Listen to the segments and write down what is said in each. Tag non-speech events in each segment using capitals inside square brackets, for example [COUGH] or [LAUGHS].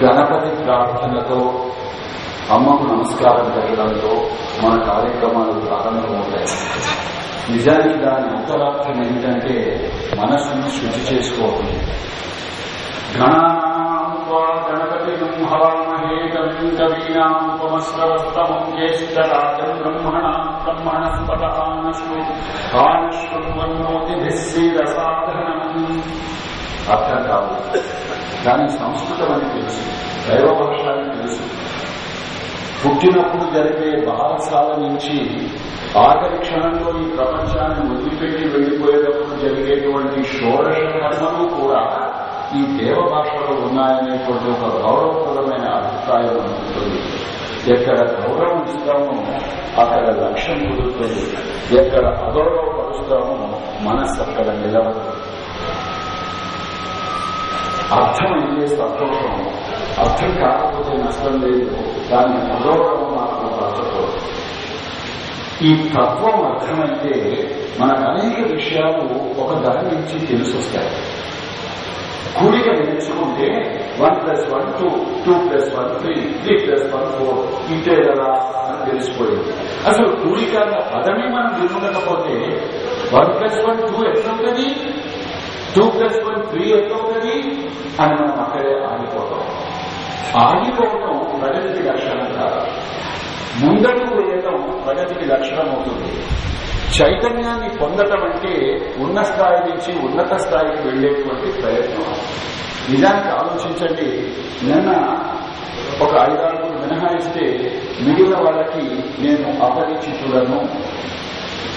గణపతి ప్రార్థనతో అమ్మకు నమస్కారం పెట్టడంతో మన కార్యక్రమాలు ప్రారంభమవుతాయి. నిజానికి దాని అంతరార్థం ఏంటంటే మనస్సును శుద్ధి చేసుకోవడం గణపతి హవామహే కవిం కవీనాముపమశ్రవస్తమం జ్యేష్ఠరాజం బ్రహ్మణ బ్రహ్మణస్పత ఆనశ్రు ఆనశ్రున్మోతిభిస్సీరసాధనం అర్థం కావు దాని సంస్కృతం అని తెలుసు. దైవ భాష అని తెలుసు. పుట్టినప్పుడు జరిగే బాలసాల నుంచి ఆఖరి క్షణంలో ఈ ప్రపంచాన్ని వదిలిపెట్టి వెళ్ళిపోయేటప్పుడు జరిగేటువంటి షోడశ కర్మలు కూడా ఈ దేవ భాషలో ఉన్నాయనేటువంటి ఒక గౌరవప్రదమైన అభిప్రాయం ఉంటుంది ఎక్కడ గౌరవం ఇస్తామో అక్కడ లక్ష్యం కుదురుతుంది. ఎక్కడ అగౌరవపరుస్తామో మనస్సు అక్కడ అర్థం అర్థమైతే సంతోషం అర్థం కాకపోతే నష్టం లేదు. దాన్ని అగౌరవం మాత్రం పరచకూడదు ఈ తత్వం అర్థమైతే మనకు అనేక విషయాలు ఒక దారి నుంచి తెలిసొస్తాయి. కూడిక నేర్చుకుంటే one plus one two two plus one three three plus one four ఇంతే కదా అని తెలిసిపోయింది. అసలు కూడిక పదమే మనం వినకపోతే వన్ ప్లస్ వన్ టూ ఎట్లుంటుంది? టూ ప్లస్ వన్ త్రీ ఎట్లుంటది అని మనం అక్కడే ఆగిపోతాం. ఆగిపోవటం ప్రగతికి లక్షణం కాదు. ముందడుగు వేయటం ప్రగతికి లక్షణం అవుతుంది. చైతన్యాన్ని పొందటం అంటే ఉన్న స్థాయి నుంచి ఉన్నత స్థాయికి వెళ్ళేటువంటి ప్రయత్నం. నిజానికి ఆలోచించండి నిన్న ఒక ఐదారుగురు మినహాయిస్తే మిగిలిన వాళ్ళకి నేను అపరిచితులను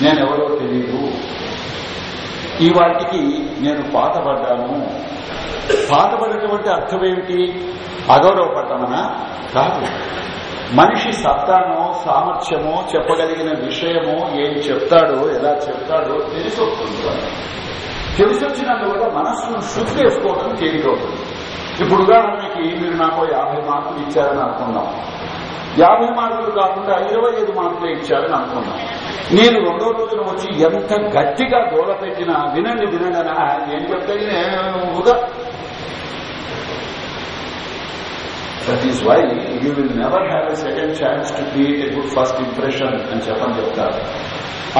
నేనెవరో తెలియదు ఈ వాటికి నేను పాతపడ్డాను పాతపడినటువంటి అర్థం ఏమిటి? అగౌరవపడ్డమనా కాదు. మనిషి సత్తానో సామర్థ్యమో చెప్పగలిగిన విషయమో ఏం చెప్తాడో ఎలా చెప్తాడో తెలిసొస్తుంది తెలిసొచ్చినందువల్ల మనస్సును శుద్ధి చేసుకోవడం తేలికవుతుంది. ఇప్పుడు ఉదాహరణకి మీరు నాకు యాభై మార్కులు ఇచ్చారని అనుకున్నాం యాభై మార్కులు కాకుండా ఇరవై ఐదు మార్కులే ఇచ్చారని అనుకున్నాను నేను రెండో రోజున వచ్చి ఎంత గట్టిగా గోల పెట్టినా వినండి వినండి అని నేను చెప్తే నేను that is why you will never have a second chance to create a good first impression అని చెప్పని చెప్తారు.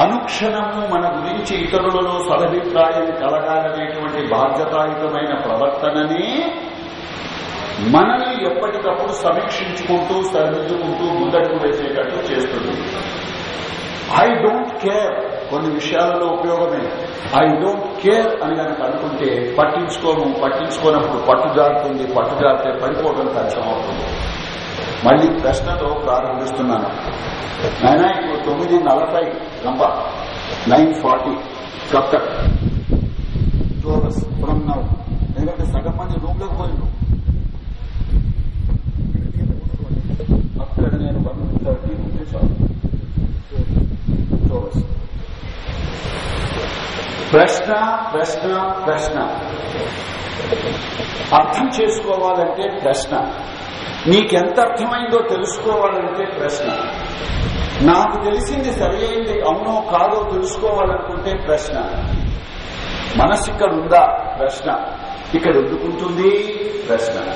అనుక్షణము మన గురించి ఇతరులలో సదభిప్రాయం కలగాలనేటువంటి బాధ్యతాయుతమైన ప్రవర్తనని మనల్ని ఎప్పటికప్పుడు సమీక్షించుకుంటూ సరిదిద్దుకుంటూ ముందడుగు వేసేటట్టు చేస్తుంది. ఐ డోంట్ కేర్ కొన్ని విషయాలలో ఉపయోగమే. ఐ డోంట్ కేర్ అని కనుక అనుకుంటే పట్టించుకోము పట్టించుకోనప్పుడు పట్టు జారుతుంది పట్టు జారితే పడిపోవడం కష్టమవుతుంది మళ్ళీ ప్రశ్నతో ప్రారంభిస్తున్నాను. నాయన ఇప్పుడు తొమ్మిది నలభై number nine forty cup from now ఎందుకంటే సగం మంది రూమ్లోకి పోయిండు అక్కడ నేను వన్ థర్టీ ఉంటే చాలు. ప్రశ్న ప్రశ్న ప్రశ్న. అర్థం చేసుకోవాలంటే ప్రశ్న. నీకెంత అర్థమైందో తెలుసుకోవాలంటే ప్రశ్న. నాకు తెలిసింది సరైంది అవునో కాదో తెలుసుకోవాలనుకుంటే ప్రశ్న. మనసు ఇక్కడ ఉందా ప్రశ్న. ఇక్కడ ఎందుకుంటుంది ప్రశ్న.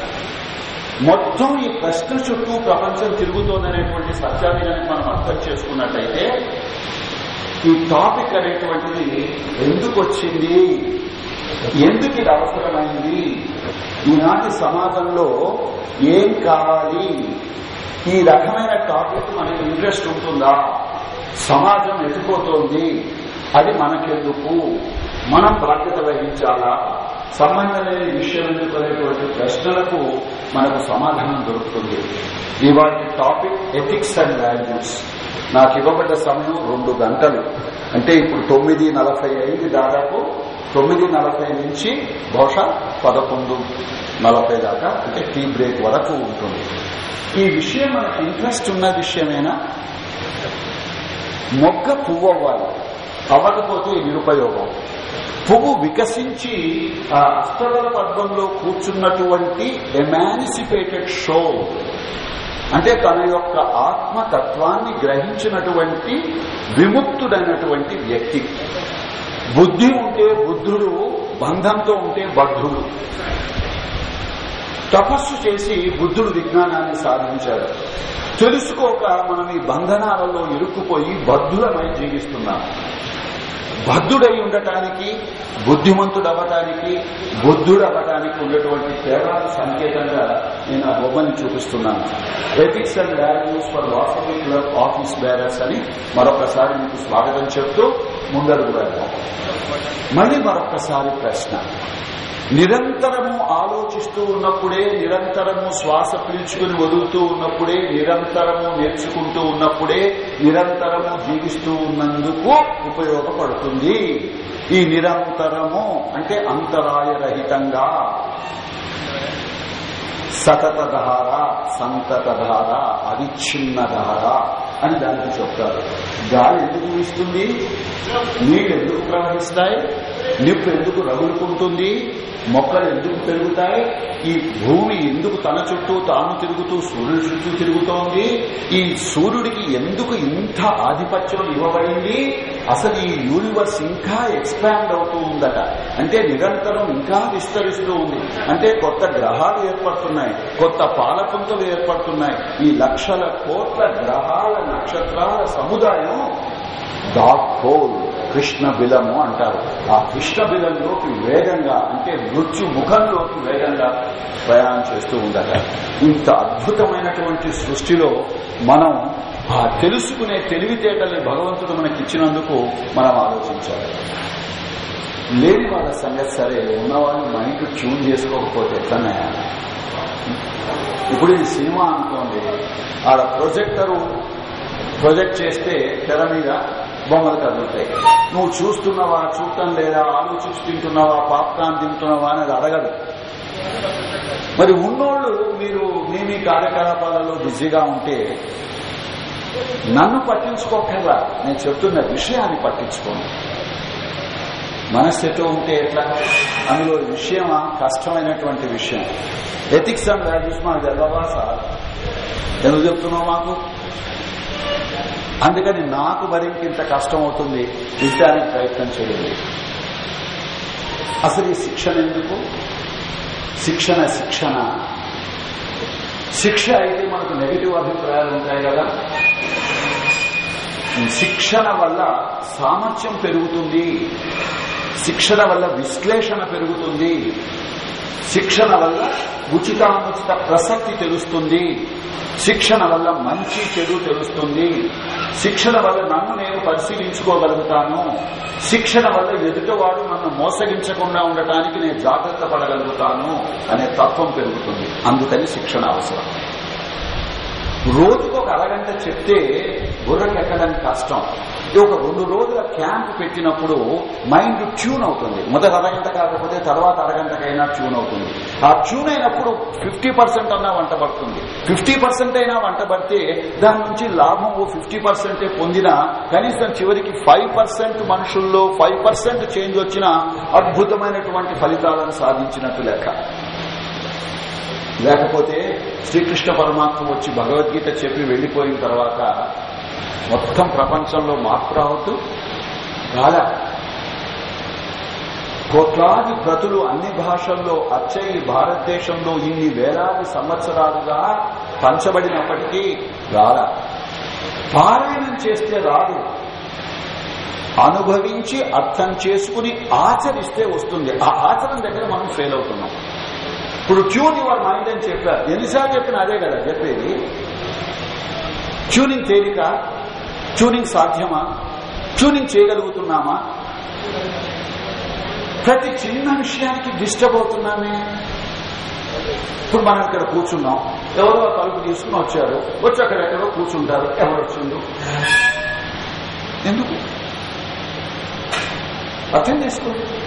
మొత్తం ఈ ప్రశ్న చుట్టూ ప్రపంచం తిరుగుతోందనేటువంటి సత్యాన్ని కనుక మనం అర్థం చేసుకున్నట్టయితే ఈ టాపిక్ అనేటువంటిది ఎందుకు వచ్చింది? ఎందుకు ఇది అవసరమైంది? ఈనాటి సమాజంలో ఏం కావాలి? ఈ రకమైన టాపిక్ మనకి ఇంట్రెస్ట్ ఉంటుందా? సమాజం ఎదుర్కోతోంది అది మనకెందుకు? మనం బాధ్యత వహించాలా? సంబంధం లేని విషయం ఎందుకు అనేటువంటి ప్రశ్నలకు మనకు సమాధానం దొరుకుతుంది. ఇవాటి టాపిక్ ఎథిక్స్ అండ్ వాల్యూస్. నాకు ఇవ్వబడ్డ సమయం రెండు గంటలు. అంటే ఇప్పుడు తొమ్మిది నలభై ఐదు దాదాపు తొమ్మిది నలభై నుంచి బహుశా పదకొండు నలభై దాకా అంటే టీ బ్రేక్ వరకు ఉంటుంది. ఈ విషయం మనకు ఇంట్రెస్ట్ ఉన్న విషయమేనా? మొగ్గ పువ్వు అవ్వాలి. అవ్వకపోతే నిరుపయోగం. పువ్వు వికసించి ఆ అష్టదల పద్మంలో కూర్చున్నటువంటి ఎమాన్సిపేటెడ్ షో అంటే తన యొక్క ఆత్మతత్వాన్ని గ్రహించినటువంటి విముక్తుడైనటువంటి వ్యక్తి. బుద్ధి ఉంటే బుద్ధుడు బంధంతో ఉంటే బద్ధుడు. తపస్సు చేసి బుద్ధుడు విజ్ఞానాన్ని సాధించాడు. తెలుసుకోక మనం ఈ బంధనాలలో ఇరుక్కుపోయి బద్ధులమై జీవిస్తున్నాం. బద్ధుడై ఉండటానికి బుద్ధిమంతుడు అవ్వటానికి బుద్ధుడు అవ్వటానికి ఉన్నటువంటి తేడాను సంకేతంగా నేను ఆ బొమ్మని చూపిస్తున్నాను. Ethics and values for Vasavi club office bearers అని మరొకసారి మీకు స్వాగతం చెప్తూ ముందడుగు వెళ్దాం మళ్ళీ మరొకసారి ప్రశ్న. నిరంతరము ఆలోచిస్తూ ఉన్నప్పుడే నిరంతరము శ్వాస పీల్చుకుని వదులుతూ ఉన్నప్పుడే నిరంతరము నేర్చుకుంటూ ఉన్నప్పుడే నిరంతరము జీవిస్తూ ఉన్నందుకు ఉపయోగపడుతుంది. ఈ నిరంతరము అంటే అంతరాయరహితంగా. సతతధార సంతతధార అవిచ్ఛిన్నధార అని దానికి చెప్తారు. గాలి ఎందుకు వీస్తుంది? నీళ్ళు ఎందుకు ప్రవహిస్తాయి? నిప్పు ఎందుకు రగులుకుంటుంది? మొక్కలు ఎందుకు పెరుగుతాయి? ఈ భూమి ఎందుకు తన చుట్టూ తాను తిరుగుతూ సూర్యుడి చుట్టూ తిరుగుతోంది? ఈ సూర్యుడికి ఎందుకు ఇంత ఆధిపత్యం ఇవ్వబడింది? అసలు ఈ యూనివర్స్ ఇంకా ఎక్స్పాండ్ అవుతూ ఉందట. అంటే నిరంతరం ఇంకా విస్తరిస్తూ ఉంది. అంటే కొత్త గ్రహాలు ఏర్పడుతున్నాయి. కొత్త పాలపుంతలు ఏర్పడుతున్నాయి. ఈ లక్షల కోట్ల గ్రహాల నక్షత్రాల సముదాయం డాక్ హోల్ కృష్ణ బిలము అంటారు. ఆ కృష్ణ బిలంలోకి వేగంగా అంటే మృత్యు ముఖంలోకి వేగంగా ప్రయాణం చేస్తూ ఉండట ఇంత అద్భుతమైనటువంటి సృష్టిలో మనం ఆ తెలుసుకునే తెలివితేటల్ని భగవంతుడు మనకి ఇచ్చినందుకు మనం ఆలోచించాలి. లేని వాళ్ళ సంగతి సరే ఉన్నవాళ్ళు మైండ్ ట్యూన్ చేసుకోకపోతే ఎట్లనే ఇప్పుడు ఇది సినిమా అనుకోండి ఆడ ప్రొజెక్టరు ప్రొజెక్ట్ చేస్తే తెర మీద బొమ్మలు కదులుతాయి. నువ్వు చూస్తున్నావా చూడటం లేదా ఆలోచించి తింటున్నావా పాప్కార్న్ తింటున్నావా అనేది అడగదు. మరి ఉన్నోళ్ళు మీరు మీ మీ కార్యకలాపాలలో బిజీగా ఉంటే నన్ను పట్టించుకోకుండా నేను చెప్తున్న విషయాన్ని పట్టించుకోను. మనస్సు ఉంటే ఎట్లా? అందులో విషయమా? కష్టమైనటువంటి విషయం. ఎథిక్స్ అండ్ వాల్యూస్ మనకు తెలవా సార్? ఎందుకు చెప్తున్నావు మాకు? అందుకని నాకు మరింత ఇంత కష్టం అవుతుంది. విద్యానికి ప్రయత్నం చేయండి. అసలు ఈ శిక్షణ ఎందుకు? శిక్షణ శిక్షణ. శిక్ష అయితే మనకు నెగిటివ్ అభిప్రాయాలు ఉంటాయి కదా. శిక్షణ వల్ల సామర్థ్యం పెరుగుతుంది. శిక్షణ వల్ల విశ్లేషణ పెరుగుతుంది. శిక్షణ వల్ల ఉచితానుచిత ప్రసక్తి తెలుస్తుంది. శిక్షణ వల్ల మంచి చెడు తెలుస్తుంది. శిక్షణ వల్ల నన్ను నేను పరిశీలించుకోగలుగుతాను. శిక్షణ వల్ల ఎదుటివాడు నన్ను మోసగించకుండా ఉండటానికి నేను జాగ్రత్త పడగలుగుతాను అనే తత్వం పెరుగుతుంది. అందుకని శిక్షణ అవసరం. రోజుకు ఒక అరగంట చెప్తే బుర్రకెక్కడానికి కష్టం. ఒక రెండు రోజుల క్యాంప్ పెట్టినప్పుడు మైండ్ ట్యూన్ అవుతుంది. మొదటి అరగంట కాకపోతే తర్వాత అరగంటకైనా ట్యూన్ అవుతుంది. ఆ ట్యూన్ అయినప్పుడు ఫిఫ్టీ పర్సెంట్ అన్నా వంట పడుతుంది. ఫిఫ్టీ పర్సెంట్ అయినా వంట పడితే దాని నుంచి లాభం ఓ ఫిఫ్టీ పర్సెంటే పొందినా కనీసం చివరికి ఫైవ్ పర్సెంట్ మనుషుల్లో ఫైవ్ పర్సెంట్ చేంజ్ వచ్చినా అద్భుతమైనటువంటి ఫలితాలను సాధించినట్టు లెక్క. లేకపోతే శ్రీకృష్ణ పరమాత్మ వచ్చి భగవద్గీత చెప్పి వెళ్ళిపోయిన తర్వాత మొత్తం ప్రపంచంలో మార్పు రావద్దు. రాలా? కోట్లాది ప్రతులు అన్ని భాషల్లో అచ్చై భారతదేశంలో ఇన్ని వేలాది సంవత్సరాలుగా పంచబడినప్పటికీ రాలా? పారాయణం చేస్తే రాదు. అనుభవించి అర్థం చేసుకుని ఆచరిస్తే వస్తుంది. ఆ ఆచరణ దగ్గర మనం ఫెయిల్ అవుతున్నాం. ఇప్పుడు ట్యూన్ యువర్ మైండ్ అని చెప్పారు. ఎన్నిసార్లు చెప్పిన అదే కదా చెప్పేది? ట్యూనింగ్ తేలిక ట్యూనింగ్ సాధ్యమా? ట్యూనింగ్ చేయగలుగుతున్నామా? ప్రతి చిన్న విషయానికి డిస్టర్బ్ అవుతున్నామే. ఇప్పుడు మనం ఇక్కడ కూర్చున్నాం. ఎవరో తలుపు తీసుకుని వచ్చారు. వచ్చి అక్కడెక్కడో కూర్చుంటారు. ఎవరు వచ్చిండు ఎందుకు? అర్థం చేసుకోండి.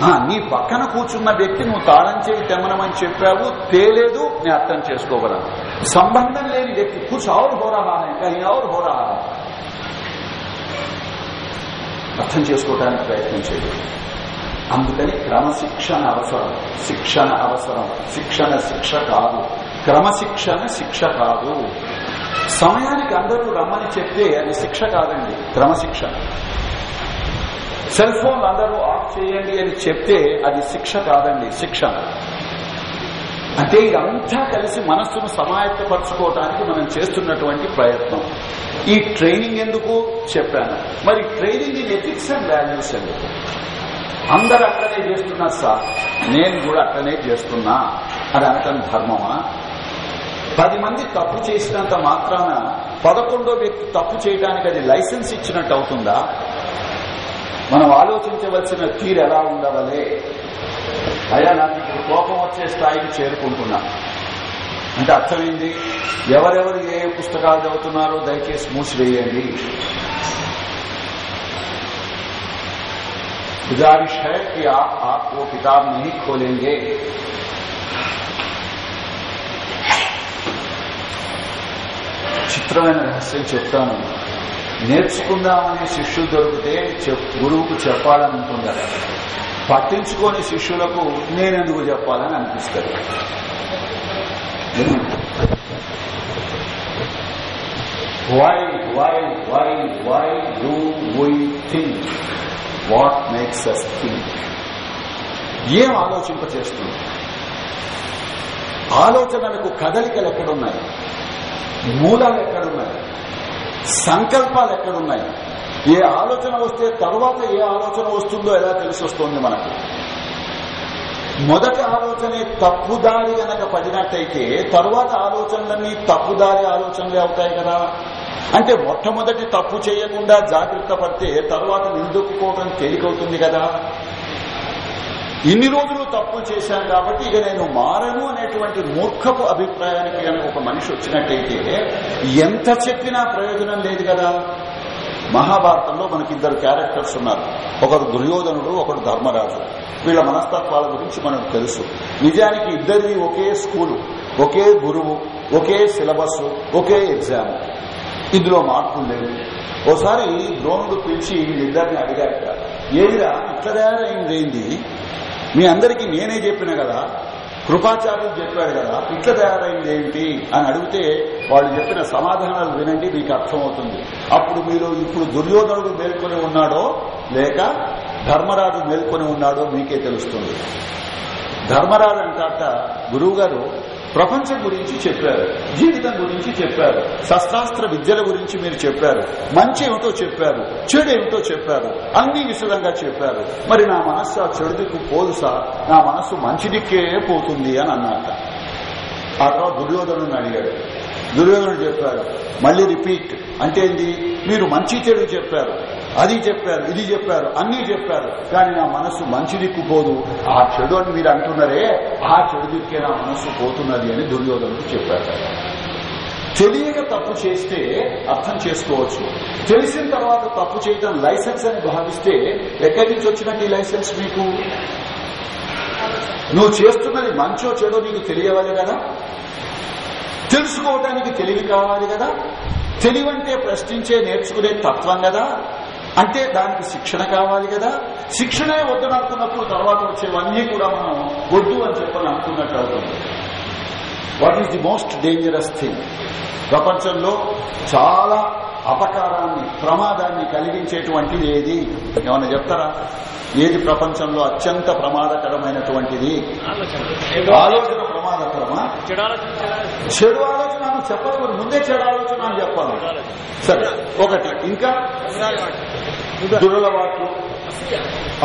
నీ పక్కన కూర్చున్న వ్యక్తి నువ్వు తాళం చేయి తెమ్మనమని చెప్పావు తేలేదు నేను అర్థం చేసుకోగలను. సంబంధం లేని వ్యక్తి కూర్చో ఆవురు హోరాహారం కానీ అవును హోరాహారం అర్థం చేసుకోవడానికి ప్రయత్నం చేయాలి అందుకని క్రమశిక్షణ అవసరం శిక్షణ అవసరం. శిక్షణ శిక్ష కాదు. క్రమశిక్షణ శిక్ష కాదు. సమయానికి అందరూ రమ్మని చెప్తే అది శిక్ష కాదండి క్రమశిక్షణ. సెల్ ఫోన్ అందరూ ఆఫ్ చేయండి అని చెప్తే అది శిక్ష కాదండి శిక్ష. అంటే ఇదంతా కలిసి మనస్సును సమాయత్తపరచుకోవడానికి మనం చేస్తున్నటువంటి ప్రయత్నం. ఈ ట్రైనింగ్ ఎందుకు చెప్పాను. మరి training in ethics and values ఎందుకు? అందరు అట్లనే చేస్తున్నారు సార్. నేను కూడా అట్లనే చేస్తున్నా. అది అనటం ధర్మమా? పది మంది తప్పు చేసినంత మాత్రాన పదకొండో వ్యక్తి తప్పు చేయడానికి అది లైసెన్స్ ఇచ్చినట్టు అవుతుందా? మనం ఆలోచించవలసిన తీరు ఎలా ఉండవలే అయ్యా నాకు ఇప్పుడు కోపం వచ్చే స్థాయికి చేరుకుంటున్నా అంటే అర్థమైంది ఎవరెవరు ఏ పుస్తకాలు చదువుతున్నారో దయచేసి మూసివేయండి गुजारिश है कि आप आप वो किताब नहीं खोलेंगे చిత్రమైన రహస్యం చెప్తాను నేర్చుకుందామనే శిష్యులు దొరికితే గురువుకు చెప్పాలని ఉంటుందట పట్టించుకోని శిష్యులకు నేనెందుకు చెప్పాలని అనిపిస్తుంది. Why why why why do we think what makes us think ఏం ఆలోచింపచేస్తుంది? ఆలోచనలకు కదలికలు ఎక్కడున్నాయి? మూలాలు ఎక్కడున్నాయి? సంకల్పాలు ఎక్కడున్నాయి ఏ ఆలోచన వస్తే తర్వాత ఏ ఆలోచన వస్తుందో ఎలా తెలిసి వస్తుంది మనకు? మొదటి ఆలోచనే తప్పుదారి గనక పడినట్టయితే తర్వాత ఆలోచనలన్నీ తప్పుదారి ఆలోచనలే అవుతాయి కదా? అంటే మొట్టమొదటి తప్పు చేయకుండా జాగ్రత్త పడితే తర్వాత నిందుకుపోవడం తేలికవుతుంది కదా? ఇన్ని రోజులు తప్పులు చేశాను కాబట్టి ఇక నేను మారను అనేటువంటి మూర్ఖపు అభిప్రాయానికి కనుక ఒక మనిషి వచ్చినట్టయితే ఎంత చెప్పినా ప్రయోజనం లేదు కదా? మహాభారతంలో మనకి ఇద్దరు క్యారెక్టర్స్ ఉన్నారు. ఒకరు దుర్యోధనుడు ఒకడు ధర్మరాజు. వీళ్ళ మనస్తత్వాల గురించి మనకు తెలుసు. నిజానికి ఇద్దరిది ఒకే స్కూలు ఒకే గురువు ఒకే సిలబస్ ఒకే ఎగ్జామ్. ఇందులో మార్పులు లేవు. ఓసారి ద్రోణుడు పిలిచి వీళ్ళిద్దరిని అడిగాక ఏదిరా ఇట్లా తయారైంది? ఏంది మీ అందరికీ నేనే చెప్పిన కదా? కృపాచార్యులు చెప్పాడు కదా ఇట్లా తయారైంది ఏంటి అని అడిగితే వాళ్ళు చెప్పిన సమాధానాలు వినండి మీకు అర్థమవుతుంది. అప్పుడు మీరు ఇప్పుడు దుర్యోధనుడు మేల్కొని ఉన్నాడో లేక ధర్మరాజు మేల్కొని ఉన్నాడో మీకే తెలుస్తుంది. ధర్మరాజు అంటాట గురువు గారు ప్రపంచం గురించి చెప్పారు జీవితం గురించి చెప్పారు శస్త్రాస్త్ర విద్యల గురించి మీరు చెప్పారు మంచి ఏమిటో చెప్పారు చెడు ఏమిటో చెప్పారు అన్ని విశదంగా చెప్పారు. మరి నా మనస్సు ఆ చెడు దిక్కు పోలుసా నా మనస్సు మంచి దిక్కే పోతుంది అని అన్నమాట ఆ తర్వాత దుర్యోధను అడిగాడు. దుర్యోధనుడు చెప్పారు మళ్ళీ రిపీట్ అంటే ఏంది? మీరు మంచి చెడు చెప్పారు. అది చెప్పారు ఇది చెప్పారు అన్నీ చెప్పారు. కానీ నా మనస్సు మంచి దిక్కు పోదు. ఆ చెడు అని మీరు అంటున్నారే ఆ చెడు దిక్కే నా మనస్సు పోతున్నది అని దుర్యోధనుడు చెప్పారు తెలియక తప్పు చేస్తే అర్థం చేసుకోవచ్చు. తెలిసిన తర్వాత తప్పు చేయడం లైసెన్స్ అని భావిస్తే ఎక్కడి నుంచి వచ్చినట్టు ఈ లైసెన్స్ మీకు? నువ్వు చేస్తున్నది మంచో చెడో నీకు తెలియవాలి కదా? తెలుసుకోవడానికి తెలివి కావాలి కదా? తెలివంటే ప్రశ్నించే నేర్చుకునే తత్వం కదా? అంటే దానికి శిక్షణ కావాలి కదా. శిక్షణే వద్దని అనుకున్నప్పుడు తర్వాత వచ్చేవన్నీ కూడా మనం వద్దు అని చెప్పని అనుకున్నట్టు అవుతుంది. What is the most dangerous thing ప్రపంచంలో చాలా అపకారాన్ని ప్రమాదాన్ని కలిగించేటువంటిది ఏది? ఏమన్నా చెప్తారా? ఏది ప్రపంచంలో అత్యంత ప్రమాదకరమైనటువంటిది? ఆలోచన ప్రమాదకరమా? చెడు ఆలోచన అని చెప్పాలి మరి ముందే చెడు ఆలోచన అని చెప్పాలి. సరే ఒకటి. ఇంకా? దురలవాట్లు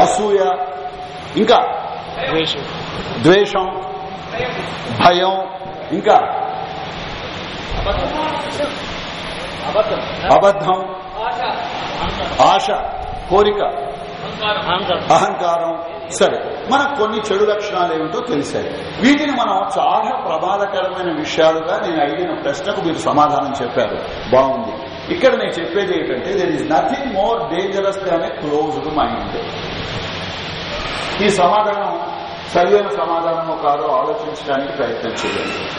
అసూయ ఇంకా? ద్వేషం భయం ఇంకా? అబద్ధం. ఆశ కోరిక అహంకారం. సరే మనకు కొన్ని చెడు లక్షణాలు ఏమిటో తెలిసాయి. వీటిని మనం చాలా ప్రమాదకరమైన విషయాలుగా నేను అడిగిన ప్రశ్నకు మీరు సమాధానం చెప్పారు. బాగుంది. ఇక్కడ నేను చెప్పేది ఏంటంటే there is nothing more dangerous than a closed mind ఈ సమాధానం సరైన సమాధానమో కాదో ఆలోచించడానికి ప్రయత్నం చేయండి.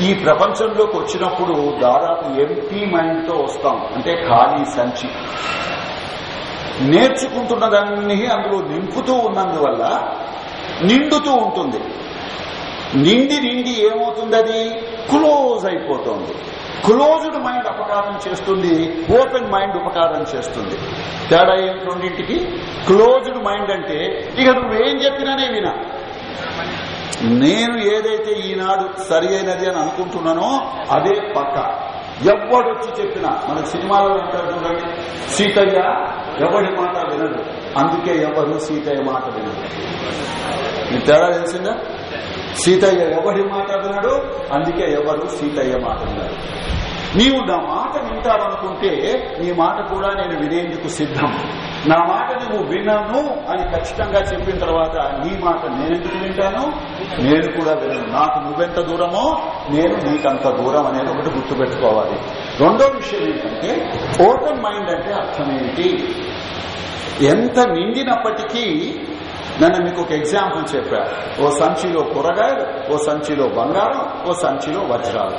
ఈ ప్రపంచంలోకి వచ్చినప్పుడు దాదాపు ఎంపీ మైండ్తో వస్తాం. అంటే ఖాళీ సంచి. నేర్చుకుంటున్నదాన్ని అందులో నింపుతూ ఉన్నందువల్ల నిండుతూ ఉంటుంది. నిండి నిండి ఏమవుతుంది అది క్లోజ్ అయిపోతుంది. క్లోజ్డ్ మైండ్ అపకారం చేస్తుంది. ఓపెన్ మైండ్ ఉపకారం చేస్తుంది. తేడా ఏమిటి రెండింటికి? క్లోజ్డ్ మైండ్ అంటే ఇక నువ్వేం చెప్పినానే వినా. నేను ఏదైతే ఈనాడు సరి అయినది అని అనుకుంటున్నానో అదే పక్క. ఎవడొచ్చి చెప్పినా మన సినిమాలో అంటారు చూడండి సీతయ్య ఎవడి మాట వినడు. అందుకే ఎవరు సీతయ్య మాట వినడు మీ తేడా తెలిసిందా? సీతయ్య ఎవడి మాట వినడు అందుకే ఎవరు సీతయ్య మాట వినడు నీవు నా మాట వింటావనుకుంటే నీ మాట కూడా నేను వినేందుకు సిద్ధం. నా మాట నువ్వు విన్నాను అని ఖచ్చితంగా చెప్పిన తర్వాత నీ మాట నేనెందుకు వింటాను? నేను కూడా వినను. నాకు నువ్వెంత దూరమో నేను నీకంత దూరం అనేది ఒకటి గుర్తుపెట్టుకోవాలి. రెండో విషయం ఏంటంటే ఓపెన్ మైండ్ అంటే అర్థం ఏంటి? ఎంత నిండినప్పటికీ నన్ను మీకు ఒక ఎగ్జాంపుల్ చెప్పా ఓ సంచిలో కూరగాయలు ఓ సంచిలో బంగారం ఓ సంచిలో వజ్రాలు.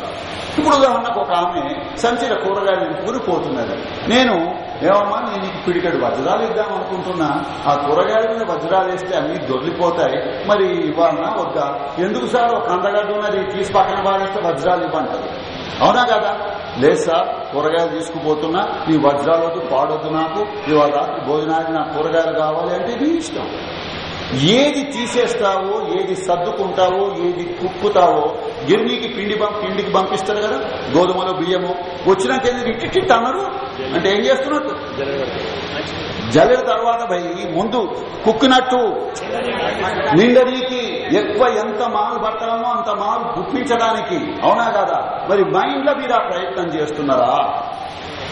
ఇప్పుడు ఉదాహరణకు ఒక ఆమె సంచిలో కూరగాయలు నింపుకుని పోతున్నది నేను ఏమమ్మా నేను నీకు పిడికడు వజ్రాలు ఇద్దాం అనుకుంటున్నా. ఆ కూరగాయల మీద వజ్రాలు వేస్తే అన్ని దొరికిపోతాయి. మరి ఇవ్వాలన్నా వద్దా? ఎందుకు సార్ ఒక అందగడ్డ ఉన్నది తీసి పక్కన పారేస్తే వజ్రాలు ఇవ్వంటది అవునా కదా? లేదు సార్ కూరగాయలు తీసుకుపోతున్నా. ఈ వజ్రాలు వద్దు పాడొద్దు నాకు. ఇవాళ రాత్రి భోజనానికి నాకు కూరగాయలు కావాలి అంటే నీ ఇష్టం. ఏది తీసేస్తావో ఏది సర్దుకుంటావో ఏది కుక్కుతావో గిర్నీకి పిండి పిండికి పంపిస్తారు కదా గోధుమలు బియ్యము వచ్చినాక ఏంది ఇట్టి అన్నారు? అంటే ఏం చేస్తున్నట్టు జల్లెడ తర్వాత భయ ముందు కుక్కినట్టు నిండనీకి ఎక్కువ ఎంత మాలు పడతామో అంత మాలు గుప్పించడానికి. అవునా కదా? మరి మైండ్లో మీరు ఆ ప్రయత్నం చేస్తున్నారా?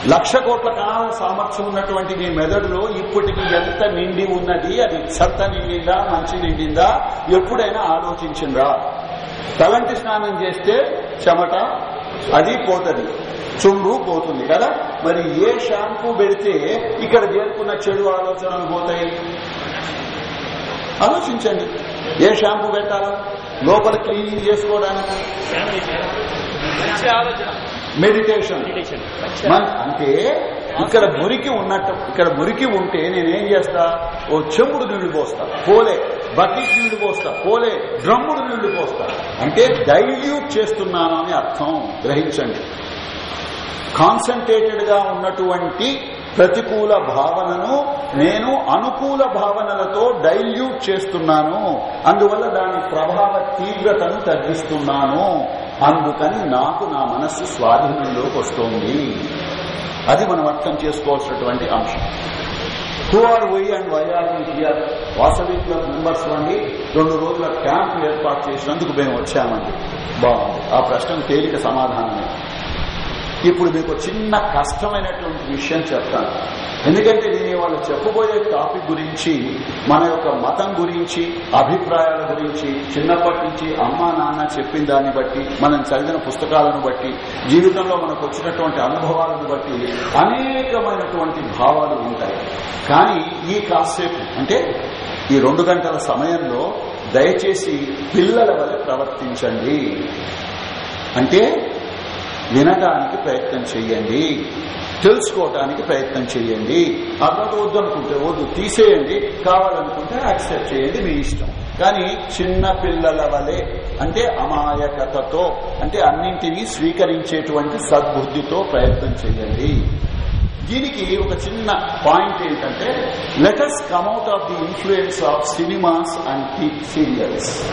లక్ష కోట్ల కణాల సామర్థ్యం ఉన్నటువంటి మీ మెదడులో ఇప్పటికి ఎంత నిండి ఉన్నది? అది చెత్త నిండిందా మంచి నిండిందా? ఎప్పుడైనా ఆలోచించిందా తలంటి స్నానం చేస్తే చెమట అది పోతుంది చుండ్రు పోతుంది కదా? మరి ఏ షాంపూ పెడితే ఇక్కడ చేరుకున్న చెడు ఆలోచనలు పోతాయి? ఆలోచించండి. ఏ షాంపూ పెట్టాలా? లోపల క్లీనింగ్ చేసుకోవడానికి? ఆలోచన. మెడిటేషన్ అంటే ఇక్కడ మురికి ఉన్నట్టు ఇక్కడ మురికి ఉంటే నేనేం చేస్తా? ఓ చెంబుడు నీళ్ళు పోస్తా పోలే. బకెట్ నీళ్ళు పోస్తా పోలే. డ్రమ్ముడు నీళ్ళు పోస్తా. అంటే డైల్యూట్ చేస్తున్నాను అని అర్థం. గ్రహించండి. కాన్సన్ట్రేటెడ్గా ఉన్నటువంటి ప్రతికూల భావనను నేను అనుకూల భావనలతో డైల్యూట్ చేస్తున్నాను. అందువల్ల దాని ప్రభావ తీవ్రతను తగ్గిస్తున్నాను. అందుకని నాకు నా మనస్సు స్వాధీనంలోకి వస్తోంది. అది మనం అర్థం చేసుకోవాల్సినటువంటి అంశం. Who are we and why are here Vasavi club members అండి రెండు రోజుల క్యాంప్ ఏర్పాటు చేసినందుకు మేము వచ్చామండి. బాగుంది. ఆ ప్రశ్నకు తేలిక సమాధానమే. ఇప్పుడు మీకు చిన్న కష్టమైనటువంటి విషయం చెప్తాను. ఎందుకంటే నేను ఇవాళ చెప్పబోయే టాపిక్ గురించి మన యొక్క మతం గురించి అభిప్రాయాల గురించి చిన్నప్పటి నుంచి అమ్మా నాన్న చెప్పిన దాన్ని బట్టి మనం చదివిన పుస్తకాలను బట్టి జీవితంలో మనకు వచ్చినటువంటి అనుభవాలను బట్టి అనేకమైనటువంటి భావాలు ఉంటాయి. కానీ ఈ కాసేపు అంటే ఈ రెండు గంటల సమయంలో దయచేసి పిల్లల వల్ల ప్రవర్తించండి. అంటే వినడానికి ప్రయత్నం చేయండి. తెలుసుకోవటానికి ప్రయత్నం చేయండి. అర్థం వద్దు అనుకుంటే వద్దు తీసేయండి. కావాలనుకుంటే యాక్సెప్ట్ చేయండి మీ ఇష్టం. కానీ చిన్న పిల్లల వలె అంటే అమాయకతతో అంటే అన్నింటినీ స్వీకరించేటువంటి సద్బుద్ధితో ప్రయత్నం చేయండి. దీనికి ఒక చిన్న పాయింట్ ఏంటంటే let's come out of the influence of cinemas and serials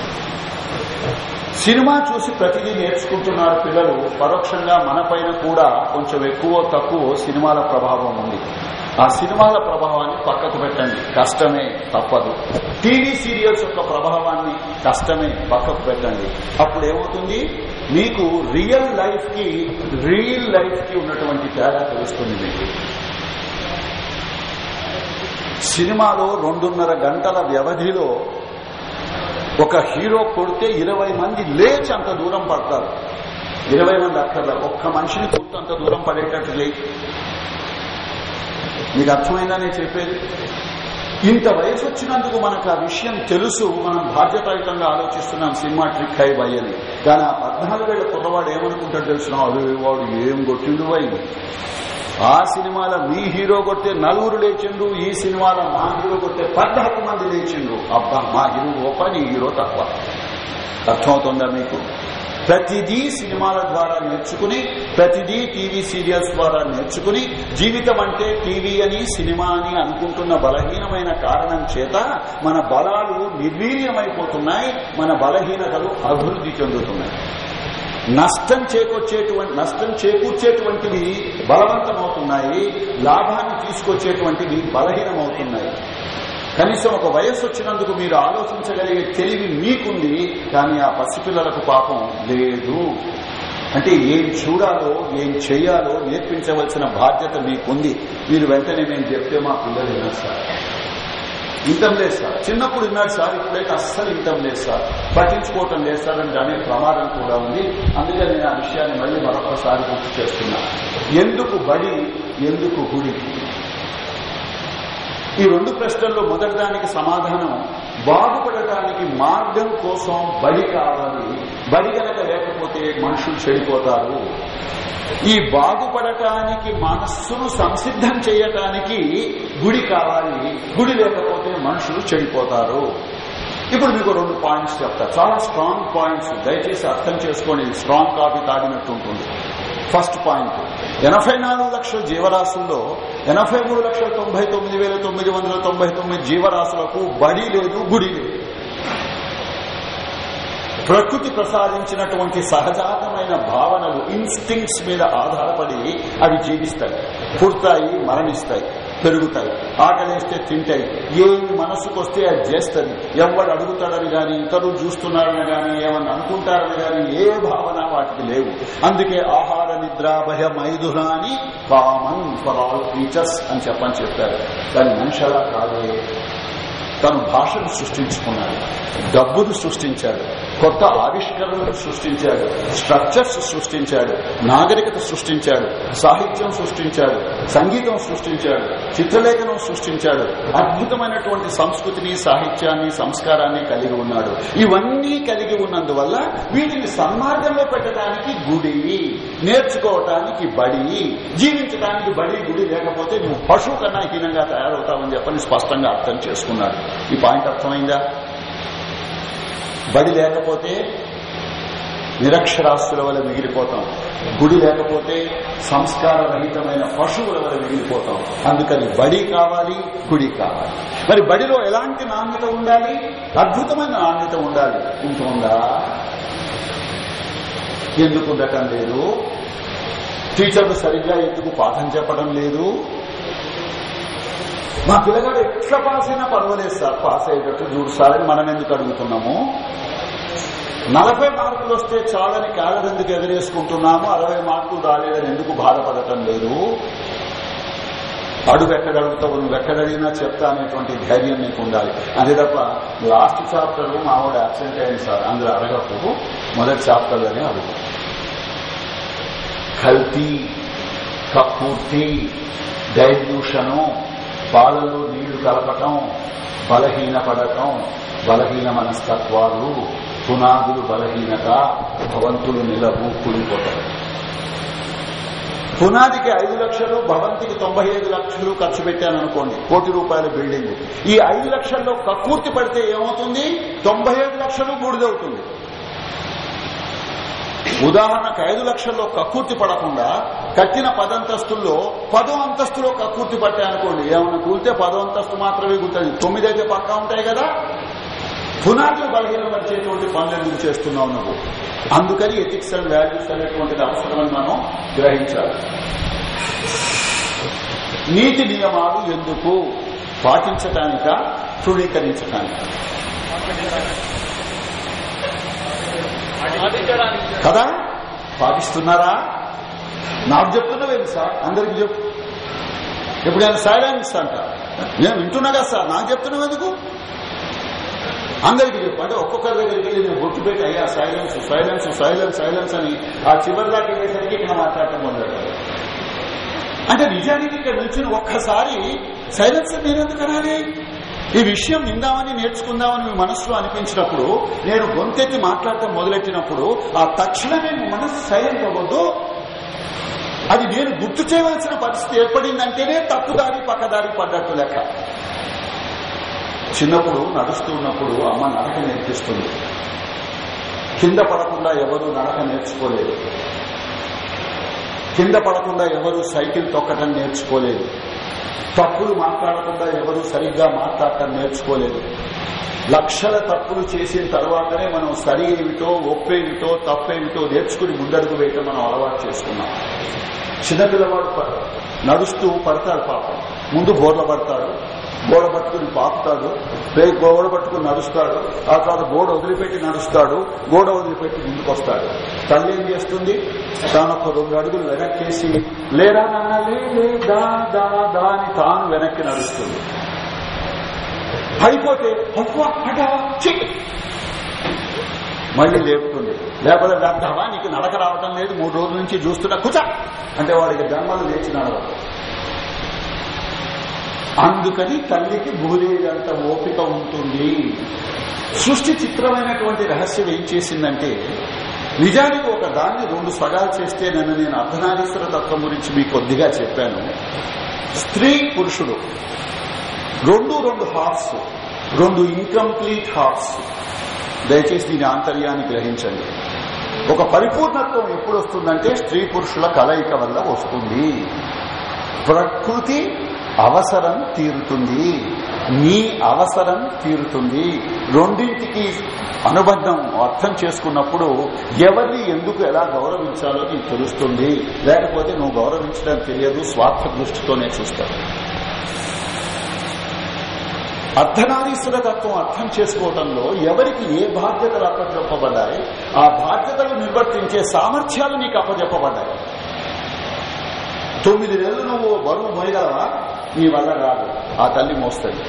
cinema చూసి ప్రతిదీ నేర్చుకుంటున్నారు పిల్లలు. పరోక్షంగా మనపైన కూడా కొంచెం ఎక్కువ తక్కువ సినిమాల ప్రభావం ఉంది. ఆ సినిమాల ప్రభావాన్ని పక్కకు పెట్టండి. కష్టమే తప్పదు. టీవీ సీరియల్స్ యొక్క ప్రభావాన్ని కష్టమే పక్కకు పెట్టండి. అప్పుడు ఏమవుతుంది? మీకు రియల్ లైఫ్కి రియల్ లైఫ్కి ఉన్నటువంటి తేడా తెలుస్తుంది మీకు. సినిమాలో రెండున్నర గంటల వ్యవధిలో ఒక హీరో కొడితే ఇరవై మంది లేచి అంత దూరం పడతారు. ఇరవై మంది అక్కర్ల ఒక్క మనిషిని కొడుతూ అంత దూరం పడేటట్టు లేదు మీకు అర్థమైందా నేను చెప్పేది? ఇంత వయసు వచ్చినందుకు మనకు ఆ విషయం తెలుసు. మనం బాధ్యతాయుతంగా ఆలోచిస్తున్నాం సినిమా ట్రిక్ అయి భయ్ కానీ ఆ పద్నాలుగేళ్ళ కుర్రవాడు ఏమనుకుంటాడు తెలిసిన వాడు ఏం కొట్టిండు అయింది ఆ సినిమాలో మీ హీరో కొట్టే నలుగురు లేచిండు ఈ సినిమాలో మా హీరో కొట్టే పద్నాలుగు మంది లేచిండు అబ్బా మా హీరో గొప్ప నీ హీరో తక్కువ. అర్థమవుతుందా మీకు? ప్రతిదీ సినిమాల ద్వారా నేర్చుకుని ప్రతిదీ టీవీ సీరియల్స్ ద్వారా నేర్చుకుని జీవితం అంటే టీవీ అని సినిమా అని అనుకుంటున్న బలహీనమైన కారణం చేత మన బలాలు నిర్వీర్యమైపోతున్నాయి మన బలహీనతలు అభివృద్ధి చెందుతున్నాయి. నష్టం చేకూర్చేటువంటి నష్టం చేకూర్చేటువంటివి బలవంతమవుతున్నాయి లాభాన్ని తీసుకొచ్చేటువంటివి బలహీనమవుతున్నాయి. కనీసం ఒక వయస్సు వచ్చినందుకు మీరు ఆలోచించగలిగే తెలివి మీకుంది కానీ ఆ పసిపిల్లలకు పాపం లేదు. అంటే ఏం చూడాలో ఏం చేయాలో నేర్పించవలసిన బాధ్యత మీకుంది. మీరు వెంటనే నేను చెప్తే మా పిల్లలు విన్నారు సార్. ఇంతం లేదు సార్. చిన్నప్పుడు విన్నాడు సార్ ఇప్పుడైతే అస్సలు ఇంతం లేదు సార్. పట్టించుకోవటం లేదు సార్ అని అనే ప్రమాదం కూడా ఉంది. అందుకే నేను ఆ విషయాన్ని మళ్ళీ మరొకసారి గుర్తు చేస్తున్నా. ఎందుకు బడి ఎందుకు గుడి? ఈ రెండు ప్రశ్నల్లో మొదటిదానికి సమాధానం బాగుపడటానికి మార్గం కోసం బలి కావాలి. బలి గనక లేకపోతే మనుషులు చెడిపోతారు. ఈ బాగుపడటానికి మనస్సును సంసిద్ధం చేయటానికి గుడి కావాలి. గుడి లేకపోతే మనుషులు చెడిపోతారు. ఇప్పుడు మీకు రెండు పాయింట్స్ చెప్తా. చాలా స్ట్రాంగ్ పాయింట్స్. దయచేసి అర్థం చేసుకోండి. స్ట్రాంగ్ కాపీ తాగినట్టు ఉంటుంది. ఫస్ట్ పాయింట్ ఎనభై నాలుగు లక్షల జీవరాశుల్లో ఎనభై మూడు లక్షల తొంభై తొమ్మిది వేల తొమ్మిది వందల తొంభై తొమ్మిది జీవరాశులకు బడి లేదు గుడి లేదు. ప్రకృతి ప్రసాదించినటువంటి సహజాతమైన భావనలు ఇన్స్టింగ్స్ మీద ఆధారపడి అవి జీవిస్తాయి. పుడతాయి మరణిస్తాయి పెరుగుతాయి ఆకలేస్తే తింటాయి ఏమి మనసుకొస్తే అది చేస్తుంది. ఎవడు అడుగుతాడని గాని ఇతరులు చూస్తున్నారని గాని ఏమన్నా అనుకుంటారని గాని ఏ భావన వాటికి లేవు. అందుకే ఆహార నిద్ర భయ అని కామన్ ఫర్ ఆల్ టీచర్స్ అని చెప్పని చెప్పారు. కానీ మనిషి అలా కాదే. తను భాషను సృష్టించుకున్నాడు. డబ్బును సృష్టించాడు. కొత్త ఆవిష్కరణలు సృష్టించాడు స్ట్రక్చర్స్ సృష్టించాడు నాగరికత సృష్టించాడు సాహిత్యం సృష్టించాడు సంగీతం సృష్టించాడు చిత్రలేఖనం సృష్టించాడు అద్భుతమైనటువంటి సంస్కృతిని సాహిత్యాన్ని సంస్కారాన్ని కలిగి ఉన్నాడు. ఇవన్నీ కలిగి ఉన్నందువల్ల వీటిని సన్మార్గంలో పెట్టడానికి గుడి నేర్చుకోవటానికి బడి జీవించడానికి బడి గుడి లేకపోతే నువ్వు పశువు కన్నా హీనంగా తయారవుతావని చెప్పని స్పష్టంగా అర్థం చేసుకున్నాడు. ఈ పాయింట్ అర్థమైందా? బడి లేకపోతే నిరక్షరాస్తుల వల్ల మిగిలిపోతాం. గుడి లేకపోతే సంస్కార రహితమైన పశువుల వల్ల మిగిలిపోతాం. అందుకని బడి కావాలి గుడి కావాలి. మరి బడిలో ఎలాంటి నాణ్యత ఉండాలి? అద్భుతమైన నాణ్యత ఉండాలి. ఉంటుందా? ఎందుకు ఉండటం లేదు? టీచర్లు సరిగ్గా ఎందుకు పాఠం చెప్పడం లేదు? మా పిల్లగాడు ఎట్లా పాస్ అయినా పర్వాలేదు సార్. పాస్ అయ్యేటట్టు చూడు సార్ అని మనం ఎందుకు అడుగుతున్నాము? నలభై మార్కులు వస్తే చాలని క్యాలర్ ఎందుకు ఎగరేసుకుంటున్నాము? అరవై మార్కులు రాలేదని ఎందుకు బాధపడటం లేదు? అడుగు ఎక్కడడుగుతావు నువ్వు ఎక్కడడిగినా చెప్తా అనేటువంటి ధైర్యం నీకు ఉండాలి. అంతే తప్ప లాస్ట్ చాప్టర్ మా వాడు అబ్సెంట్ అయింది సార్. అందులో అడగకపోతే మొదటి చాప్టర్లోనే అడుగు. కల్తీ కక్కుర్తి డైల్యూషను పాలలో నీళ్ళు కలపటం బలహీన పడటం బలహీన మనస్తత్వాలు పునాదులు బలహీనత భవంతులు నిలవు కూలిపోతారు పునాదికి ఐదు లక్షలు భవంతికి తొంభై ఐదు లక్షలు ఖర్చు పెట్టాను అనుకోండి కోటి రూపాయల బిల్డింగ్. ఈ ఐదు లక్షల్లో కక్కుర్తి పడితే ఏమవుతుంది? తొంభై ఐదు లక్షలు బూడిదవుతుంది. ఉదాహరణకు ఐదు లక్షల్లో కక్కుర్తి పడకుండా కట్టిన పదంతస్తుల్లో పదో అంతస్తులో కక్కుర్తి పట్టాయనుకోండి ఏమైనా కూలితే పదో అంతస్తు మాత్రమే గుర్తుంది తొమ్మిది అయితే పక్కా ఉంటాయి కదా? పునాదులు బలహీనపరిచేటువంటి పనులు ఎందుకు చేస్తున్నావు నువ్వు? అందుకని ఎథిక్స్ అండ్ వాల్యూస్ అనేటువంటిది అవసరమని మనం గ్రహించాలి. నీతి నియమాలు ఎందుకు? పాటించటానిక? తృణీకరించటానిక? కదా? పాటిస్తున్నారా? నాకు చెప్తున్నవేంటి సార్? అందరికి చెప్పు. ఎప్పుడైనా సైలెన్స్ అంట. నేను వింటున్నా కదా సార్. నాకు చెప్తున్నావు ఎందుకు? అందరికీ చెప్పు. అంటే ఒక్కొక్కరి దగ్గరికి వెళ్ళి నేను బొట్టు పెట్టి అయ్యా సైలెన్స్ సైలెన్స్ సైలెన్స్ సైలెన్స్ అని ఆ చివరి దాకా వెళ్ళేసరికి ఇక్కడ మాట్లాడటం మొదలెట్టారు అంటే నిజానికి ఇక్కడ నిల్చుని ఒక్కసారి సైలెన్స్ మీరెందుకు అనాలి? ఈ విషయం విందామని నేర్చుకుందామని మీ మనస్సులో అనిపించినప్పుడు నేను గొంతెత్తి మాట్లాడటం మొదలెట్టినప్పుడు ఆ తక్షణమే మీ మనస్సు సైలెంట్ అవ్వద్దు. అది నేను గుర్తు చేయవలసిన పరిస్థితి ఏర్పడిందంటేనే తప్పుదారి పక్కదారి పడ్డట్టు లెక్క. చిన్నప్పుడు నడుస్తూ ఉన్నప్పుడు అమ్మ నడక నేర్పిస్తుంది. కింద పడకుండా ఎవరు నడక నేర్చుకోలేదు. కింద పడకుండా ఎవరు సైకిల్ తొక్కటం నేర్చుకోలేదు. తప్పులు మాట్లాడకుండా ఎవరు సరిగ్గా మాట్లాడటం నేర్చుకోలేదు. లక్షల తప్పులు చేసిన తర్వాతనే మనం సరి ఏమిటో ఒప్పేమిటో తప్పేమిటో నేర్చుకుని ముందడుగు వేయటం మనం అలవాటు చేసుకున్నాం. చిన్నపిల్లవాడు ప- నడుస్తూ పడతాడు పాపం. ముందు బోర్ల పడతాడు గోడ పట్టుకుని పాపుతాడు రేపు గోడ పట్టుకుని నడుస్తాడు ఆ తర్వాత గోడ వదిలిపెట్టి నడుస్తాడు గోడ వదిలిపెట్టి ముందుకు వస్తాడు తల్లి ఏం చేస్తుంది? తాను ఒక రెండు అడుగులు వెనక్కేసి లేరా నాన్న లే దా దా దా అని తాను వెనక్కి నడుస్తుంది. అయిపోతే మళ్ళీ లేపుతుంది. లేకపోతే వ్యర్థమా నీకు నడక రావటం లేదు మూడు రోజుల నుంచి చూస్తున్నా కుచ! అంటే వాడికి జన్మలు లేచి నడవదు అందుకని తల్లికి భూదేవంత ఓపిక ఉంటుంది. సృష్టి చిత్రమైనటువంటి రహస్యం ఏం చేసిందంటే నిజానికి ఒక దాన్ని రెండు సగాలు చేస్తే నన్ను నేను అర్ధనారీశ్వర తత్వం గురించి మీకు కొద్దిగా చెప్పాను. స్త్రీ పురుషుడు. రెండు రెండు హాఫ్స్ రెండు ఇన్కంప్లీట్ హాఫ్స్ దయచేసి దీని ఆంతర్యాన్ని గ్రహించండి. ఒక పరిపూర్ణత్వం ఎప్పుడు వస్తుందంటే స్త్రీ పురుషుల కలయిక వల్ల వస్తుంది. ప్రకృతి అవసరం తీరుతుంది. నీ అవసరం తీరుతుంది. రెండింటికి అనుబంధం అర్థం చేసుకున్నప్పుడు ఎవరిని ఎందుకు ఎలా గౌరవించాలో నీకు తెలుస్తుంది. లేకపోతే నువ్వు గౌరవించడం తెలియదు స్వార్థ దృష్టితోనే చూస్తావు. అర్ధనారీశ్వర తత్వం అర్థం చేసుకోవడంలో ఎవరికి ఏ బాధ్యతలు అప్పచెప్పబడ్డాయి ఆ బాధ్యతలు నిర్వర్తించే సామర్థ్యాలు నీకు అప్పచెప్పబడ్డాయి తొమ్మిది నెలలు నువ్వు బరువు మోయగలవా? నీ వల్ల రాదు ఆ తల్లి మోస్తుంది.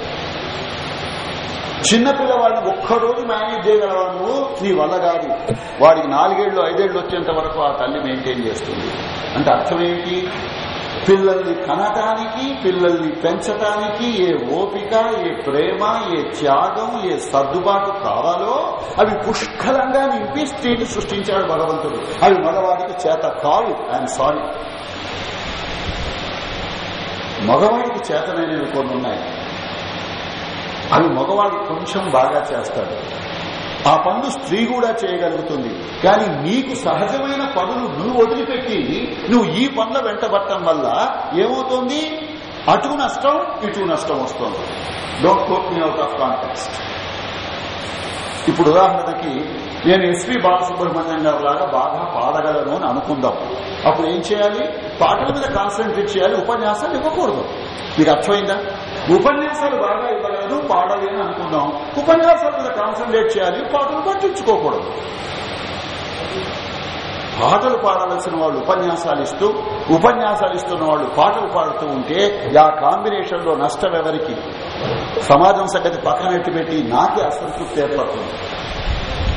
చిన్నపిల్లవాడిని ఒక్కరోజు మేనేజ్ చేయగలవా నువ్వు? నీ వల్ల కాదు. వాడికి నాలుగేళ్ళు ఐదేళ్ళు వచ్చేంత వరకు ఆ తల్లి మెయింటైన్ చేస్తుంది. అంటే అర్థం ఏంటి పిల్లల్ని కనటానికి పిల్లల్ని పెంచటానికి ఏ ఓపిక ఏ ప్రేమ ఏ త్యాగం ఏ సర్దుబాటు కావాలో అవి పుష్కలంగా నింపి స్త్రీని సృష్టించాడు భగవంతుడు. అవి మగవాడికి చేత కావు. ఐఎమ్ సారీ మగవాడికి చేతనైనవి కొన్ని ఉన్నాయి. అవి మగవాడు కొంచెం బాగా చేస్తాడు. ఆ పనులు స్త్రీ కూడా చేయగలుగుతుంది. కానీ నీకు సహజమైన పనులు నువ్వు వదిలిపెట్టి నువ్వు ఈ పనుల వెంటబట్టడం వల్ల ఏమవుతుంది? అటు నష్టం ఇటు నష్టం వస్తుంది. Don't quote me out of context ఇప్పుడు ఉదాహరణకి నేను ఎస్పి బాలసుబ్రహ్మణ్యం గారు లాగా బాగా పాడగలను అని అనుకుందాం. అప్పుడు ఏం చేయాలి? పాటల మీద కాన్సన్ట్రేట్ చేయాలి ఉపన్యాసాలు ఇవ్వకూడదు. మీకు అర్థమైందా? ఉపన్యాసాలు బాగా ఇవ్వలేదు పాడాలి అని అనుకుందాం. ఉపన్యాసాల మీద కాన్సన్ట్రేట్ చేయాలి పాటలు పట్టించుకోకూడదు. పాటలు పాడాల్సిన వాళ్ళు ఉపన్యాసాలు ఇస్తూ ఉపన్యాసాలు ఇస్తున్న వాళ్ళు పాటలు పాడుతూ ఉంటే ఆ కాంబినేషన్లో నష్టం ఎవరికి? సమాజం సంగతి పక్కనెట్టి పెట్టి నాకే అసంతృప్తి ఏర్పడుతుంది.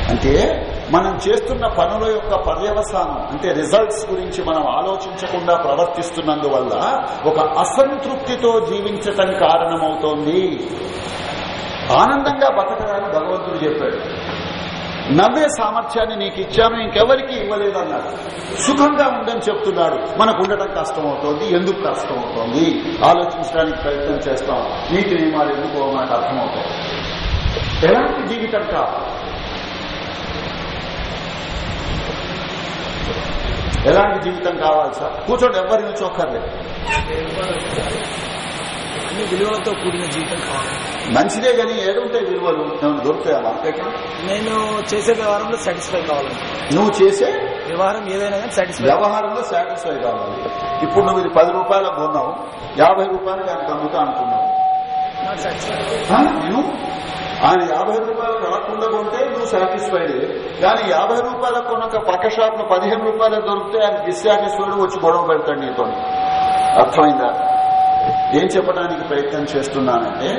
అంటే మనం చేస్తున్న పనుల యొక్క పర్యవసానం అంటే రిజల్ట్స్ గురించి మనం ఆలోచించకుండా ప్రవర్తిస్తున్నందువల్ల ఒక అసంతృప్తితో జీవించటం కారణమవుతోంది. ఆనందంగా బతకడానికి భగవంతుడు చెప్పాడు. నవ్వే సామర్థ్యాన్ని నీకు ఇచ్చాను ఇంకెవరికి ఇవ్వలేదన్నాడు. సుఖంగా ఉండని చెప్తున్నాడు. మనకు ఉండటం కష్టమవుతోంది ఎందుకు కష్టమవుతోంది? ఆలోచించడానికి ప్రయత్నం చేస్తాం. నీతి నియమాలు ఎందుకు మనకు అర్థమవుతాయి. ఎలాంటి జీవితం కావాలి ఎలాంటి జీవితం కావాలి సార్? కూర్చోండి ఎవరి నుంచి ఒక్కర్లేదు అన్ని విలువలతో కూడిన జీవితం కావాలి. మంచిదే కానీ ఏడుంటాయి విలువలు ఏమైనా దొరుకుతాయా మార్కెట్లో నేను చేసే వ్యవహారంలో సాటిస్ఫై కావాలి నువ్వు చేసే వ్యవహారం ఏదైనా కానీ సాటిస్ఫై వ్యవహారంలో సాటిస్ఫై కావాలి. ఇప్పుడు నువ్వు ఇది పది రూపాయలకు కొన్నావు యాభై రూపాయలు ఆయనకు అమ్ముతా అనుకున్నావు నేను ఆయన యాభై రూపాయలు రాకుండా కొంటే నువ్వు సాటిస్ఫైడ్ కానీ యాభై రూపాయలకు కొన్నాక పక్క షాప్లో పదిహేను రూపాయలు దొరికితే ఆయన డిస్సాటిస్ఫైడ్ వచ్చి గొడవ పెడతాడు నీతో. అర్థమైందా? ఏం చెప్పడానికి ప్రయత్నం చేస్తున్నానంటే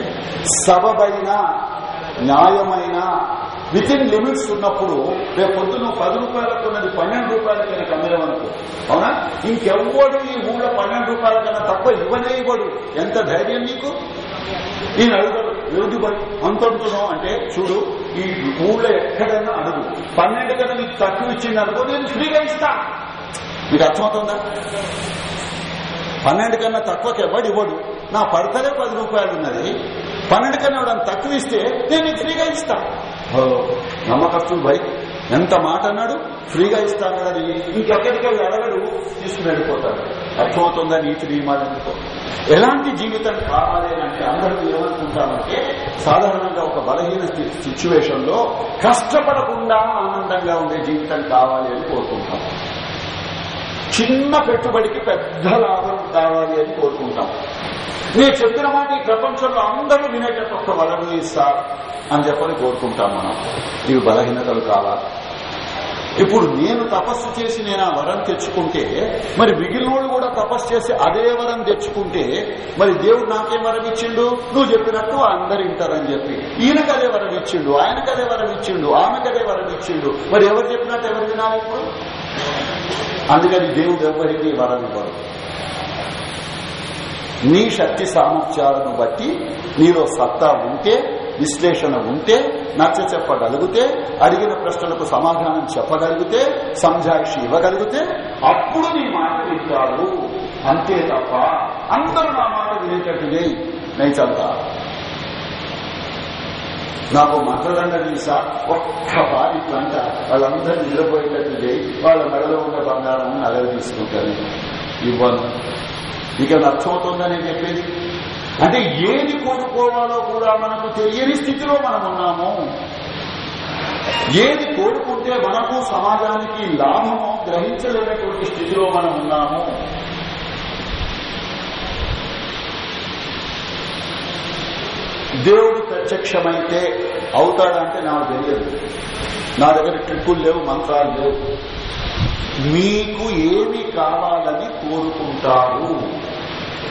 సబబైన న్యాయమైన విత్ ఇన్ లిమిట్స్ ఉన్నప్పుడు రేపు పొద్దున నువ్వు పది రూపాయలకు ఉన్నది పన్నెండు రూపాయలకి కనుక అమ్మేవనుకో అవునా? ఇంకెవ్వడు ఈ ఊళ్ళో పన్నెండు రూపాయల కన్నా తక్కువ ఇవ్వనే ఇవ్వడు. ఎంత ధైర్యం నీకు? ఈ అడుగుతాడు ఏమిటి బట్ అంత అడుగుతున్నావు అంటే చూడు ఈ ఊళ్ళో ఎక్కడైనా అడుగు. పన్నెండు కన్నా నీకు తక్కువ ఇచ్చింది అనుకో నేను ఫ్రీగా ఇస్తా మీకు అర్థమవుతుందా? పన్నెండు కన్నా తక్కువకి ఎవడు ఇవ్వడు? నా పడతలే పది రూపాయలు ఉన్నది. పన్నెండు కన్నా ఇవ్వడం తక్కువ ఇస్తే నేను ఫ్రీగా ఇస్తా ఓ, నమ్మకస్తులు బై. ఎంత మాట అన్నాడు? ఫ్రీగా ఇస్తానని ఇంకెక్కడికి వెళ్ళి అడగడు తీసుకుని వెళ్ళిపోతాడు. అర్థమవుతుందా నీతి నియమాలతో ఎలాంటి జీవితం కావాలి అంటే అందరూ ఏమనుకుంటామంటే సాధారణంగా ఒక బలహీన సిచ్యువేషన్లో కష్టపడకుండా ఆనందంగా ఉండే జీవితం కావాలి అని కోరుకుంటాం. చిన్న పెట్టుబడికి పెద్ద లాభం కావాలి అని కోరుకుంటాం. నేను చెప్పిన మాట ఈ ప్రపంచంలో అందరూ వినేటట్టు ఒక వరం ఇస్తా అని చెప్పని కోరుకుంటాం మనం. ఇవి బలహీనతలు కావాలి ఇప్పుడు నేను తపస్సు చేసి నేను ఆ వరం తెచ్చుకుంటే మరి మిగిలినోడు కూడా తపస్సు చేసి అదే వరం తెచ్చుకుంటే మరి దేవుడు నాకే వరం ఇచ్చిండు? నువ్వు చెప్పినట్టు అందరు వింటారని చెప్పి. ఈయనకు అదే వరం ఇచ్చిండు ఆయనకు అదే వరం ఇచ్చిండు ఆమెకు అదే వరం ఇచ్చిండు. మరి ఎవరు చెప్పినట్టు ఎవరు వినాలి ఇప్పుడు? అందుకని దేవుడు ఎవరికి వరం ఇవ్వరు నీ శక్తి సామర్థ్యాలను బట్టి నీలో సత్తా ఉంటే విశ్లేషణ ఉంటే నచ్చ చెప్పగలిగితే అడిగిన ప్రశ్నలకు సమాధానం చెప్పగలిగితే సంజాయిషి ఇవ్వగలిగితే అప్పుడు నీ మాట వింటాడు అంతే తప్ప అందరూ నా మాట వినేటట్టు నేను నైచంతా నాకు మంత్రదండ తీసా ఒక్క పారి పంట వాళ్ళందరూ నిద్రపోయేటట్టు చేయి వాళ్ళ మెడలో ఉన్న బంగారం నగలు తీసుకుంటాను ఇవ్వను. ఇక అర్థమవుతుందని చెప్పేది? అంటే ఏది కోరుకోవాలో కూడా మనకు తెలియని స్థితిలో మనం ఉన్నాము. ఏది కోరుకుంటే మనకు సమాజానికి లాభము గ్రహించలేనటువంటి స్థితిలో మనం ఉన్నాము. దేవుడు ప్రత్యక్షమైతే అవుతాడంటే నాకు తెలియదు. నా దగ్గర ట్రిక్కులు లేవు మంత్రాలు లేవు. మీకు ఏమి కావాలని కోరుకుంటారు?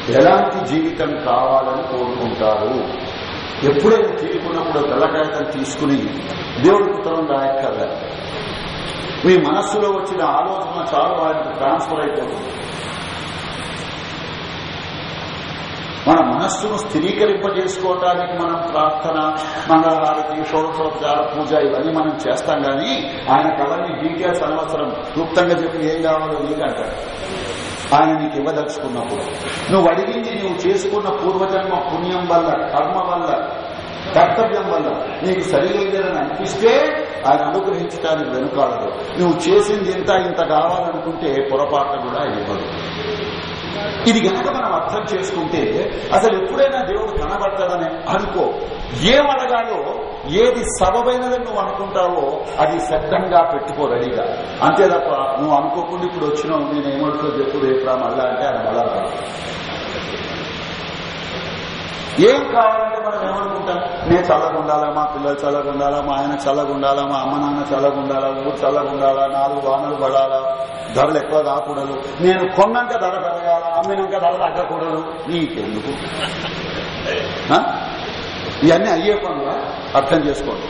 ఎలాంటి జీవితం కావాలని కోరుకుంటారు? ఎప్పుడైనా తీరుకున్నప్పుడు తెల్లకాయతం తీసుకుని దేవుడికి పుత్రం రాయక్కర్లే మీ మనస్సులో వచ్చిన ఆలోచన చాలు వారికి ట్రాన్స్ఫర్ అయిపోతుంది. మన మనస్సును స్థిరీకరింపజేసుకోవటానికి మనం ప్రార్థన మంగళహారతి షోడశోపచార పూజ ఇవన్నీ మనం చేస్తాం గాని ఆయన కళని డీటెయిల్స్ అనవసరం క్లుప్తంగా చెప్పి ఏం కావాలో నీకంటాడు ఆయన నీకు ఇవ్వదలుచుకున్నప్పుడు. నువ్వు అడిగింది నువ్వు చేసుకున్న పూర్వజన్మ పుణ్యం వల్ల కర్మ వల్ల కర్తవ్యం వల్ల నీకు సరిలేదని అనిపిస్తే ఆయన అనుగ్రహించడానికి వెనుకాడదు. నువ్వు చేసింది ఇంత ఇంత కావాలనుకుంటే పొరపాటు కూడా ఇవ్వదు. ఇది కనుక మనం అర్థం చేసుకుంటే అసలు ఎప్పుడైనా దేవుడు కనబడతాడని అనుకో ఏం అడగాలో ఏది సబబైనదని నువ్వు అనుకుంటావో అది సిద్ధంగా పెట్టుకో రెడీగా. అంతే తప్ప నువ్వు అనుకోకుండా ఇప్పుడు వచ్చినావు నేను ఏమడుతో చెప్పు రేపురా మళ్ళా అంటే అది మళ్ళా ఏం కావాలంటే మనం ఏమనుకుంటాం? నేను చల్లగుండాలా మా పిల్లలు చల్లగుండాలా మా ఆయన చల్లగుండాలా మా అమ్మ నాన్న చల్లగుండాలా ఊరు చల్లగా ఉండాలా నాలుగు వానలు పడాలా ధరలు ఎక్కువ కాకూడదు. నేను కొన్నాక ధర పెరగాల అమ్మినాక ధర తగ్గకూడదు. నీకెందుకు? ఆ? ఇవన్నీ అయ్యే పనులా? అర్థం చేసుకోండి.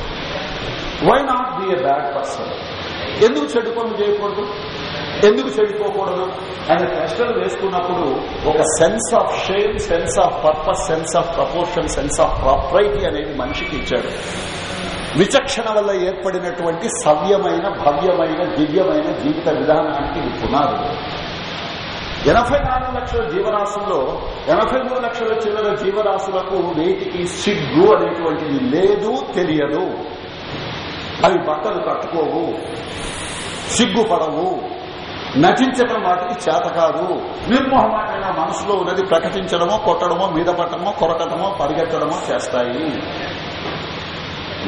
Why not be a bad person ఎందుకు చెడు పనులు చేయకూడదు? ఎందుకు చెడిపోకూడదు? అనే ప్రశ్నలు వేసుకున్నప్పుడు ఒక sense of shame sense of purpose sense of proportion sense of propriety అనేది మనిషికి ఇచ్చాడు. విచక్షణ వల్ల ఏర్పడినటువంటి సవ్యమైన భవ్యమైన దివ్యమైన జీవిత విధానానికి ఇది పునాది. ఎనభై నాలుగు లక్షల జీవరాశుల్లో ఎనభై మూడు లక్షల చిల్లర జీవరాశులకు వేటికి సిగ్గు అనేటువంటిది లేదు తెలియదు. అవి బట్టలు కట్టుకోవు సిగ్గుపడవు నటించడం వాటికి చేత కాదు. నిర్మోహమాటైన మనసులో ఉన్నది ప్రకటించడమో కొట్టడమో మీద పట్టడమో కొరకటమో పరిగెత్తడమో చేస్తాయి.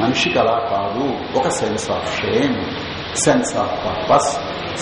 మనిషికి అలా కాదు. ఒక sense of shame sense of purpose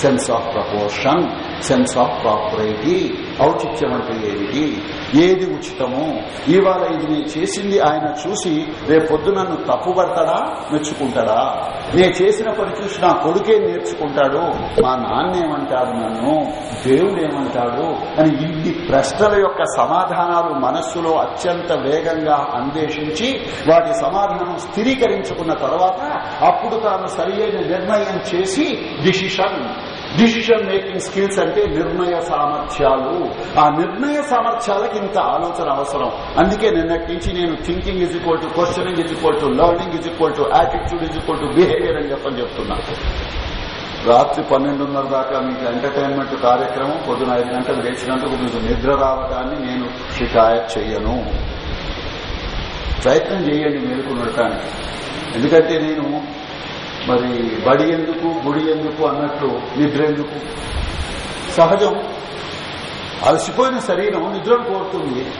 sense of proportion sense of propriety ఔచిత్యం అంటే ఏమిటి? ఏది ఉచితము? ఇవాళ ఇది నేను చేసింది ఆయన చూసి రేపొద్దు నన్ను తప్పుపడతాడా మెచ్చుకుంటాడా? నేను చేసిన పని చూసి నా కొడుకే నేర్చుకుంటాడు. మా నాన్న ఏమంటాడు నన్ను? దేవుడు ఏమంటాడు? అని ఇన్ని ప్రశ్నల యొక్క సమాధానాలు మనస్సులో అత్యంత వేగంగా అన్వేషించి వాటి సమాధానం స్థిరీకరించుకున్న తర్వాత అప్పుడు తాను సరియైన నిర్ణయం చేసి డిసిషన్. డిసిషన్ మేకింగ్ స్కిల్స్ అంటే నిర్ణయ సామర్థ్యాలు. ఆ నిర్ణయ సామర్థ్యాలకు ఇంత ఆలోచన అవసరం. అందుకే నిన్నటి నుంచి నేను thinking is equal to questioning is equal to learning is equal to attitude is equal to behaviour అని చెప్పని చెప్తున్నా. రాత్రి పన్నెండున్నర దాకా మీకు ఎంటర్టైన్మెంట్ కార్యక్రమం పొద్దున ఐదు గంటలు వేసినందుకు మీకు నిద్ర రావటాన్ని నేను షికాయత్ చెయ్యను. ప్రయత్నం చేయండి మేలుకు ఉండటానికి ఎందుకంటే నేను మరి బడి ఎందుకు గుడి ఎందుకు అన్నట్లు నిద్ర ఎందుకు? సహజం. అలసిపోయిన శరీరం నిద్రను కోరుతుంది.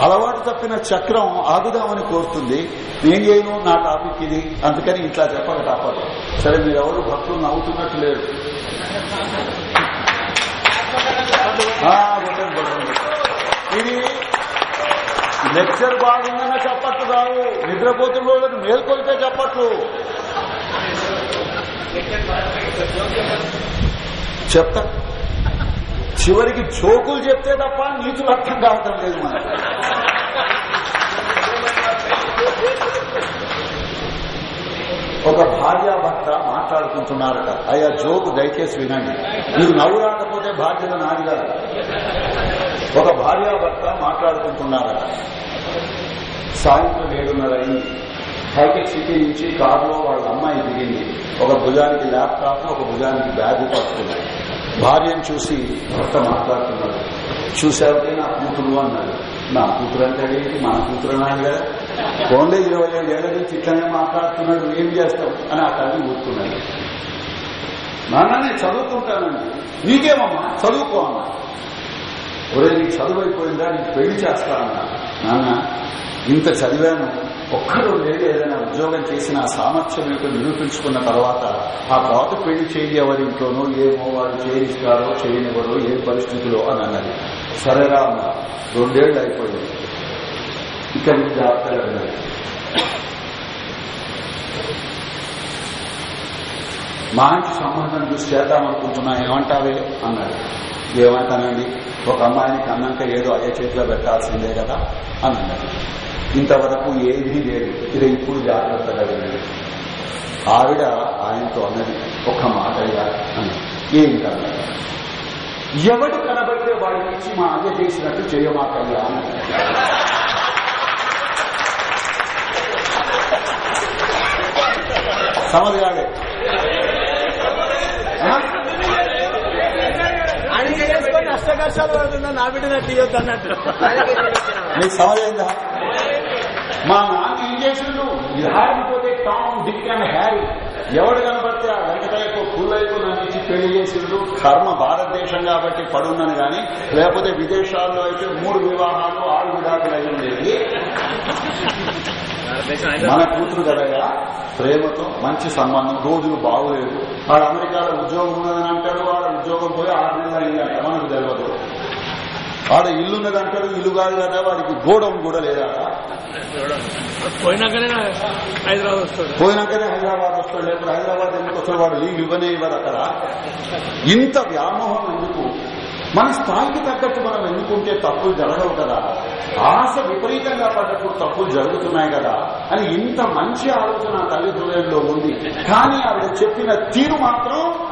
అలవాటు తప్పిన చక్రం ఆగుదామని కోరుతుంది. నేను చేయను నా టాపిక్ ఇది అందుకని ఇట్లా చెప్పక తప్పదు. సరే మీరెవరు భక్తులు నవ్వుతున్నట్టు లేరు. [LAUGHS] ఇది లెక్చర్ బాగుందన్న చెప్పట్లు కావు నిద్రపోతున్న వాళ్ళకి మేల్కొలితే చెప్పట్లు చెప్తా. చివరికి జోకులు చెప్తే తప్ప నీతులు అర్థం కావటం లేదు మనం ఒక భార్యాభర్త మాట్లాడుకుంటున్నారట. అయ్యా జోకు దయచేసి వినండి. మీరు నవ్వు రాకపోతే బాధ్యత నాది కాదు. ఒక భార్యాభర్త మాట్లాడుకుంటున్నారట. సాయంత్రం ఏడున్నర అయింది హైటెక్ సిటీ నుంచి కారులో వాళ్ళ అమ్మాయి దిగింది. ఒక భుజానికి ల్యాప్టాప్ ఒక భుజానికి బ్యాగ్ పట్టుకున్నాడు భార్యను చూసి భర్త మాట్లాడుతున్నాడు. చూసావుతే నా కూతురు? అన్నాడు. నా కూతురు అంటే ఏంటి? మా కూతురు నాది కదా ఓన్లీ ఇరవై ఏడు ఏళ్ళ నుంచి ఇట్లనే మాట్లాడుతున్నాడు. ఏం చేస్తాం అని ఆ తల్లి ఊరుకున్నాడు నాన్న నేను చదువుకుంటానండి. నీకేమమ్మా? చదువుకో అమ్మా. ఒరే నీకు చదువు అయిపోయిందా? నీకు పెళ్ళి చేస్తానన్నా. నాన్న ఇంత చదివాను. ఒక్కరు లేదు ఏదైనా ఉద్యోగం చేసిన ఆ సామర్థ్యం యొక్క నిరూపించుకున్న తర్వాత ఆ తర్వాత పెళ్ళి చేయి ఎవరింట్లోనో ఏమో వారు చేయిస్తారో చేయనివ్వరో ఏ పరిస్థితిలో అని అన్నది. సరేరా అన్న రెండేళ్ళు అయిపోయింది. ఇక్కడి నుంచి జాగ్రత్తగా మంచి సంబంధం చూసి చేద్దామనుకుంటున్నా ఏమంటావే? అన్నాడు. ఏమంటానండి? ఒక అమ్మాయిని కన్నాక ఏదో అయ్యే చేతిలో పెట్టాల్సిందే కదా? అని అన్నాడు. ఇంతవరకు ఏదీ లేదు. ఇది ఇప్పుడు జాగ్రత్తగా వినండి. ఆవిడ ఆయనతో అన్నది ఒక్క మాట అయ్యా ఏం కన్నా ఎవడు కనబడితే వాడికి ఇచ్చి మా అన్న చేసినట్టు చేయమాకయ్యా అని ఆయన చేసుకొని అష్టకష్టాలు పడుతున్నా నా బిడ్డ తీయొద్దు అన్నట్టు. మీకు సమజైందా మా నాన్న ఏం చేసిండు? విహారిపోతే టామ్ డిక్ అండ్ హ్యారీ. ఎవడు కనబడితే ఆ వెంకటయ్యకు పుల్లయ్యకు నన్ను ఇచ్చి పెళ్ళి చేసిండు. కర్మ భారతదేశం కాబట్టి పడున్నాను కానీ లేకపోతే విదేశాల్లో అయితే మూడు వివాహాలు ఆరు విడాకులు అయి ఉండేది మన కూతురు కదగా ప్రేమతో మంచి సంబంధం రోజులు బాగులేదు. వాడు అమెరికాలో ఉద్యోగం ఉన్నదని అంటాడు వాడు ఉద్యోగం పోయి ఆరు నెలలు అయిందంట మనకు తెలియదు వాడు ఇల్లు ఉన్నది అంటాడు ఇల్లు కాదు కదా వాడికి గోడౌన్ కూడా లేదా? పోయినాకనే హైదరాబాద్ వస్తాడు. లేకపోతే హైదరాబాద్ ఎందుకు వస్తాడు? వాడు లీవ్ ఇవ్వనే ఇవ్వరు అక్కడ. ఇంత వ్యామోహం ఎందుకు? మన స్థాయికి తగ్గట్టు మనం ఎన్నుకుంటే తప్పులు జరగవు కదా. ఆశ విపరీతంగా పడ్డప్పుడు తప్పులు జరుగుతున్నాయి కదా అని ఇంత మంచి ఆలోచన తల్లి హృదయంలో ఉంది. కానీ ఆవిడ చెప్పిన తీరు మాత్రం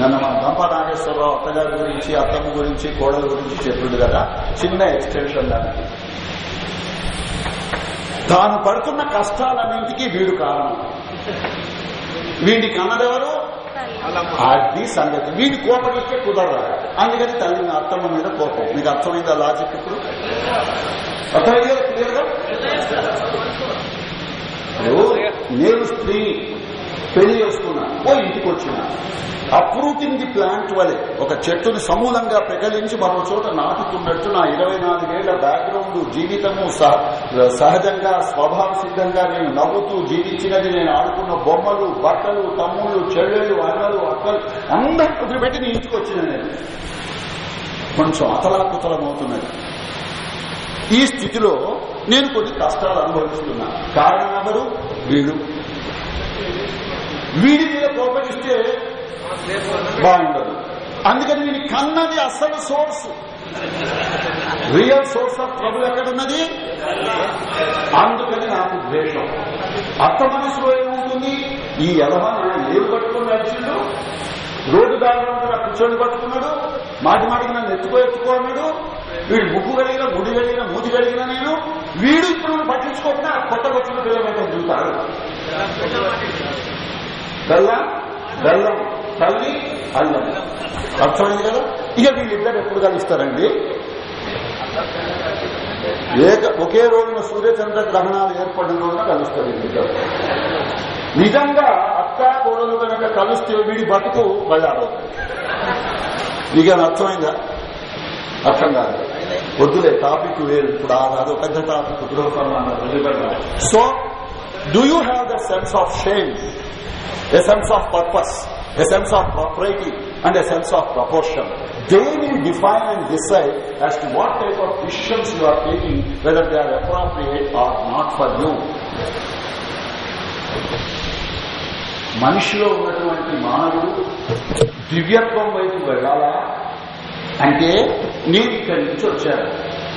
నన్ను మన గంప నాగేశ్వరరావు అత్తగారి గురించి అత్తమ్మ గురించి కోడల గురించి చెప్పిండు కదా. చిన్న ఎక్స్టెన్షన్ దానికి. తాను పడుతున్న కష్టాలన్నింటికీ వీడు కారణం. వీడికి అన్నదెవరు? అది సంగతి. వీడి కోపగిస్తే కుదరదు. అందుకని తల్లి నా అత్తమ్మ మీద కోపం. మీకు అర్థమైందా లాజిక్ ఇప్పుడు? అర్థమైంది? క్లియర్గా నేను స్త్రీ. పెళ్ళి చేసుకున్నా ఓ ఇంటికి వచ్చినా. అప్రూటింగ్ ది ప్లాంట్ వలె ఒక చెట్టుని సమూలంగా పెకలించి మరో చోట నాటుతున్నట్టు నా ఇరవై నాలుగేళ్ళ బ్యాక్గ్రౌండ్ జీవితము సహ- సహజంగా స్వభావ సిద్ధంగా నేను నవ్వుతూ జీవించినది నేను ఆడుకున్న బొమ్మలు బట్టలు తమ్ముళ్ళు చెల్లెళ్ళు అన్నలు అక్కలు అందరు వదిలిపెట్టి నీ ఇంటికి వచ్చిన నేను. కొంచెం అతలాకుతలమవుతున్నది. ఈ స్థితిలో నేను కొన్ని కష్టాలు అనుభవిస్తున్నా. కారణం ఎవరు? వీడు. వీడి మీద కోపగిస్తే బాగుండదు. అందుకని వీడి కన్నది అసలు source. Real source of trouble ఎక్కడున్నది? అందుకని నాకు ద్వేషం. అత్త మనసులో ఏముంటుంది? ఈ యజమాని ఏం పట్టుకుని నడిచిండు. రోడ్డు దారిలో కూర్చొని పట్టుకున్నాడు. మాటి మాటికి నన్ను ఎత్తుకో ఎత్తుకో అన్నాడు. వీడు ముక్కు కలిగిన గుడి కలిగిన మూతి కలిగిన నేను. వీడు ఇప్పుడు పట్టించుకోకుండా కొత్త వచ్చిన పిల్లల మీద తెల్ల బెల్లం బెల్లం తల్లి అల్లం అర్థమైంది కదా? ఇక వీళ్ళిద్దరు ఎప్పుడు కలుస్తారండి? ఏక ఒకే రోజున సూర్యచంద్ర గ్రహణాలు ఏర్పడిన రోజున కలుస్తారు వీళ్ళిద్దరు. నిజంగా అత్త కోడలు కనుక కలిస్తే వీడి బతుకు బజారు. ఇక అర్థమైందా? అర్థం కాదు. వద్దులే టాపిక్ వేరు. ఇప్పుడు ఆ- అదో పెద్ద topic. గృహపరమాణం so do you have the sense of shame a sense of purpose, a sense of propriety, and a sense of proportion. They will define and decide as to what type of decisions you are taking, whether they are appropriate or not for you. మనిషిలో ఉన్నటువంటి మానవుడు దివ్యత్వం వైపు వెళ్ళాలా అంటే నేను ఇక్కడి నుంచి వచ్చాను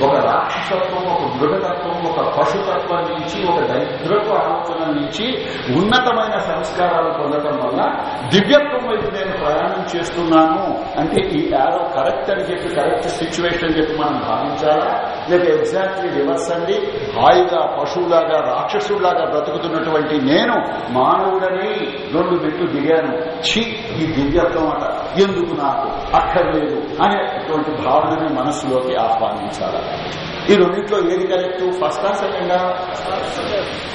ఒక రాక్షసత్వం ఒక దృఢతత్వం ఒక పశుతత్వం నుంచి ఒక దరిద్రపు ఆలోచన నుంచి ఉన్నతమైన సంస్కారాలు పొందటం వల్ల దివ్యత్వం వైపు నేను ప్రయాణం చేస్తున్నాను అంటే ఈ యారో కరెక్ట్ అని చెప్పి కరెక్ట్ సిచ్యువేషన్ చెప్పి మనం భావించాలా? లేక ఎగ్జాక్ట్లీ రివర్స్ అండి. హాయిగా పశువులాగా రాక్షసులాగా బ్రతుకుతున్నటువంటి నేను మానవుడని రెండు మెట్లు దిగాను. ఛీ ఈ దివ్యత్వం అట. ఎందుకు నాకు అక్కర్లేదు అనేటువంటి భావనని మనస్సులోకి ఆహ్వానించాలి? ఈ రెండింటిలో ఏది కరెక్ట్ ఫస్ట్ సెకండా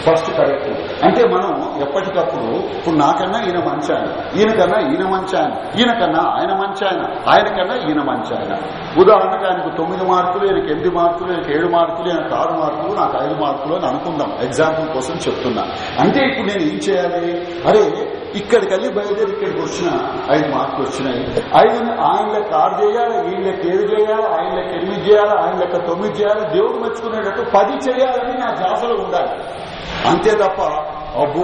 ఫస్ట్ కరెక్ట్ అంటే మనం ఎప్పటికప్పుడు ఇప్పుడు నాకన్నా ఈయన మంచాయన ఈయనకన్నా ఈయన మంచాయన ఈయనకన్నా ఆయన మంచాయన ఆయనకన్నా ఈయన మంచాయన. ఉదాహరణకు ఆయనకు తొమ్మిది మార్కులు ఈయనకి ఎనిమిది మార్కులు ఈయనకి ఏడు మార్కులు ఈయనకు ఆరు మార్కులు నాకు ఐదు మార్కులు అని అనుకుందాం. ఎగ్జాంపుల్ కోసం చెప్తున్నా. అంటే ఇప్పుడు నేను ఏం చేయాలి? అరే ఇక్కడికి వెళ్ళి బయలుదేరి ఇక్కడికి వచ్చిన ఐదు మార్కులు వచ్చినాయి. ఐదు ఆయన లెక్క ఆరు చేయాలి ఈయన లెక్క ఏడు చేయాలి ఆయన లెక్క ఎనిమిది చేయాలి ఆయన లెక్క తొమ్మిది చేయాలి. దేవుడు మెచ్చుకునేటట్టు పది చేయాలని నా ధ్యాసలో ఉండాలి. అంతే తప్ప అబ్బో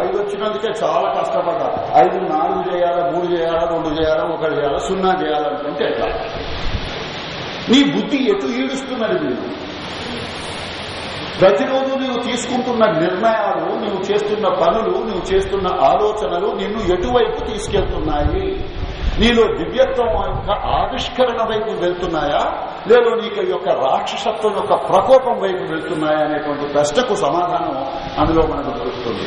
ఐదు వచ్చినందుకే చాలా కష్టపడ్డా. ఐదు నాలుగు చేయాలా మూడు చేయాలా రెండు చేయాలా ఒకటి చేయాలా సున్నా చేయాలనుకుంటే ఎట్లా? నీ బుద్ధి ఎటు ఈడుస్తున్నది మీరు ప్రతిరోజు నీవు తీసుకుంటున్న నిర్ణయాలు నువ్వు చేస్తున్న పనులు నువ్వు చేస్తున్న ఆలోచనలు నిన్ను ఎటువైపు తీసుకెళ్తున్నాయి? నీలో దివ్యత్వం యొక్క ఆవిష్కరణ వైపు వెళ్తున్నాయా? లేదా నీకు యొక్క రాక్షసత్వం యొక్క ప్రకోపం వైపు వెళ్తున్నాయా అనేటువంటి ప్రశ్నకు సమాధానం అందులో మనకు దొరుకుతుంది.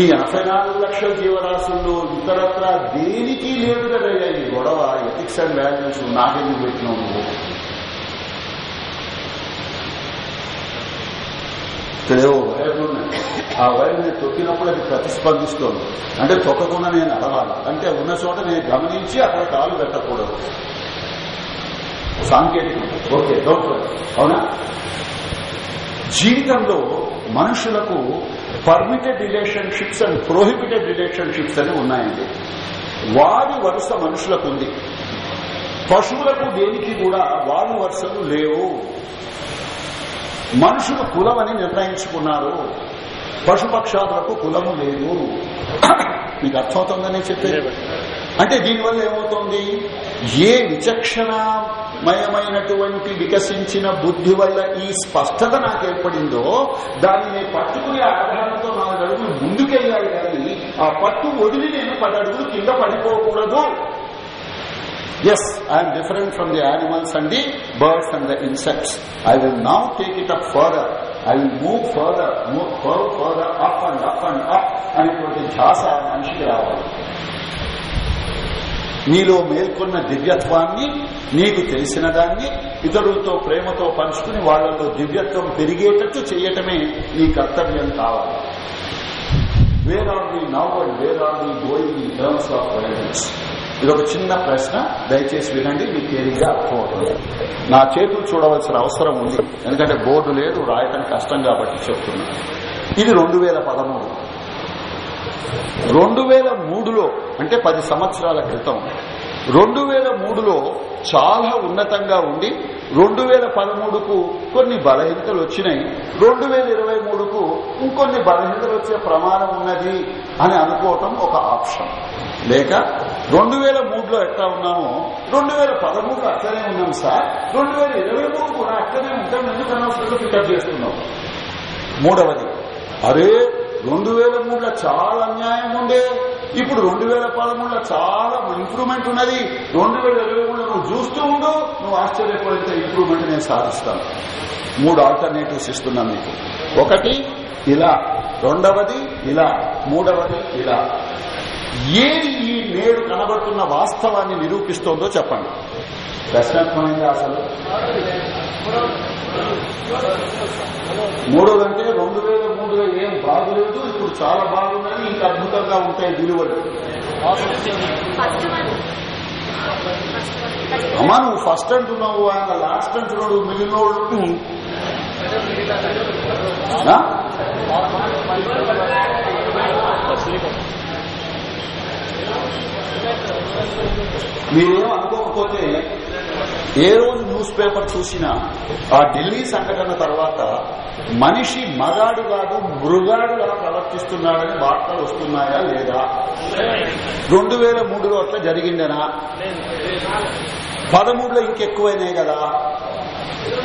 ఈ ఎనభై నాలుగు లక్షల జీవరాశుల్లో ఇతరత్ర దేనికి లేదు కదయ్యా ఈ గొడవ ఎథిక్స్ అండ్ వాల్యూస్ నాకెందుకు పెట్టినావు నువ్వు? ఇక్కడే ఓ వైర్లు ఉన్నాయి ఆ వైర్ నేను తొక్కినప్పుడు అది ప్రతిస్పందిస్తోంది. అంటే తొక్కకుండా నేను అడవాలి అంటే ఉన్న చోట నేను గమనించి అక్కడ కాలు పెట్టకూడదు. సాంకేతికం. ఓకే అవునా? జీవితంలో మనుషులకు permitted relationships and prohibited relationships అని ఉన్నాయండి. వారి వరుస మనుషులకు ఉంది. పశువులకు దేనికి కూడా వారి వరుసలు లేవు. మనుషులు కులం అని నిర్ణయించుకున్నారు. పశుపక్షాదులకు కులము లేదు. మీకు అర్థమవుతుందని చెప్పేది? అంటే దీనివల్ల ఏమవుతుంది? ఏ విచక్షణమయమైనటువంటి వికసించిన బుద్ధి వల్ల ఈ స్పష్టత నాకు ఏర్పడిందో దాన్ని నేను పట్టుకునే ఆధారంతో నాలుగు అడుగులు ముందుకెళ్ళాలి కానీ ఆ పట్టు వదిలి నేను పది అడుగులు కింద పడిపోకూడదు. Yes, I am different from the animals and the birds and the insects. I will now take it up further. I will move further, move further, further, up and up and up అనేటువంటి ధ్యాస మనిషికి రావాలి నీలో మేల్కొన్న దివ్యత్వాన్ని నీకు తెలిసిన దాన్ని ఇతరులతో ప్రేమతో పంచుకుని వాళ్ళలో దివ్యత్వం పెరిగేటట్టు చేయటమే నీ కర్తవ్యం కావాలి where are we now and where are we going in terms of violence ఇది ఒక చిన్న ప్రశ్న. దయచేసి వినండి మీకు తేలిగ్గా అర్థమవుతుంది నా చేతులు చూడవలసిన అవసరం ఉంది. ఎందుకంటే బోర్డు లేదు రాయటం కష్టం కాబట్టి చెప్తున్నా. ఇది రెండు వేల పదమూడు. రెండు వేల మూడులో అంటే పది సంవత్సరాల క్రితం రెండు వేల మూడులో చాలా ఉన్నతంగా ఉండి రెండు వేల పదమూడుకు కొన్ని బలహీనతలు వచ్చినాయి. రెండు వేల ఇరవై మూడుకు ఇంకొన్ని బలహీనతలు వచ్చే ప్రమాదం ఉన్నది అని అనుకోవటం ఒక ఆప్షన్. లేక రెండు వేల మూడులో ఎట్లా ఉన్నామో రెండు వేల పదమూడులో అట్లనే ఉన్నాం సార్. రెండు వేల ఇరవై మూడు కూడా అట్లనే ఉంటాం. ఎందుకు అనవసరంగా పికప్ చేస్తున్నాం? మూడవది అరే రెండు వేల మూడులో చాలా అన్యాయం ఉండే. ఇప్పుడు రెండు వేల పదమూడులో చాలా ఇంప్రూవ్మెంట్ ఉన్నది. రెండు వేల ఇరవై మూడులో నువ్వు చూస్తూ ఉండు నువ్వు ఆశ్చర్యపడితే ఇంప్రూవ్మెంట్ నేను సాధిస్తాను. మూడు ఆల్టర్నేటివ్స్ ఇస్తున్నా మీకు. ఒకటి ఇలా. రెండవది ఇలా. మూడవది ఇలా. ఏది ఈ నేడు కనబడుతున్న వాస్తవాన్ని నిరూపిస్తోందో చెప్పండి. ప్రశ్న అర్థమైందా అసలు? మూడోదంటే రెండు వేల మూడులో ఏం బాగలేదు ఇప్పుడు చాలా బాగున్నాయి ఇంకా అద్భుతంగా ఉంటాయి విలువలు. అమ్మా నువ్వు ఫస్ట్ అంటున్నావు ఆయన లాస్ట్ అంటున్నాడు మిగిలిన వాళ్ళు మీరేం అనుకోకపోతే ఏ రోజు న్యూస్ పేపర్ చూసినా ఆ ఢిల్లీ సంఘటన తర్వాత మనిషి మగాడు కాదు మృగాడులా ప్రవర్తిస్తున్నాడని వార్తలు వస్తున్నాయా లేదా? రెండు వేల మూడులో అట్లా జరిగిందనా? పదమూడులో ఇంకెక్కువైనాయి కదా.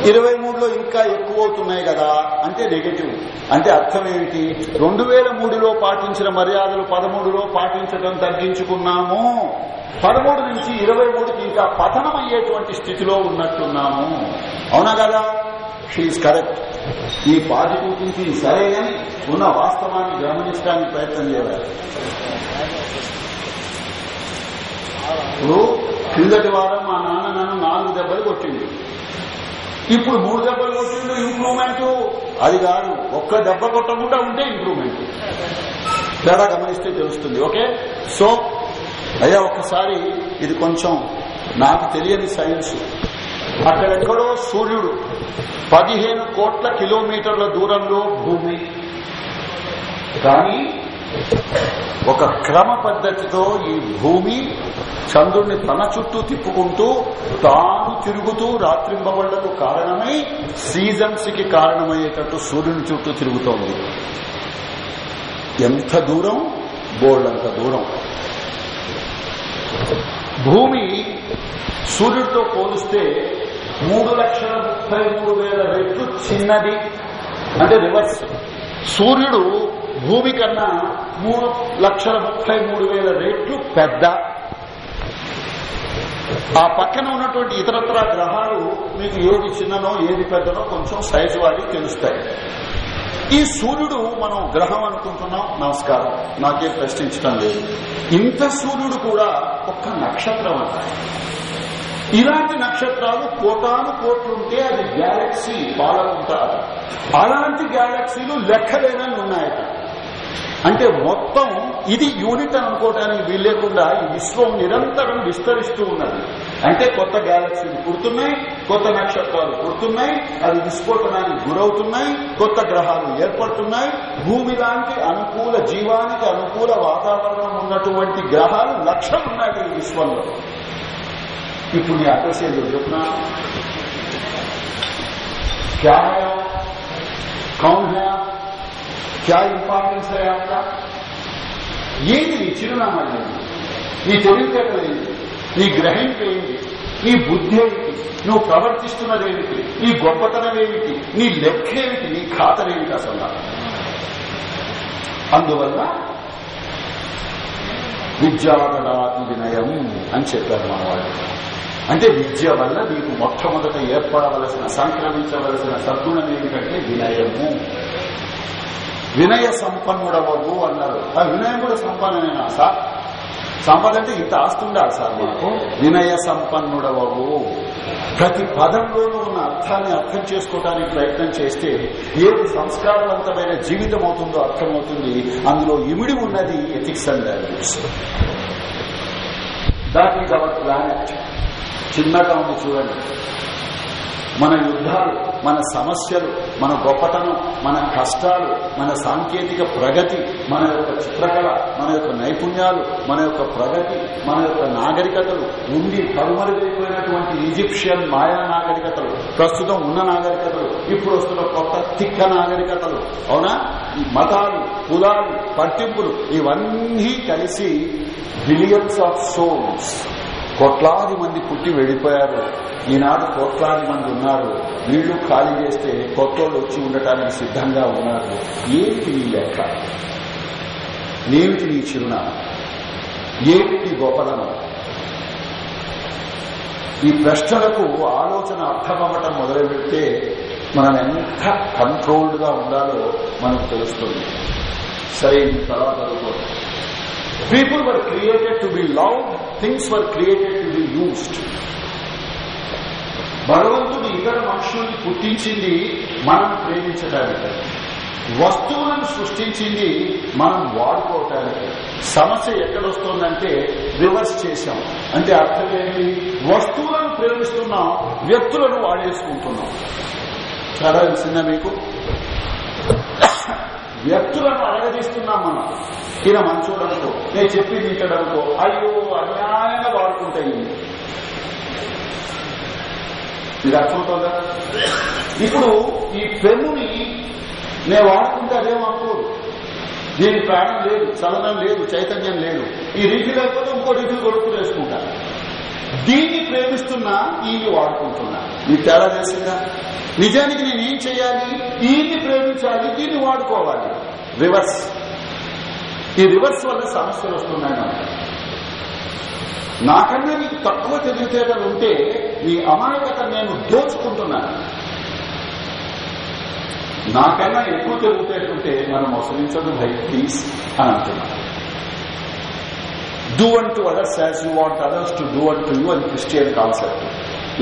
ఇరవై మూడులో ఇంకా ఎక్కువ అవుతున్నాయి కదా అంటే నెగటివ్ అంటే అర్థం ఏమిటి రెండు వేల మూడులో పాటించిన మర్యాదలు పదమూడులో పాటించడం తగ్గించుకున్నాము. పదమూడు నుంచి ఇరవై మూడుకి ఇంకా పతనం అయ్యేటువంటి స్థితిలో ఉన్నట్టున్నాము. అవునా కదా? షీఈస్ కరెక్ట్ ఈ పాజిటివ్ థింకింగ్ సరే అని ఉన్న వాస్తవాన్ని గమనించడానికి ప్రయత్నం చేయాలి. ఇప్పుడు కిందటి వారం మా నాన్న నన్ను నాలుగు దెబ్బలు కొట్టింది. ఇప్పుడు మూడు దెబ్బలు కొట్టిండు ఇంప్రూవ్మెంట్ అది కాదు ఒక్క దెబ్బ కొట్టకుండా ఉంటే ఇంప్రూవ్మెంట్ తేడా గమనిస్తే తెలుస్తుంది ఓకే? సో అయ్యా ఒక్కసారి ఇది కొంచెం నాకు తెలియని సైన్స్. అక్కడెక్కడో సూర్యుడు పదిహేను కోట్ల కిలోమీటర్ల దూరంలో భూమి. కానీ ఒక క్రమ పద్ధతితో ఈ భూమి చంద్రుణ్ణి తన చుట్టూ తిప్పుకుంటూ తాను తిరుగుతూ రాత్రింబవళ్ళకు కారణమై సీజన్స్కి కారణమయ్యేటట్టు సూర్యుని చుట్టూ తిరుగుతోంది. ఎంత దూరం? బోల్డంత దూరం. భూమి సూర్యుడితో పోలిస్తే మూడు లక్షల ముప్పై మూడు వేల రెట్లు చిన్నది. అంటే రివర్స్. సూర్యుడు భూమి కన్నా మూడు లక్షల ముప్పై మూడు వేల రేట్లు పెద్ద. ఆ పక్కన ఉన్నటువంటి ఇతరత్ర గ్రహాలు మీకు ఏది చిన్ననో ఏది పెద్దనో కొంచెం సైజు వాడి తెలుస్తాయి. ఈ సూర్యుడు మనం గ్రహం అనుకుంటున్నాం. నమస్కారం. నాకే ప్రశ్నించడం లేదు. ఇంత సూర్యుడు కూడా ఒక్క నక్షత్రం అంట. ఇలాంటి నక్షత్రాలు కోటాను కోట్లుంటే అది గ్యాలక్సీ పాలకుంటారు అలాంటి గ్యాలక్సీలు లెక్కలేనని ఉన్నాయట. అంటే మొత్తం ఇది యూనిట్ అనుకోవడానికి వీల్లేకుండా ఈ విశ్వం నిరంతరం విస్తరిస్తూ ఉన్నది. అంటే కొత్త గ్యాలక్సీలు పుడుతున్నాయి కొత్త నక్షత్రాలు పుడుతున్నాయి అవి విస్ఫోటనానికి గురవుతున్నాయి కొత్త గ్రహాలు ఏర్పడుతున్నాయి. భూమి లాంటి అనుకూల జీవానికి అనుకూల వాతావరణం ఉన్నటువంటి గ్రహాలు లక్షలు ఉన్నాయి ఈ విశ్వంలో. ఇప్పుడు నీ అటోసేలు చెప్తున్నా క్యా కౌన్ कौन है आप क्या ఇంపార్టెన్స్ है आपका ఏంటి నీ చిరునామా ఏంటి నీ తెలివితేటలు ఏంటి నీ గ్రహింపు ఏంటి నీ బుద్ధి ఏమిటి నువ్వు ప్రవర్తిస్తున్నదేమిటి నీ గొప్పతనం ఏమిటి నీ లెక్క ఏమిటి నీ ఖాతరేమిటి అసలు అందువల్ల విద్యాదడాతి వినయం అని చెప్పారు మన వాళ్ళు అంటే విద్య వల్ల నీకు మొట్టమొదట ఏర్పడవలసిన సంక్రమించవలసిన సద్గుణం ఏమిటంటే వినయము వినయ సంపన్నుడవవు అన్నారు. ఆ వినయం కూడా సంపన్ననేనా సార్? సంపద అంటే ఇంత ఆస్తుండాలి సార్ మనకు వినయ సంపన్నుడవవు. ప్రతి పదంలోనూ ఉన్న అర్థాన్ని అర్థం చేసుకోవడానికి ప్రయత్నం చేస్తే ఏది సంస్కారవంతమైన జీవితం అవుతుందో అర్థమవుతుంది. అందులో ఇమిడి ఉన్నది ethics and values that is our planet చిన్నగా ఉంది చూడండి. మన యుద్ధాలు మన సమస్యలు మన గొప్పతనం మన కష్టాలు మన సాంకేతిక ప్రగతి మన యొక్క చిత్రకళ మన యొక్క నైపుణ్యాలు మన యొక్క ప్రగతి మన యొక్క నాగరికతలు ఉండి కనుమరుగైపోయినటువంటి ఈజిప్షియన్ మాయా నాగరికతలు ప్రస్తుతం ఉన్న నాగరికతలు ఇప్పుడు వస్తున్న కొత్త తిక్క నాగరికతలు అవునా? ఈ మతాలు కులాలు పట్టింపులు ఇవన్నీ కలిసి బిలియన్స్ ఆఫ్ సోల్స్ కోట్లాది మంది పుట్టి వెళ్ళిపోయారు. ఈనాడు కోట్లాది మంది ఉన్నారు. వీళ్ళు ఖాళీ చేస్తే కొత్తోళ్ళు వచ్చి ఉండటానికి సిద్ధంగా ఉన్నారు. ఏమిటి నీ లెక్క? ఏమిటి నీ చిరునామా? ఏమిటి గొప్పదనం? ఈ ప్రశ్నలకు ఆలోచన అర్థమవ్వటం మొదలు పెడితే మనం ఎంత కంట్రోల్డ్గా ఉండాలో మనకు తెలుస్తుంది. సరే తర్వాత People were created to be loved, things were created to be used. భగవంతుడు ఇతర మనుషుల్ని పుట్టించింది మనం ప్రేమించడానికి వస్తువులను సృష్టించింది మనం వాడుకోవటానికి సమస్య ఎక్కడొస్తుందంటే రివర్స్ చేశాం. అంటే అర్థం ఏంటి? వస్తువులను ప్రేమిస్తున్నాం వ్యక్తులను వాడేసుకుంటున్నాం. చాలా తెలిసిందా మీకు? వ్యక్తులను అడగదీస్తున్నాం మనం. ఈయన మంచోడనుకో నేను చెప్పి తీటడనుకో అయ్యో అన్యాయంగా వాడుకుంటాయి ఇది అర్థమవుతుందా? ఇప్పుడు ఈ పెన్నుని నేను వాడుకుంటే అదేమో అనుకోదు దీని ప్రాణం లేదు చలనం లేదు చైతన్యం లేదు. ఈ రీఫిల్ అయిపోతే ఇంకో రీఫిల్ కొడుకు వేసుకుంటా దీన్ని ప్రేమిస్తున్నా ఈయన్ని వాడుకుంటున్నా. మీకు తేడా తెలిసిందా? నిజానికి నేనేం చేయాలి? ఈయన్ని ప్రేమించాలి దీన్ని వాడుకోవాలి. రివర్స్. ఈ రివర్స్ వల్ల సమస్యలు వస్తున్నాయి నాకు. నాకన్నా నీకు తక్కువ తెలివితేటలు ఉంటే నీ అమాయకత నేను దోచుకుంటున్నాను నాకన్నా ఎక్కువ తెలివితేటంటే మనం అవసరించదు భై ప్లీజ్ అని అంటున్నాను do and to others as you want others to do and to you అని క్రిస్టియన్ కాన్సెప్ట్.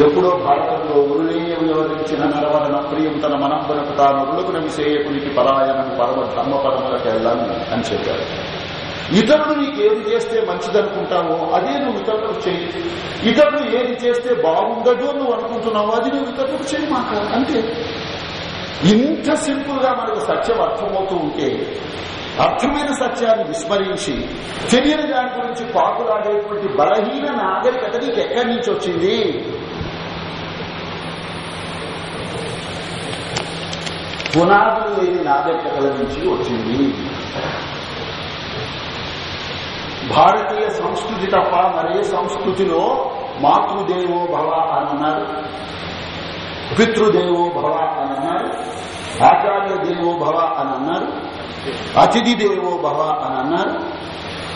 ఎప్పుడో భారతంలో ఉరులేయం వివరించిన నరవరణ ప్రియం తన మనంబరకు తాను ఉరులుకున విషయకునికి పరాయణం పరమ ధర్మ పరములకు వెళ్ళాలి అని చెప్పారు. ఇతరులు నీకు ఏది చేస్తే మంచిదనుకుంటావో అదే నువ్వు ఇతరులకు చేయి ఇతరులు ఏది చేస్తే బాగుండదు నువ్వు అనుకుంటున్నావో అది నువ్వు ఇతరులకు చేయి మాట అంతే. ఇంత సింపుల్గా మనకు సత్యం అర్థమవుతూ ఉంటే యథార్థమైన సత్యాన్ని విస్మరించి తెలియని దాని గురించి పాకులాడేటువంటి బలహీన నాగరికత నీకు ఎక్కడి నుంచి వచ్చింది? పునాదులు లేని నాగరికతల నుంచి వచ్చింది. భారతీయ సంస్కృతి తప్ప మరే సంస్కృతిలో మాతృదేవో భవ అన్నారు. పితృదేవో భవ అని అన్నారు. ఆచార్య దేవో భవ అని అన్నారు. అతిథి దేవో భవ అని అన్నారు.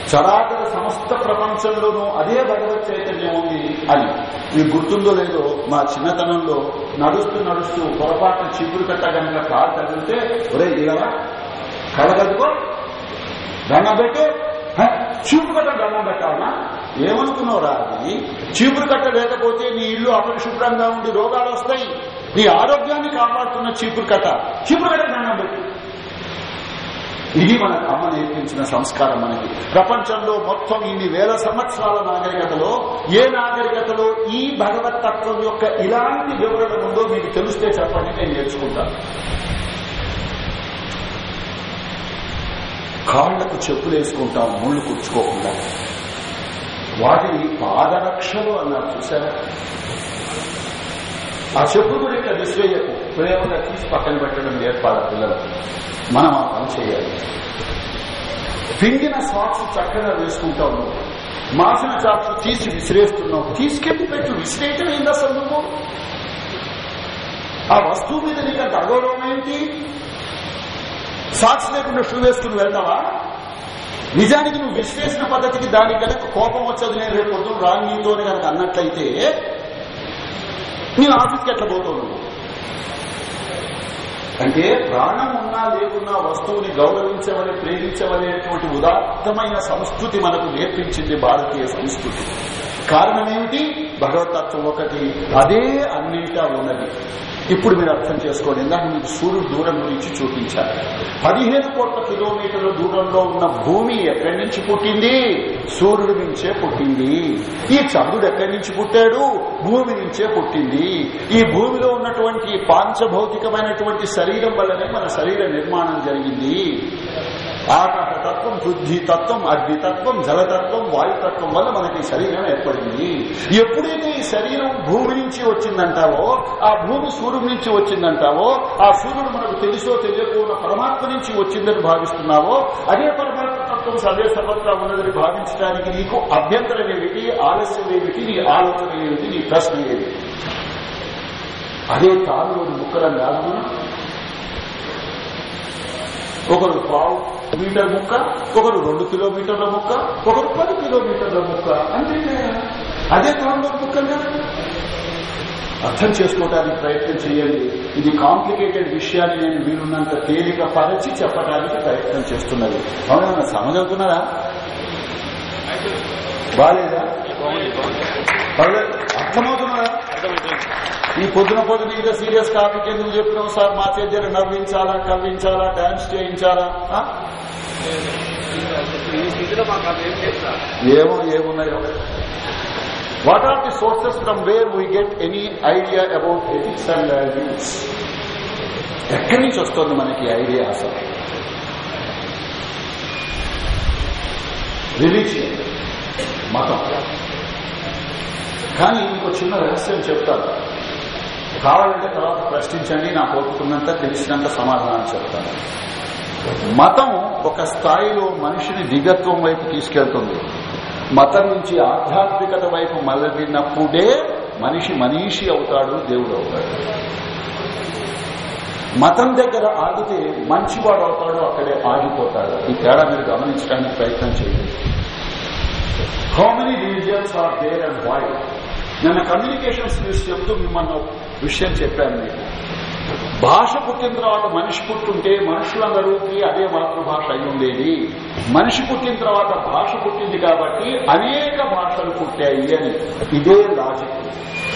చరాచర సమస్త ప్రపంచంలోనూ అదే భగవత్ చైతన్యం ఉంది అని. మీకు గుర్తుందో లేదో మా చిన్నతనంలో నడుస్తూ నడుస్తూ పొరపాటున చీపురు కట్టగనక కాలు తగిలితే ఒరే ఇలా కలగదుకో దండం పెట్టు. చీపురు కట్ట దండం పెట్టాలనా? ఏమనుకున్నావురా అది చీపురు కట్ట లేకపోతే నీ ఇల్లు అపరిశుభ్రంగా ఉండి రోగాలు వస్తాయి. నీ ఆరోగ్యాన్ని కాపాడుతున్న చీపురు కట్ట. చీపురు కట్ట దండం పెట్టు. ఇది మన అమ్మ నేర్పించిన సంస్కారం మనకి. ప్రపంచంలో మొత్తం ఇన్ని వేల సంవత్సరాల నాగరికతలో ఏ నాగరికతలో ఈ భగవత్ తత్వం యొక్క ఇలాంటి వివరణ ఉందో మీకు తెలిస్తే చెప్పండి నేను నేర్చుకుంటాను. కాళ్ళకు చెప్పులు వేసుకుంటాం ముళ్ళు కూర్చుకోకుండా వాటిని పాదరక్షలు అన్నారు చూసారా ఆ చెప్పు కూడా ఇట్లా విశ్వేయకు ప్రేమగా తీసి పక్కన పెట్టడం నేర్పాలి పిల్లలకు మనం ఆ పని చేయాలి. పిండిన సాక్స్ చక్కగా వేసుకుంటా ఉన్నావు మాసిన చాక్స్ తీసి విసిరేస్తున్నావు. తీసుకెళ్ళి పెట్టు. విసిరేయటం ఏంది అసలు నువ్వు? ఆ వస్తువు మీద నీకు అంత అగౌరవం ఏంటి? సాక్స్ లేకుండా షూ వేసుకుని వెళ్తావా? నిజానికి నువ్వు విశ్లేషణ పద్ధతికి దాని కనుక కోపం వచ్చేది నేను రేపు పొద్దున రాని కనుక అన్నట్లయితే నేను ఆఫీస్కి ఎట్లా పోతావు నువ్వు? అంటే ప్రాణం ఉన్నా లేకున్నా వస్తువుని గౌరవించవలే ప్రేమించవలేటువంటి ఉదాత్తమైన సంస్కృతి మనకు నేర్పించింది భారతీయ సంస్కృతి. కారణం ఏమిటి భగవతత్వం ఒకటి అదే అన్నింటా ఉన్నది. ఇప్పుడు మీరు అర్థం చేసుకోండి. ఇందాక మీకు సూర్యుడు దూరం గురించి చూపించారు పదిహేను కోట్ల కిలోమీటర్ల దూరంలో ఉన్న భూమి ఎక్కడి నుంచి పుట్టింది? సూర్యుడి నుంచే పుట్టింది. ఈ చంద్రుడు ఎక్కడి నుంచి పుట్టాడు? భూమి నుంచే పుట్టింది. ఈ భూమిలో ఉన్నటువంటి పాంచభౌతికమైనటువంటి శరీరం వల్లనే మన శరీర నిర్మాణం జరిగింది. ఆకాశతత్వం పృథ్వీ తత్వం అగ్నితత్వం జలతత్వం వాయుతత్వం వల్ల మనకి శరీరం ఏర్పడింది. ఎప్పుడైతే ఈ శరీరం భూమి నుంచి వచ్చిందంటావో ఆ భూమి సూర్యుడి నుంచి వచ్చిందంటావో ఆ సూర్యుడు మనకు తెలుసో తెలియకుండా పరమాత్మ నుంచి వచ్చిందని భావిస్తున్నావో అదే పరమాత్మ తత్వం సదే సర్వత్రా ఉన్నదని భావించడానికి నీకు అభ్యంతరం ఏమిటి ఆలస్యం ఏమిటి నీ ఆలోచన ఏమిటి నీ ప్రశ్న ఏమిటి? అదే తాను ముక్కలం కాదు మనం. ఒకరు పావు మీటర్ ముక్క ఒకరు రెండు కిలోమీటర్ల ముక్క ఒకరు పది కిలోమీటర్ల ముక్క. అంతే అదే తాను ముక్కలు అర్థం చేసుకోవడానికి ప్రయత్నం చేయండి. ఇది కాంప్లికేటెడ్ విషయాన్ని నేను వీరున్నంత తేలిక పరచి చెప్పడానికి ప్రయత్నం చేస్తున్నది. అవునా సమజవుతున్నారా బాలేదా? అర్థమవుతున్నారా? ఈ పొద్దున పొద్దున ఇంత సీరియస్ టాపిక్ ఎందుకు చెప్పినాం సార్? మా చేద్దరు నవ్వించాలా కవ్వించాలా డాన్స్ చేయించాలా? ఏం ఏమో ఏమున్నాయో what are the sources from where we get any idea about ethics and values ఎక్కడి నుంచి వస్తుంది మనకి ఐడియా అసలు? రిలీజియన్ మతం. కానీ ఇంకో చిన్న రహస్యం చెప్తాను. కావాలంటే తర్వాత ప్రశ్నించండి నాకు ఓపుకున్నంత తెలిసినంత సమాధానం చెప్తాను. మతం ఒక స్థాయిలో మనిషిని దిగత్వం వైపు తీసుకెళ్తుంది. మతం నుంచి ఆధ్యాత్మికత వైపు మళ్ళినప్పుడే మనిషి మనీషి అవుతాడు దేవుడు అవుతాడు. మతం దగ్గర ఆగితే మంచివాడు అవుతాడు అక్కడే ఆగిపోతాడు. ఈ తేడా మీరు గమనించడానికి ప్రయత్నం చేయండి. How many religions are there and why నిన్న కమ్యూనికేషన్స్ న్యూస్ చెప్తూ మిమ్మల్ని విషయం చెప్పాను మీకు. భాష పుట్టిన తర్వాత మనిషి పుట్టుంటే మనుషులందరూకి అదే మాతృభాష అయి ఉండేది. మనిషి పుట్టిన తర్వాత భాష పుట్టింది కాబట్టి అనేక భాషలు పుట్టాయి అని ఇదే లాజిక్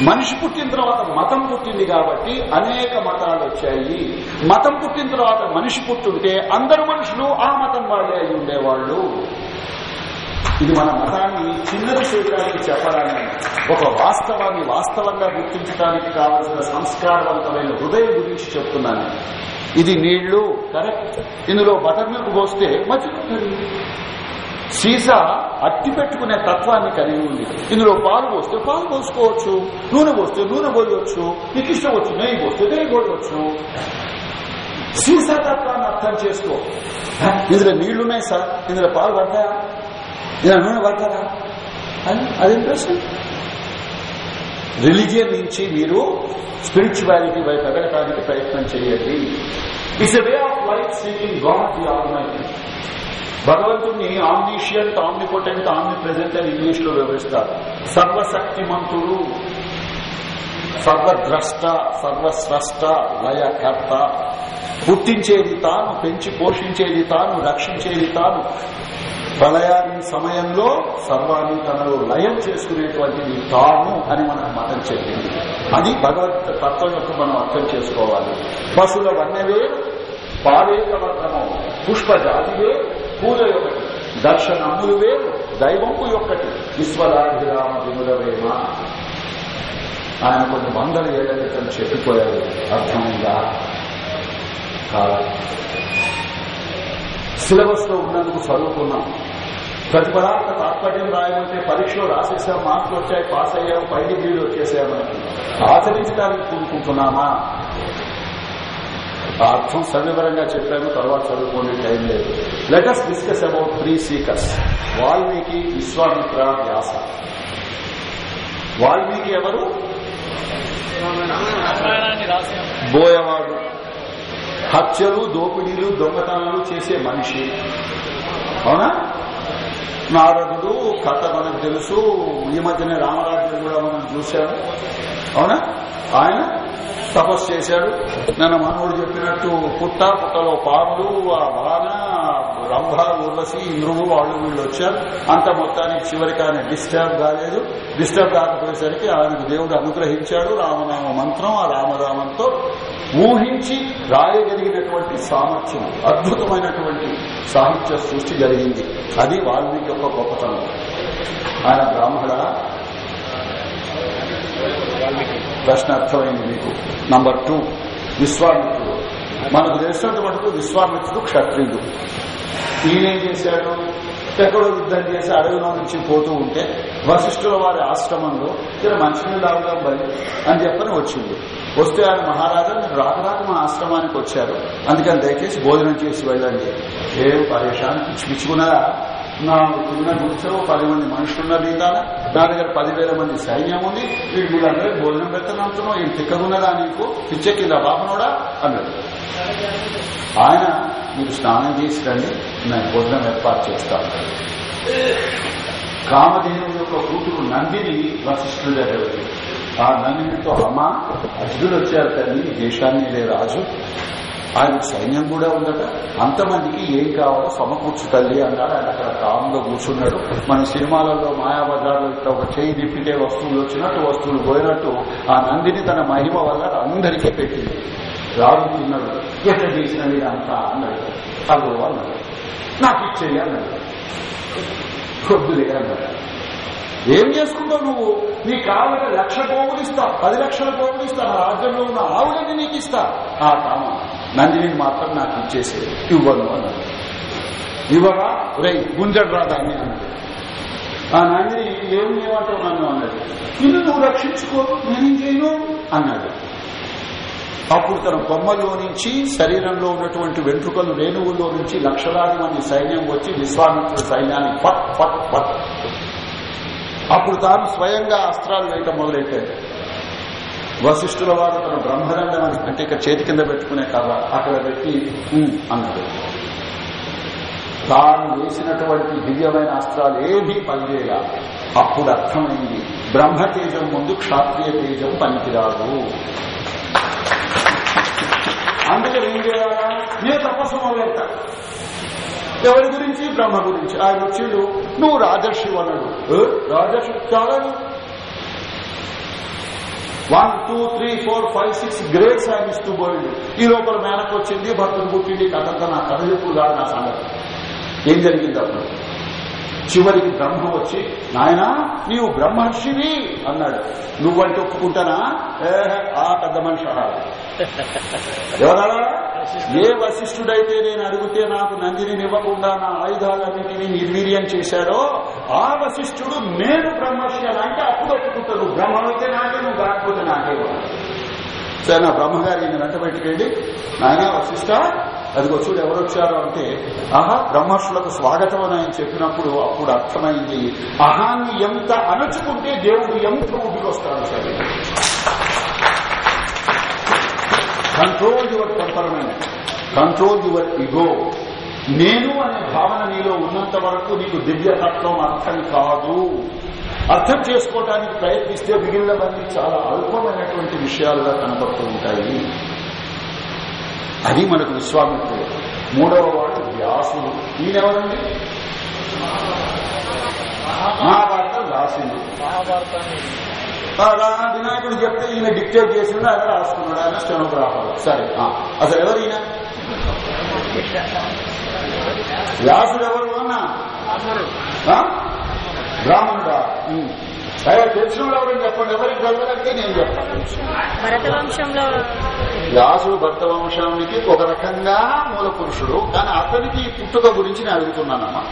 మనిషి పుట్టిన తర్వాత మతం పుట్టింది కాబట్టి అనేక మతాలు వచ్చాయి. మతం పుట్టిన తర్వాత మనిషి పుట్టుంటే అందరు మనుషులు ఆ మతం వాళ్ళే అయి ఉండేవాళ్ళు. ఇది మన మతాన్ని చిన్నది చేయడానికి చెప్పడానికి ఒక వాస్తవాన్ని వాస్తవంగా గుర్తించడానికి కావలసిన సంస్కారవంతమైన హృదయం గురించి చెప్తున్నాను. ఇది నీళ్ళు కరెక్ట్. ఇందులో బటర్ మిల్క్ పోస్తే మర్చిపోతుంది సీసా అట్టి పెట్టుకునే తత్వాన్ని కలిగి ఉంది. ఇందులో పాలు పోస్తే పాలు పోసుకోవచ్చు నూనె పోస్తే నూనె పోయవచ్చు నీకు ఇష్టం వచ్చు నెయ్యి పోస్తే నెయ్యి పోయవచ్చు సీసా తత్వాన్ని అర్థం చేసుకో. ఇందులో నీళ్ళున్నాయి సార్. ఇందులో పాలు పడతాయా? నేను పడతారా అని అదేం ప్రశ్న రిలీజియన్ నుంచి మీరు స్పిరిచువాలిటీ వైపు ఎదగటానికి ప్రయత్నం చేయండి. It's a way of life seeking God the almighty భగవంతుడిని ఆమ్నిషియంట్ ఆమ్నిపోటెంట్ ఆమ్ని ప్రెజెంట్ అని ఇంగ్లీష్లో వివరిస్తారు. సర్వశక్తిమంతుడు సర్వద్రష్ట సర్వస్రష్ట లయకర్త. పుట్టించేది తాను పెంచి పోషించేది తాను రక్షించేది తాను. ప్రళయాన్ని సమయంలో సర్వాన్ని తనలో లయం చేసుకునేటువంటిది తాను అని మనకు మతం చెప్పింది. అది భగవత్ తత్వం యొక్క మనం అర్థం చేసుకోవాలి. పశువుల వన్నవే పావేక వర్ణము పుష్ప జాతివే పూజ ఒకటి దర్శనములు వేరు దైవంపు యొక్కటి విశ్వరాభిరామ వినురవేమ ఆయన కొన్ని వందల ఏళ్ళ క్రితం చెప్పిపోయాడు. అర్థమైందా? కాదు? సిలబస్లో ఉన్నందుకు చదువుకున్నాం. ప్రతి పదార్థ తాత్పర్యం రాయమంటే పరీక్షలో రాసేసాం మార్కులు వచ్చాయి పాస్ అయ్యాం పై డిగ్రీలు వచ్చేసామని ఆచరించడానికి కూడుకుంటున్నామా ఆ అర్థం సవివరంగా చెప్పాను తర్వాత చదువుకోండి టైం లేదు. Let's discuss about free seekers Valmiki Vishwamitra Vyasa. Valmiki ఎవరు? బోయవాడు. హత్యలు దోపిడీలు దొంగతనాలు చేసే మనిషి. అవునా? నారదుడు కథ మనకు తెలుసు. ఈ మధ్యనే రామరాజ్యం కూడా మనం చూశాము. అవునా? ఆయన తపస్సు చేశాడు. నన్న మనోడు చెప్పినట్టు పుట్ట పుట్టలో పాములు ఆ వాన రంభ ఉర్వశి ఇంద్రుడు వాళ్ళు వీళ్ళు వచ్చారు. అంత మొత్తానికి చివరికి ఆయన డిస్టర్బ్ కాలేదు. డిస్టర్బ్ కాకపోయేసరికి ఆయనకు దేవుడు అనుగ్రహించాడు. రామనామ మంత్రం ఆ రామరామంతో ఊహించి రాయగలిగినటువంటి సామర్థ్యం అద్భుతమైనటువంటి సాహిత్య సృష్టి జరిగింది అది వాల్మీకి యొక్క గొప్పతనం. ఆయన బ్రాహ్మణ ప్రశ్న అర్థమైంది మీకు. నంబర్ టూ విశ్వామిత్రుడు. మనకు తెలిసినంత మటుకు విశ్వామిత్రుడు క్షత్రియుడు. ఈయనేం చేశాడు? ఎక్కడో యుద్ధం చేసి అడవిలో నుంచి పోతూ ఉంటే వశిష్ఠుల వారి ఆశ్రమంలో ఇక్కడ మంచినీళ్ళు తాగుదాం బలి అని చెప్పని వచ్చింది. వస్తే ఆయన మహారాజా మీరు రాకరాక మా ఆశ్రమానికి వచ్చారు. అందుకని దయచేసి భోజనం చేసి వెళ్ళండి. ఏం పరేషాన్ని పిచ్చి పిచ్చుకున్నారా? నా ఉన్న గుర్తు పది మంది మనుషులున్నారు ఇంకా దాని దగ్గర పదివేల మంది సైన్యం ఉంది. వీళ్ళు వీళ్ళందరూ భోజనం పెడతానంటున్నావు ఏం తిక్కగున్నదా నీకు? పిచ్చెక్కిందా బాపనోడా అన్నాడు. ఆయన మీరు స్నానం చేసి రండి నేను భోజనం ఏర్పాటు చేస్తాను కామధేను యొక్క కూతురు నందిని వశిష్ఠుల దగ్గర ఆ నందినితో అమ్మ అర్జునుడు వచ్చారు తల్లి దేశాన్ని లే రాజు. ఆయన సైన్యం కూడా ఉందట. అంతమందికి ఏం కావాలో సమకూర్చు తల్లి అన్నాడు. ఆయన అక్కడ కామ్లో కూర్చున్నాడు. మన సినిమాలలో మాయాబజార్లో ఇట్లా ఒక చేయి తిప్పితే వస్తువులు వచ్చినట్టు వస్తువులు పోయినట్టు ఆ నందిని తన మహిమ వల్ల అందరికీ పెట్టింది. రాజు తిన్నాడు ఎట్లా చేసినవి అంతా అన్నాడు. అదో అన్నాడు. నాకు ఇచ్చేయి అన్నాడు. వద్దులే అన్నాడు. ఏం చేసుకుంటావు నువ్వు? నీకు కావాలంటే లక్ష పోగులు ఇస్తా పది లక్షల పోగులు ఇస్తా నా రాజ్యంలో ఉన్న ఆవులన్నీ నీకు ఇస్తా. ఆ కామా. నందిని మాత్రం నాకు ఇచ్చేసి ఇవ్వను అన్నాడు. ఇవ్వరా? రే గుంజడు రా దాన్ని అన్నాడు ఆ నందిని ఏం ఏమంటావు నన్ను? అన్నాడు. నిన్ను నువ్వు రక్షించుకో నేనేం చేయను? అన్నాడు. అప్పుడు తన బొమ్మలో నుంచి శరీరంలో ఉన్నటువంటి వెంట్రుకలు రేణువుల్లో నుంచి లక్షలాది మంది సైన్యం వచ్చి విశ్వామిత్రుల సైన్యాన్ని పట్ పట్ పట్. అప్పుడు తాను స్వయంగా అస్త్రాలు వేయటం మొదలెట్టాడు. వశిష్ఠుల వారు తన బ్రహ్మదండం అంటే ఇక చేతి కింద పెట్టుకునే కర్ర అక్కడ పెట్టి అన్నాడు. తాను వేసినటువంటి దివ్యమైన అస్త్రాలు ఏమీ పనిచేయాల. అప్పుడు అర్థమైంది బ్రహ్మతేజం ముందు క్షాత్రియ తేజం పనికిరాదు. అందుకని ఏం చేయాలా? నేను తపస్సు మొదలెట్ట ఎవరి గురించి? బ్రహ్మ గురించి. ఆయన వచ్చిండు నువ్వు రాజర్షి అన్నాడు రాజర్షి? చాలా one two three four five six grades ఆయన ఇస్తూ పోయింది ఈ లోపల మేనకు వచ్చింది భర్తను పుట్టింది కథంతా నా కథ చెప్పుడు కాదు నా సంగతి. ఏం జరిగింది అప్పుడు? చివరికి బ్రహ్మ వచ్చి నాయన నీవు బ్రహ్మర్షివి అన్నాడు. నువ్వంటే ఒప్పుకుంటానా? ఆ పెద్ద మనిషి ఎవరా ఏ వశిష్ఠుడైతే నేను అడిగితే నాకు నందిని ఇవ్వకుండా నా ఆయుధాలన్నింటినీ నిర్వీర్యం చేశాడో ఆ వశిష్ఠుడు నేను బ్రహ్మర్షి అని అంటే అప్పుడు ఒప్పుకుంటాడు బ్రహ్మమైతే నాకే నువ్వు కాకపోతే నాకే. సరే నా బ్రహ్మగారి వెంట పెట్టుకెళ్ళి నాయన వశిష్ట అదిగో చూడు ఎవరు వచ్చారు అంటే ఆహా బ్రహ్మర్షులకు స్వాగతం అని ఆయన చెప్పినప్పుడు అప్పుడు అర్థమైంది. అహాన్ని ఎంత అణచుకుంటే దేవుడు ఎంత వస్తాడు సరే. Control your temperament control your ego నేను అనే భావన నీలో ఉన్నంత వరకు నీకు దివ్యతత్వం అర్థం కాదు. అర్థం చేసుకోవడానికి ప్రయత్నిస్తే మిగిలినవన్నీ చాలా అల్పమైనటువంటి విషయాలుగా కనబడుతూ ఉంటాయి. అది మనకు విశ్వామిత్రుడు. మూడవ వాడు వ్యాసుడు. ఈయనెవరండి? మహాభారతం రాసింది ఆ రా- వినాయకుడు చెప్తే ఈయన డిక్టేట్ చేసిండు ఆయన రాసుకున్నాడు. ఆయన స్టెనోగ్రాఫర్ సరే అసలు ఎవరు ఈయన? వ్యాసుడు ఎవరు అన్నా? బ్రాహ్మణుడా? అయ్యా తెలిసిన ఎవరైనా చెప్పండి. ఎవరికి చదవడానికి నేను చెప్తాను భరత వంశంలో వ్యాసుడు భర్త వంశానికి ఒక రకంగా మూల పురుషుడు కానీ అతనికి పుట్టుక గురించి నేను అడుగుతున్నానమ్మా.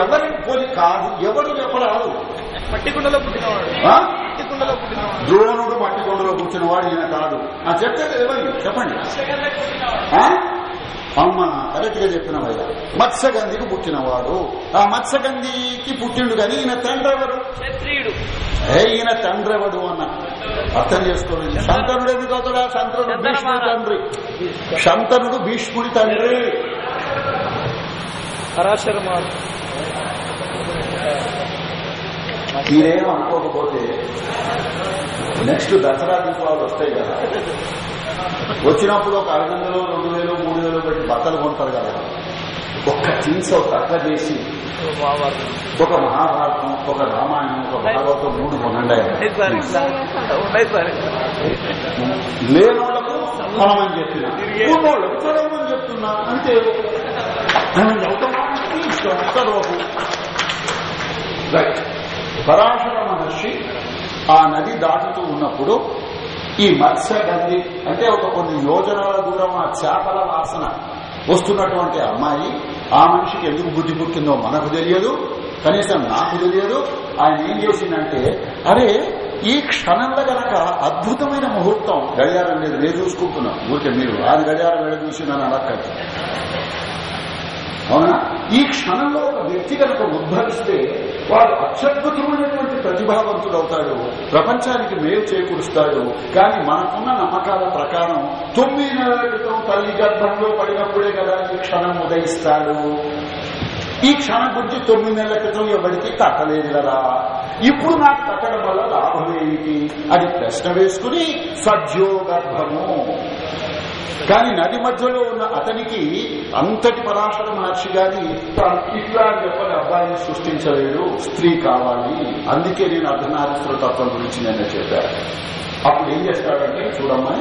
ఎవరి పోలి కాదు ఎవడు చెప్పరాదు. పట్టికుండలో పుట్టినవాడు. ఆ? పట్టికుండలో పుట్టినవాడు. ద్రోణుడు మట్టికొండలో కూర్చున్నవాడు ఈయన కాదు. ఆ చెప్తే ఎవరు? చెప్పండి? అమ్మ కరెక్ట్గా చెప్పినవయ్యా మత్స్యగంధికి పుట్టినవాడు. ఆ మత్స్యగంధికి పుట్టిండు కానీ ఈయన తండ్రి ఎవరు? క్షత్రియుడు. ఏ ఈయన తండ్రి ఎవడు అన్న? అర్థం చేసుకోలేదు శంతనుడు ఎందుకు అవుతాడా? శంతనుడు భీష్ముడి తండ్రి. శంతనుడు భీష్ముడి తండ్రి. మీరేం అనుకోకపోతే నెక్స్ట్ దసరా దీపావళి వస్తాయి కదా. వచ్చినప్పుడు ఒక ఐదు వందలు రెండు వేలు మూడు వేలు పెట్టి బట్టలు కొంటారు కదా. ఒక్క థింగ్స్ ఒక చేసి ఒక మహాభారతం ఒక రామాయణం ఒక భాగవతం మూడు కొనండి లేనోళ్ళకు కొనమని చెప్పిన. ఉన్నోళ్ళకు చదవమని చెప్తున్నా. అంతే చదవకు రైట్. పరాశర మహర్షి ఆ నది దాటుతూ ఉన్నప్పుడు ఈ మత్స్యగంధి అంటే ఒక కొన్ని యోజనాల దూరం ఆ చేపల వాసన వస్తున్నటువంటి అమ్మాయి ఆ మనిషికి ఎందుకు బుద్ధి పుట్టిందో మనకు తెలియదు కనీసం నాకు తెలియదు. ఆయన ఏం చేసిందంటే అరే ఈ క్షణంలో గనక అద్భుతమైన ముహూర్తం గడియారం లేదు నేను చూసుకుంటున్నాను. ఊరికే మీరు అది గడియారం వెళ్ళ చూసి నన్ను అడగండి అవునా? ఈ క్షణంలో ఒక వ్యక్తి కనుక ఉద్భవిస్తే వాడు అత్యద్భుతమైనటువంటి ప్రతిభావంతుడు అవుతాడు ప్రపంచానికి మేలు చేకూరుస్తాడు. కానీ మనకున్న నమ్మకాల ప్రకారం తొమ్మిది నెలల క్రితం తల్లి గర్భంలో పడినప్పుడే కదా ఈ క్షణం ఉదయిస్తాడు. ఈ క్షణం గురించి తొమ్మిది నెలల క్రితం ఎవరికి తట్టలేదు కదా ఇప్పుడు నాకు తట్టడం వల్ల లాభం ఏమిటి? అని ప్రశ్న వేసుకుని సజ్జో గర్భము. కానీ నది మధ్యలో ఉన్న అతనికి అంతటి పరాశర మహర్షి గారి ఇట్లా అని చెప్పని అబ్బాయిని సృష్టించలేడు స్త్రీ కావాలి. అందుకే నేను అర్ధనారీశ్వర తత్వం గురించి నేను చెప్పాను. అప్పుడు ఏం చేస్తాడంటే చూడమ్మా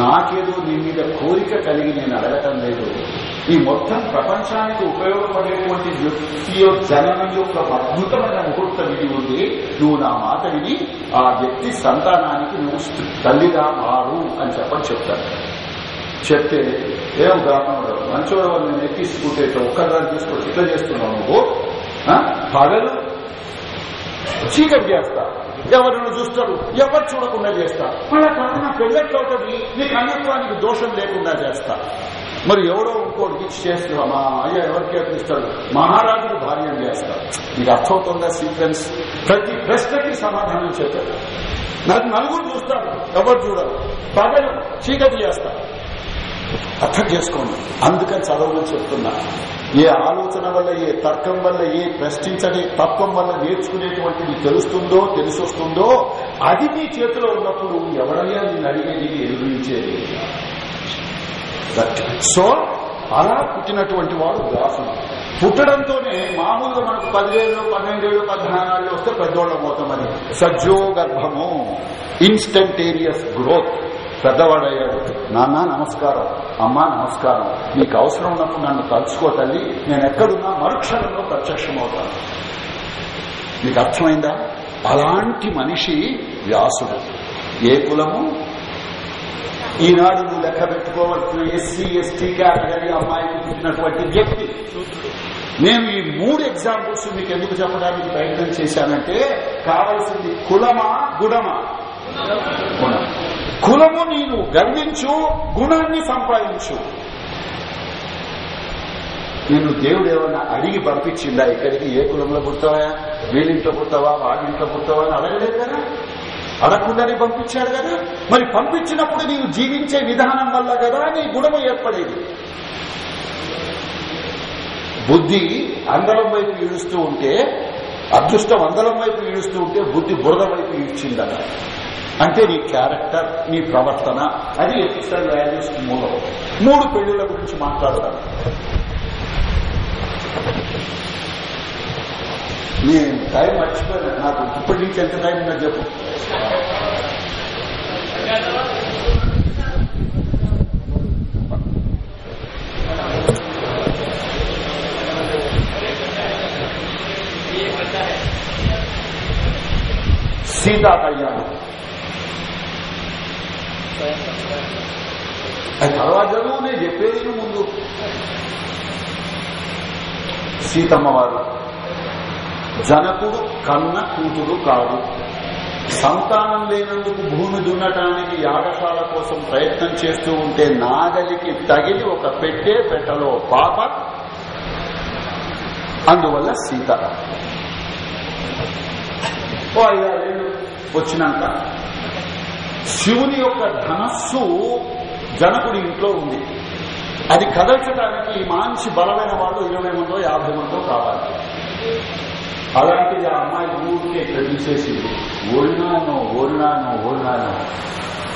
నాకేదో నీ మీద కోరిక కలిగి నేను అడగటం లేదు. ఈ మొత్తం ప్రపంచానికి ఉపయోగపడేటువంటి వ్యక్తి యొక్క జననం యొక్క అద్భుతమైన ముహూర్తం ఇది ఉంది. నువ్వు నా మాట విని ఆ వ్యక్తి సంతానానికి నువ్వు తల్లిగా మారు అని చెప్పని చెప్తాను చెప్తే ఏం బ్రాహ్మణుడు మంచోడు నేను ఎక్కించుకుంటే ఒక్కదాన్ని తీసుకొని ఇట్లా చేస్తున్నావు నువ్వు? పగలు చీకటి చేస్తా. ఎవరిని చూస్తారు? ఎవరు చూడకుండా చేస్తా? మళ్ళా కారణం పెళ్ళట్లవుతుంది నీకు అన్యత్వానికి దోషం లేకుండా చేస్తా. మరి ఎవడో ఇంకోటి ఇచ్చి చేస్తున్నా మా అయ్య ఎవరికి అర్పిస్తాడు మహారాజుకు భార్యం చేస్తా. నీకు అర్థమవుతుందా సీక్వెన్స్? ప్రతి ప్రశ్నకి సమాధానం చెప్పాడు. నాకు నలుగురు చూస్తాడు ఎవరు చూడరు. పగలు చీకటి చేస్తా. అర్థం చేసుకోండి. అందుకని చదవమని చెప్తున్నా. ఏ ఆలోచన వల్ల ఏ తర్కం వల్ల ఏ ప్రశ్నించని తత్వం వల్ల నేర్చుకునేటువంటిది తెలుస్తుందో తెలిసొస్తుందో అది మీ చేతిలో ఉన్నప్పుడు ఎవరైనా నేను అడిగేది ఎదురించేది? సో అలా పుట్టినటువంటి వాడు వ్యాసుడు. పుట్టడంతోనే మామూలుగా మనకు పదివేలు పన్నెండేళ్ళు పద్నాలుగు వస్తే పెద్దోళ్ళం పోతామని సజ్జో గర్భము. ఇన్స్టంటేనియస్ గ్రోత్ పెద్దవాడయ్యాడు. నాన్న నమస్కారం. అమ్మా నమస్కారం. నీకు అవసరం ఉన్నప్పుడు నన్ను తలుచుకో తల్లి. నేను ఎక్కడున్నా మరుక్షణంలో ప్రత్యక్షమవుతాను. నీకు అర్థమైందా? అలాంటి మనిషి వ్యాసుడు. ఏ కులము? ఈనాడు నువ్వు లెక్క పెట్టుకోవాల్సిన ఎస్సీ ఎస్టీ కేటగిరీ అమ్మాయికి పుట్టినటువంటి వ్యక్తి. నేను ఈ మూడు ఎగ్జాంపుల్స్ మీకు ఎందుకు చెప్పడానికి ప్రయత్నం చేశానంటే కావలసింది కులమా గుణమా గుణం కులము నీవు గర్వించు గుణాన్ని సంపాదించు. నేను దేవుడు ఏమన్నా అడిగి పంపించిందా? ఇక్కడికి ఏ కులంలో పుడతావా? వీళ్ళింట్లో పుడతావా? వాళ్ళింట్లో పుడతావా అని అడగలేదు కదా? అడగకుండానే పంపించాడు కదా? మరి పంపించినప్పుడు నీవు జీవించే విధానం వల్ల కదా నీ గుణము ఏర్పడేది? బుద్ధి అందలం వైపు ఈడుస్తూ ఉంటే అదృష్టం అందలం వైపు ఈడుస్తూ ఉంటే బుద్ధి బురద వైపు ఈడ్చిందట. అంటే నీ క్యారెక్టర్ నీ ప్రవర్తన అది ఎథిక్స్ వాల్యూస్ మూలం. మూడు పెళ్ళిళ్ళ గురించి మాట్లాడతాను నేను టైం మర్చిపోయాను నాకు ఇప్పటి నుంచి ఎంత టైం ఉందో చెప్పు. సీతా కళ్యాణం తర్వాత చదువు నేను చెప్పేది ముందు సీతమ్మ వారు జనకుడు కన్న కూతురు కాదు. సంతానం లేనందుకు భూమి దున్నటానికి యాగశాల కోసం ప్రయత్నం చేస్తూ ఉంటే నాగలికి తగిలి ఒక పెట్టే పెట్టలో పాప అందువల్ల సీత. ఓ ఐదారేళ్ళు వచ్చినాక శివుని యొక్క ధనస్సు జనకుడి ఇంట్లో ఉంది. అది కదల్చడానికి మంచి బలమైన వాళ్ళు ఇరవై మందో యాభై మందో కావాలి. అలాంటిది ఆ అమ్మాయి ఊరికే ఇక్కడ ఓడినాను ఓడినాను ఓడినాను.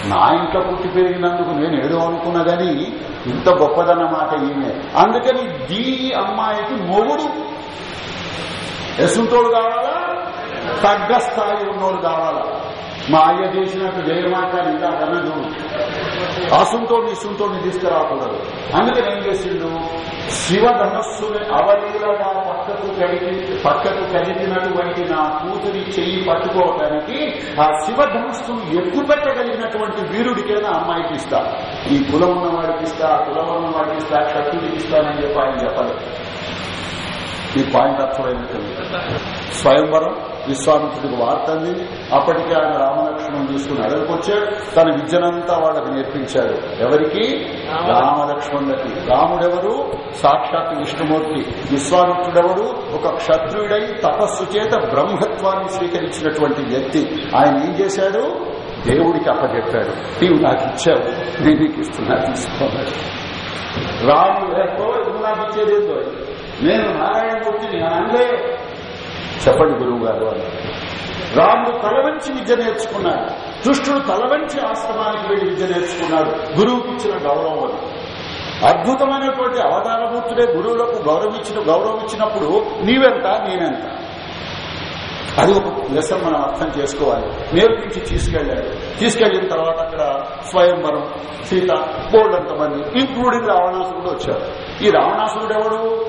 నా ఇంట్లో పుట్టి పెరిగినందుకు నేను ఏదో అనుకున్నా గాని ఇంత గొప్పదన్నమాట ఈమె. అందుకని దీ అమ్మాయికి మొగుడు. ఎసుంటోడు కావాలా? తగ్గ స్థాయి ఉన్నోడు కావాలా? మా అయ్య చేసినట్టు జయమాత ఇంకా అనదు అసుంతో ఇసుంతో తీసుకురాకూడదు. అందుకని ఏం చేసిండు? శివధనస్సుని అవలీలగా పక్కకు కడిగి పక్కకు కదిలినటువంటి నా కూతురి చెయ్యి పట్టుకోవటానికి ఆ శివ ధనస్సును ఎక్కువ పెట్టగలిగినటువంటి వీరుడికైనా అమ్మాయికి ఇస్తా. ఈ కులం ఉన్నవాడికి ఇస్తా కులం ఉన్నవాడికి ఇస్తా క్షత్రుడికి ఇస్తానని చెప్పి ఆయన చెప్పలేదు. ఈ పాయింట్ అర్థమైనట్టుంది స్వయంవరం విశ్వామిత్రుడికి వార్త అందింది అప్పటికే ఆయన రామలక్ష్మణం తీసుకుని అడగకొచ్చాడు తన విద్యనంతా వాళ్ళకి నేర్పించాడు. ఎవరికి? రామలక్ష్మణులకి. రాముడెవరు? సాక్షాత్ విష్ణుమూర్తి. విశ్వామిత్రుడెవరు ఒక క్షత్రుడై తపస్సు చేత బ్రహ్మత్వాన్ని స్వీకరించినటువంటి వ్యక్తి. ఆయన ఏం చేశాడు? దేవుడికి అప్పచెప్పాడు నీవు నాకు ఇచ్చావు. నేను నీకు ఇస్తున్నా తీసుకోవాలి రాముడు నాకు ఇచ్చేదేందో నేను నారాయణమూర్తిని అనలే. చెప్పండి గురువు గారు అని. రాముడు తల వంచి విద్య నేర్చుకున్నాడు. కృష్ణుడు తల వంచి ఆశ్రమానికి వెళ్ళి విద్య నేర్చుకున్నాడు. గురువుకి ఇచ్చిన గౌరవం అది. అద్భుతమైనటువంటి అవతారమూర్తుడే గురువులకు గౌరవించిన ఇచ్చిన గౌరవం ఇచ్చినప్పుడు నీవెంత నేనెంత? అది ఒక లెసన్ మనం అర్థం చేసుకోవాలి. నేర్పించి తీసుకెళ్ళాడు తీసుకెళ్ళిన తర్వాత అక్కడ స్వయంవరం సీత బోల్డ్ అంతమంది ఇంక్లూడింగ్ రావణాసురుడు వచ్చాడు. ఈ రావణాసురుడు ఎవడు?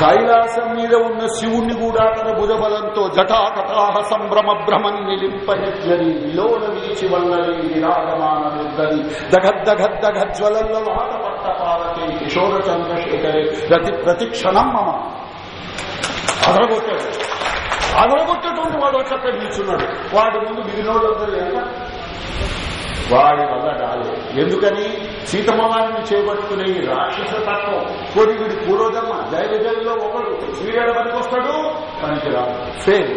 కైలాసం మీద ఉన్న శివుణ్ణి కూడా తన భుజబలంతో జటాకటాహ సంభ్రమ భ్రమం నిలింపనిద్దని విలోల వీచి వల్లని విరాగమాన నిర్దని దగద్దగద్దగజ్వలల్ల వాత పట్ట పాలకే కిశోర చంద్రశేఖరే ప్రతి ప్రతి క్షణం మమ. అదరగొట్టాడు. అదరగొట్టేటువంటి వాడు వచ్చి అక్కడ నిల్చున్నాడు. వాడి ముందు మిగిలినోళ్ళందరూ లేదా వాడి వల్ల కాలేదు ఎందుకని? సీతమ్మవారిని చేపట్టుకునే ఈ రాక్షస తత్వం కొన్ని వీడి పూర్వజన్మ జైలు ఒకడు వీడాడు పనికి వస్తాడు పనికి రాదు ఫెయిల్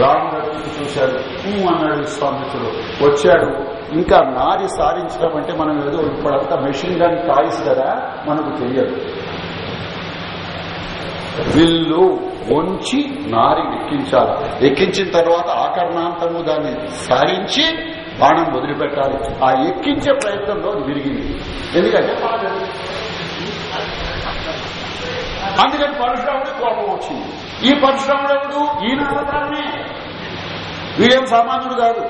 రాముడు చూశాడు. ఊ అన్నాడు విశ్వామిత్రుడు వచ్చాడు. ఇంకా నారి సాధించడం అంటే మనం ఏదో ఇప్పుడంతా మెషిన్ గన్ టాయిస్ కదా మనకు తెలియదు. విల్లు వంచి నారి ఎక్కించాలి ఎక్కించిన తర్వాత ఆకర్ణాంతము దాన్ని సారించి బాణం వదిలిపెట్టాలి. ఆ ఎక్కించే ప్రయత్నంలో విరిగింది. ఎందుకంటే అందుకని పరశురాముడు కోపం వచ్చింది. ఈ పరశురాముడు ఈయన అవతారమే. వీడేం సామాన్యుడు కాదు.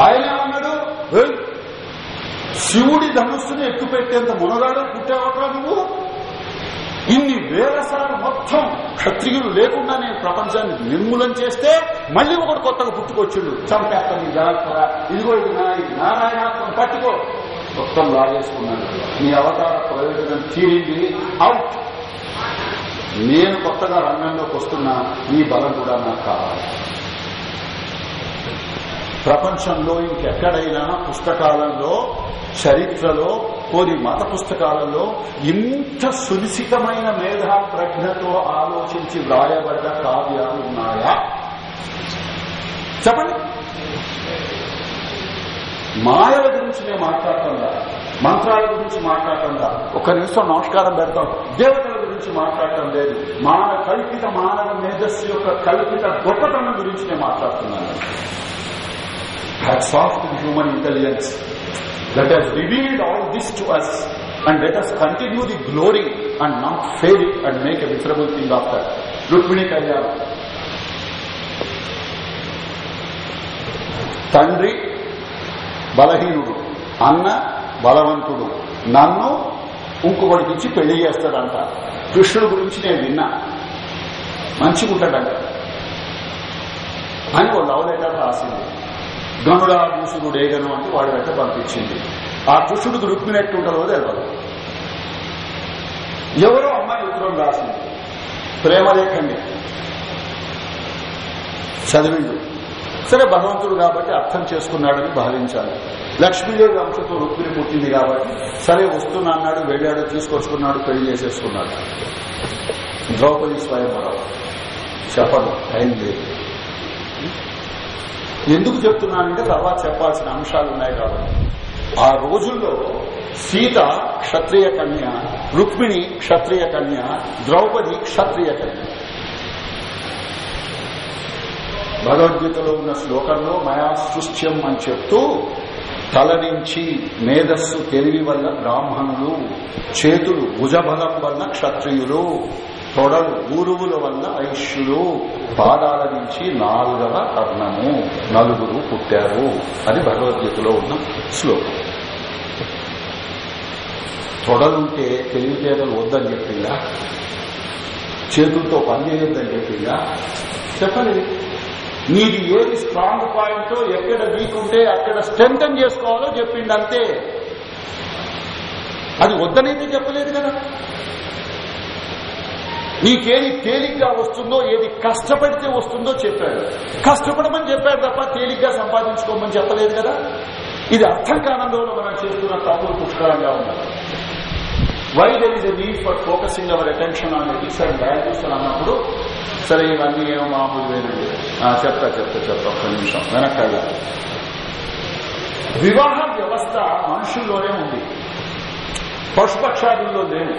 ఆయన ఏమన్నాడు? శివుడి ధనుస్సుని ఎక్కుపెట్టేంత మునగాడు పుట్టావట్రా నువ్వు? ఇన్ని వేల సార్లు మొత్తం క్షత్రియులు లేకుండా నేను ప్రపంచాన్ని నిర్మూలన చేస్తే మళ్ళీ ఒకటి కొత్తగా పుట్టుకొచ్చిండు. చంపేస్తాను నీ జాగ్రత్త ఇదిగో ఇది నా ఇది నారాయణాత్మను పట్టుకో. మొత్తం లాగేసుకున్నాను నీ అవతార ప్రయోజనం తీరింది. అవుట్ నేను కొత్తగా రంగంలోకి వస్తున్నా. నీ బలం కూడా నాకు కావాలి. ప్రపంచంలో ఇంకెక్కడైనా పుస్తకాలలో చరిత్రలో కొన్ని మత పుస్తకాలలో ఇంత సునిశితమైన మేధా ప్రజ్ఞతో ఆలోచించి వ్రాయబడ్డ కావ్యాలు ఉన్నాయా? చెప్పండి. మాయల గురించి నేను మాట్లాడకుండా మంత్రాల గురించి మాట్లాడకుండా ఒక నిమిషం నమస్కారం పెడతాం దేవతల గురించి మాట్లాడటం లేదు. మానవ కల్పిత మానవ మేధస్సు యొక్క కల్పిత గొప్పతనం గురించి నేను మాట్లాడుతున్నాను. Hats off to the human intelligence that has revealed all this to us and let us continue the glory and not fail it and make a miserable thing of that. Rukmini కళ్యాణం తండ్రి బలహీనుడు అన్న బలవంతుడు నన్ను ఇంకొకటికి ఇచ్చి పెళ్ళి చేస్తాడంట కృష్ణుడు గురించి నేను విన్నా మంచిగా ఉంటాడంట అని ఓ లవ్ లెటర్ రాసింది గనుడా దూసుడు ఏగను అంటే వాడి వెంట పంపించింది. ఆ కృష్ణుడికి రుక్మిణి ఎట్టుంటుందో తెలియదు ఎవరో అమ్మాయి ఉత్తరం రాసింది. ప్రేమలేఖండి. చదివిండు. సరే భగవంతుడు కాబట్టి అర్థం చేసుకున్నాడని భావించాలి. లక్ష్మీదేవి అంశతో రుక్మిణి పుట్టింది కాబట్టి సరే వస్తున్నా అన్నాడు వెళ్ళాడు తీసుకొచ్చుకున్నాడు పెళ్ళి చేసేసుకున్నాడు. ద్రౌపది స్వయంవరం చెప్పదు టైం లేదు. ఎందుకు చెప్తున్నానంటే తర్వాత చెప్పాల్సిన అంశాలు ఉన్నాయి కాబట్టి. ఆ రోజుల్లో సీత క్షత్రియ కన్య రుక్మిణి క్షత్రియ కన్య ద్రౌపది క్షత్రియ కన్య. భగవద్గీతలో ఉన్న శ్లోకంలో మయా సృష్ట్యం అని చెప్తూ తల నుంచి మేధస్సు తెలివి వల్ల బ్రాహ్మణులు చేతులు భుజబలం వల్ల క్షత్రియులు. తొడలు ఊరువుల వల్ల ఐష్యులు పాదాల నుంచి నాలుగవ కర్ణము. నలుగురు పుట్టారు. అని భగవద్గీతలో ఉన్న శ్లోకం. తొడలుంటే తెలివితేటలు వద్దని చెప్పిందా? చేతులతో పని చేయొద్దని చెప్పిందా? చెప్పలేదు నీది ఏది స్ట్రాంగ్ పాయింట్ ఎక్కడ వీక్ ఉంటే అక్కడ స్ట్రెంగ్ చేసుకోవాలో చెప్పిండంతే. అది వద్దనైతే చెప్పలేదు కదా. నీకేది తేలిగ్గా వస్తుందో ఏది కష్టపడితే వస్తుందో చెప్పాడు. కష్టపడమని చెప్పాడు తప్ప తేలిగ్గా సంపాదించుకోమని చెప్పలేదు కదా? ఇది అర్థం కానందువల్ల మనం చేస్తున్న తప్పులు పుష్కలంగా ఉండాలి. Why there is a need for focusing our attention on ethics and values అని అన్నప్పుడు సరే ఇవన్నీ ఏమో మామూలు వేరండి చెప్తా చెప్తా చెప్తా ఒక్క నిమిషం. వెనక్కి వివాహ వ్యవస్థ మనుషుల్లోనే ఉంది. పశుపక్షాదుల్లో లేవు.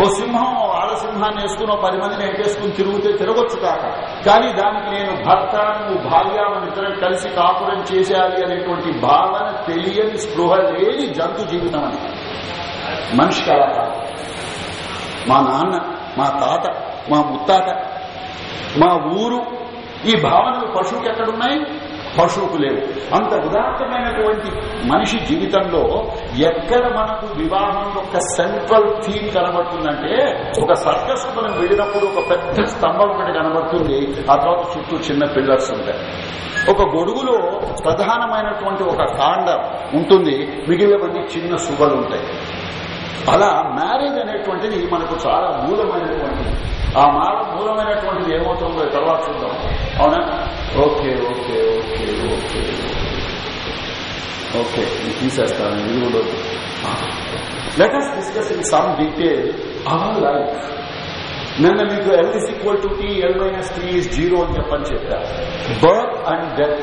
ఓ సింహం ఓ ఆడసింహాన్ని వేసుకుని ఓ పది మందిని ఎంటేసుకుని తిరుగుతే తిరగొచ్చు కాక. కానీ దానికి నేను భర్త నువ్వు భార్య ఇద్దరం కలిసి కాపురం చేసేయాలి అనేటువంటి భావన తెలియని స్పృహ లేని జంతు జీవితం అని మనిషి అలా మా నాన్న మా తాత మా ముత్తాత మా ఊరు ఈ భావనలు పశువుకి ఎక్కడున్నాయి? పశువుకు లేవు. అంత ఉదాత్తమైనటువంటి మనిషి జీవితంలో ఎక్కడ మనకు వివాహం యొక్క సెంట్రల్ థీమ్ కనబడుతుందంటే ఒక సర్కస్ మనం వెళ్ళినప్పుడు ఒక పెద్ద స్తంభం ఒకటి కనబడుతుంది ఆ తర్వాత చుట్టూ చిన్న పిల్లర్స్ ఉంటాయి. ఒక గొడుగులో ప్రధానమైనటువంటి ఒక కాండ ఉంటుంది మిగిలినవన్నీ చిన్న సుగలు ఉంటాయి. అలా మ్యారేజ్ అనేటువంటిది మనకు చాలా మూలమైనటువంటిది. ఆ మాల మూలమైనటువంటిది ఏమవుతుందో తర్వాత చూద్దాం. అవునా? Okay okay okay okay. Okay తీసేస్తాను ఇది కూడా let us discuss in some detail our life నిన్న మీకు L is equal to T L minus three is zero అని చెప్పని చెప్పారు. బర్త్ అండ్ డెత్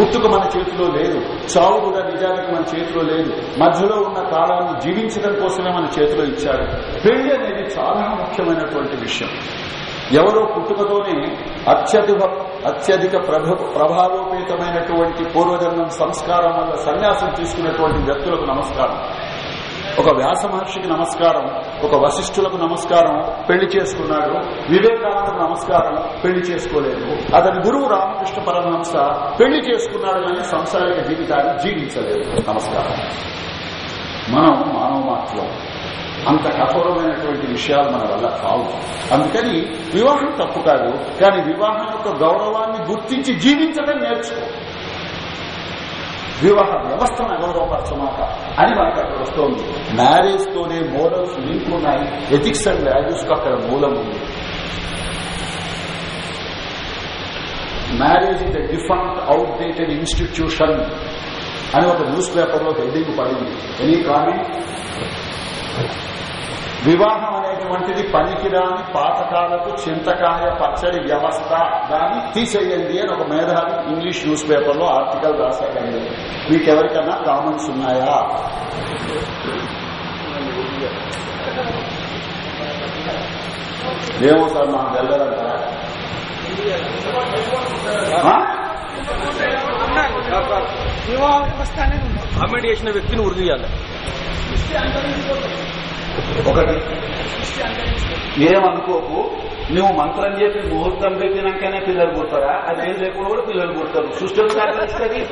పుట్టుక మన చేతిలో లేదు. చావు కూడా నిజానికి మన చేతిలో లేదు. మధ్యలో ఉన్న కాలాన్ని జీవించడం కోసమే మన చేతిలో ఇచ్చాడు. పెళ్ళి అనేది చాలా ముఖ్యమైనటువంటి విషయం. ఎవరో పుట్టుకతోనే అత్యధిక అత్యధిక ప్రభ ప్రభావోపేతమైనటువంటి పూర్వజన్మం సంస్కారం వల్ల సన్యాసం తీసుకున్నటువంటి వ్యక్తులకు నమస్కారం. ఒక వ్యాస మహర్షికి నమస్కారం ఒక వశిష్ఠులకు నమస్కారం పెళ్ళి చేసుకున్నాడు. వివేకానందకు నమస్కారం పెళ్ళి చేసుకోలేదు. అతని గురువు రామకృష్ణ పరమహంస పెళ్ళి చేసుకున్నాడు కానీ సంసారిక జీవితాన్ని జీవించలేదు. నమస్కారం. మనం మానవ మాత్రం అంత కఠోరమైనటువంటి విషయాలు మన వల్ల కావు. అందుకని వివాహం తప్పు కాదు. కానీ వివాహం యొక్క గౌరవాన్ని గుర్తించి జీవించడం నేర్చుకో. వివాహ వ్యవస్థను అగౌరవపరచమాట అని మనకు అక్కడ వస్తుంది. మ్యారేజ్ తోనే మోరల్స్ లింక్ ఉన్నాయి ఎథిక్స్ అండ్ వాల్యూస్కు అక్కడ మూలం ఉంది. Marriage is a different outdated institution అని ఒక న్యూస్ పేపర్లో హెడ్డింగ్ పడింది. Any comment? వివాహం అనేటువంటిది పనికిరాని పాతకాలపు చింతకాయ పచ్చడి వ్యవస్థ. దాన్ని తీసేయండి అని ఒక మేధావి ఇంగ్లీష్ న్యూస్ పేపర్లో ఆర్టికల్ రాశాడండి. మీకెవరికైనా కామెంట్స్ ఉన్నాయా? ఏమో సార్ మాకు వెళ్ళదంటారా కామెంట్ చేసిన వ్యక్తిని ఉరి తీయాలి. ఒకటి. ఏమనుకోకు? నువ్వు మంత్రం చెప్పి ముహూర్తం పెట్టినాకనే పిల్లలు పుడతారా? అదేం లేకుండా కూడా పిల్లలు పుడతారు. సృష్టి సాధిస్తుంది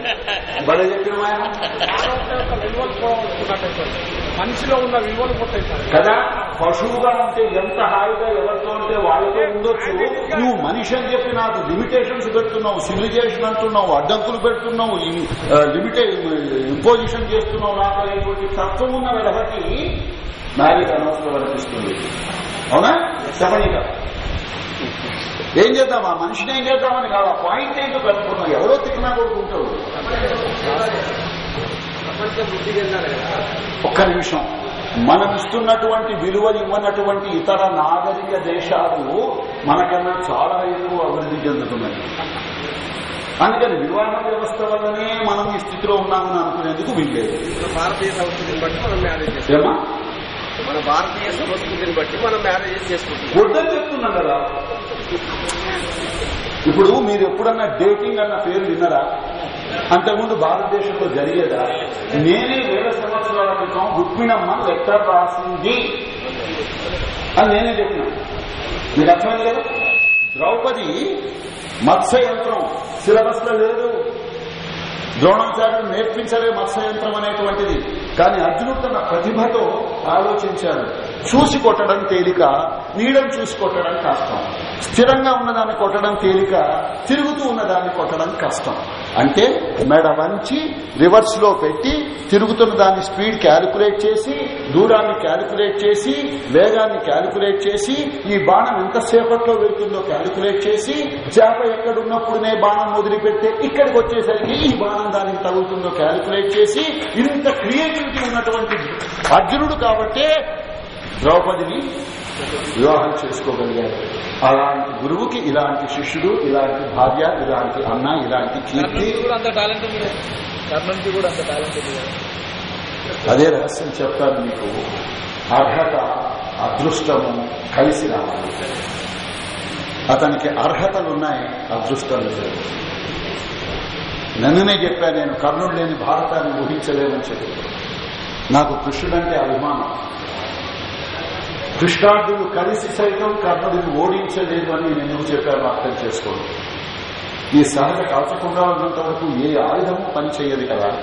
బల చెప్పిన ఆయన మనిషిలో ఉన్న విలువలు కదా? పశువుగా ఉంటే ఎంత హాయిగా ఎవరితో ఉంటే వాళ్ళతో ఉండొచ్చు. నువ్వు మనిషి అని చెప్పి నాకు లిమిటేషన్స్ పెడుతున్నావు సివిలైజేషన్ అంటున్నావు అడ్డంకులు పెడుతున్నావు లిమిటే ఇంపోజిషన్ చేస్తున్నావు. నాకు అనేటువంటి తత్వం ఉన్న కాబట్టి మ్యారేజ్ అనవసరం అనిపిస్తుంది. అవునా? చెప్పనీక ఏం చేద్దాం? ఆ మనిషిని ఏం చేద్దామని కాదు ఆ పాయింట్ ఏంటో కనుక్కున్నాం ఎవరో తిక్కినా కొడుకుంటాడు ఒక్క నిమిషం. మనం ఇస్తున్నటువంటి విలువ ఇవ్వనటువంటి ఇతర నాగరిక దేశాలు మనకన్నా చాలా ఎక్కువ అభివృద్ధి చెందుతున్నాయి. అందుకని వివాహ వ్యవస్థ వల్లనే మనం ఈ స్థితిలో ఉన్నామని అనుకునేందుకు వీల్లేదు. భారతీయ సంస్కృతిని బట్టి మనం మ్యారేజ్ చేస్తాం. ఏమా? మన భారతీయ సంస్కృతిని బట్టి మనం మ్యారేజెస్ చేసుకుంటాం వద్దని చెప్తున్నాం కదా. ఇప్పుడు మీరు ఎప్పుడన్నా డేటింగ్ అన్న పేరు విన్నారా? అంతకుముందు భారతదేశంలో జరిగేదా? నేనే వేల సంవత్సరాల క్రితం రుక్మిణమ్మ లెటర్ రాసింది అని నేనే చెప్పిన. మీకు అర్థమైంది కదా? ద్రౌపది మత్స్య యంత్రం సిలబస్లో లేదు. ద్రోణాచార్యుడు నేర్పించలే మత్స్యంత్రం అనేటువంటిది. కానీ అర్జునుడు తన ప్రతిభతో ఆలోచించాడు. చూసి కొట్టడం తేలిక నీడను చూసి కొట్టడం కష్టం. స్థిరంగా ఉన్నదాన్ని కొట్టడం తేలిక తిరుగుతూ ఉన్నదాన్ని కొట్టడం కష్టం. అంటే మెడ వంచి రివర్స్లో పెట్టి తిరుగుతున్న దాని స్పీడ్ క్యాలిక్యులేట్ చేసి దూరాన్ని క్యాలిక్యులేట్ చేసి వేగాన్ని క్యాలిక్యులేట్ చేసి ఈ బాణం ఎంతసేపట్లో వెళ్తుందో క్యాలిక్యులేట్ చేసి చేప ఎక్కడున్నప్పుడునే బాణం వదిలిపెడితే ఇక్కడికి వచ్చేసరికి ఈ బాణం దానికి తగులుతుందో క్యాలిక్యులేట్ చేసి ఇంత క్రియేటివిటీ ఉన్నటువంటి అర్జునుడు కాబట్టే ద్రౌపదిని వివాహం చేసుకోగలిగాడు. అలాంటి గురువుకి ఇలాంటి శిష్యుడు ఇలాంటి భార్య ఇలాంటి అన్న ఇలాంటి కీర్తి. కూడా అంత టాలెంట్ ఉంది కర్ణన్కి కూడా అంత టాలెంట్ ఉంది అదే రహస్యం చెప్తాను మీకు. అర్హత అదృష్టము కలిసి రావాలి. అతనికి అర్హతలున్నాయి అదృష్టం లేదు. నన్నునే చెప్పా నేను కర్ణుడు లేని భారతాన్ని ఊహించలేమని చెప్పి. నాకు కృష్ణుడంటే అభిమానం. కృష్ణార్జునుడు కలిసి సైతం కర్ణుడిని ఓడించలేదు అని నేను ఎందుకు చెప్పాను అర్థం చేసుకోండి. ఈ సహజ కాల్చకుండా ఉన్నంత వరకు ఏ ఆయుధము పనిచేయదు కదా.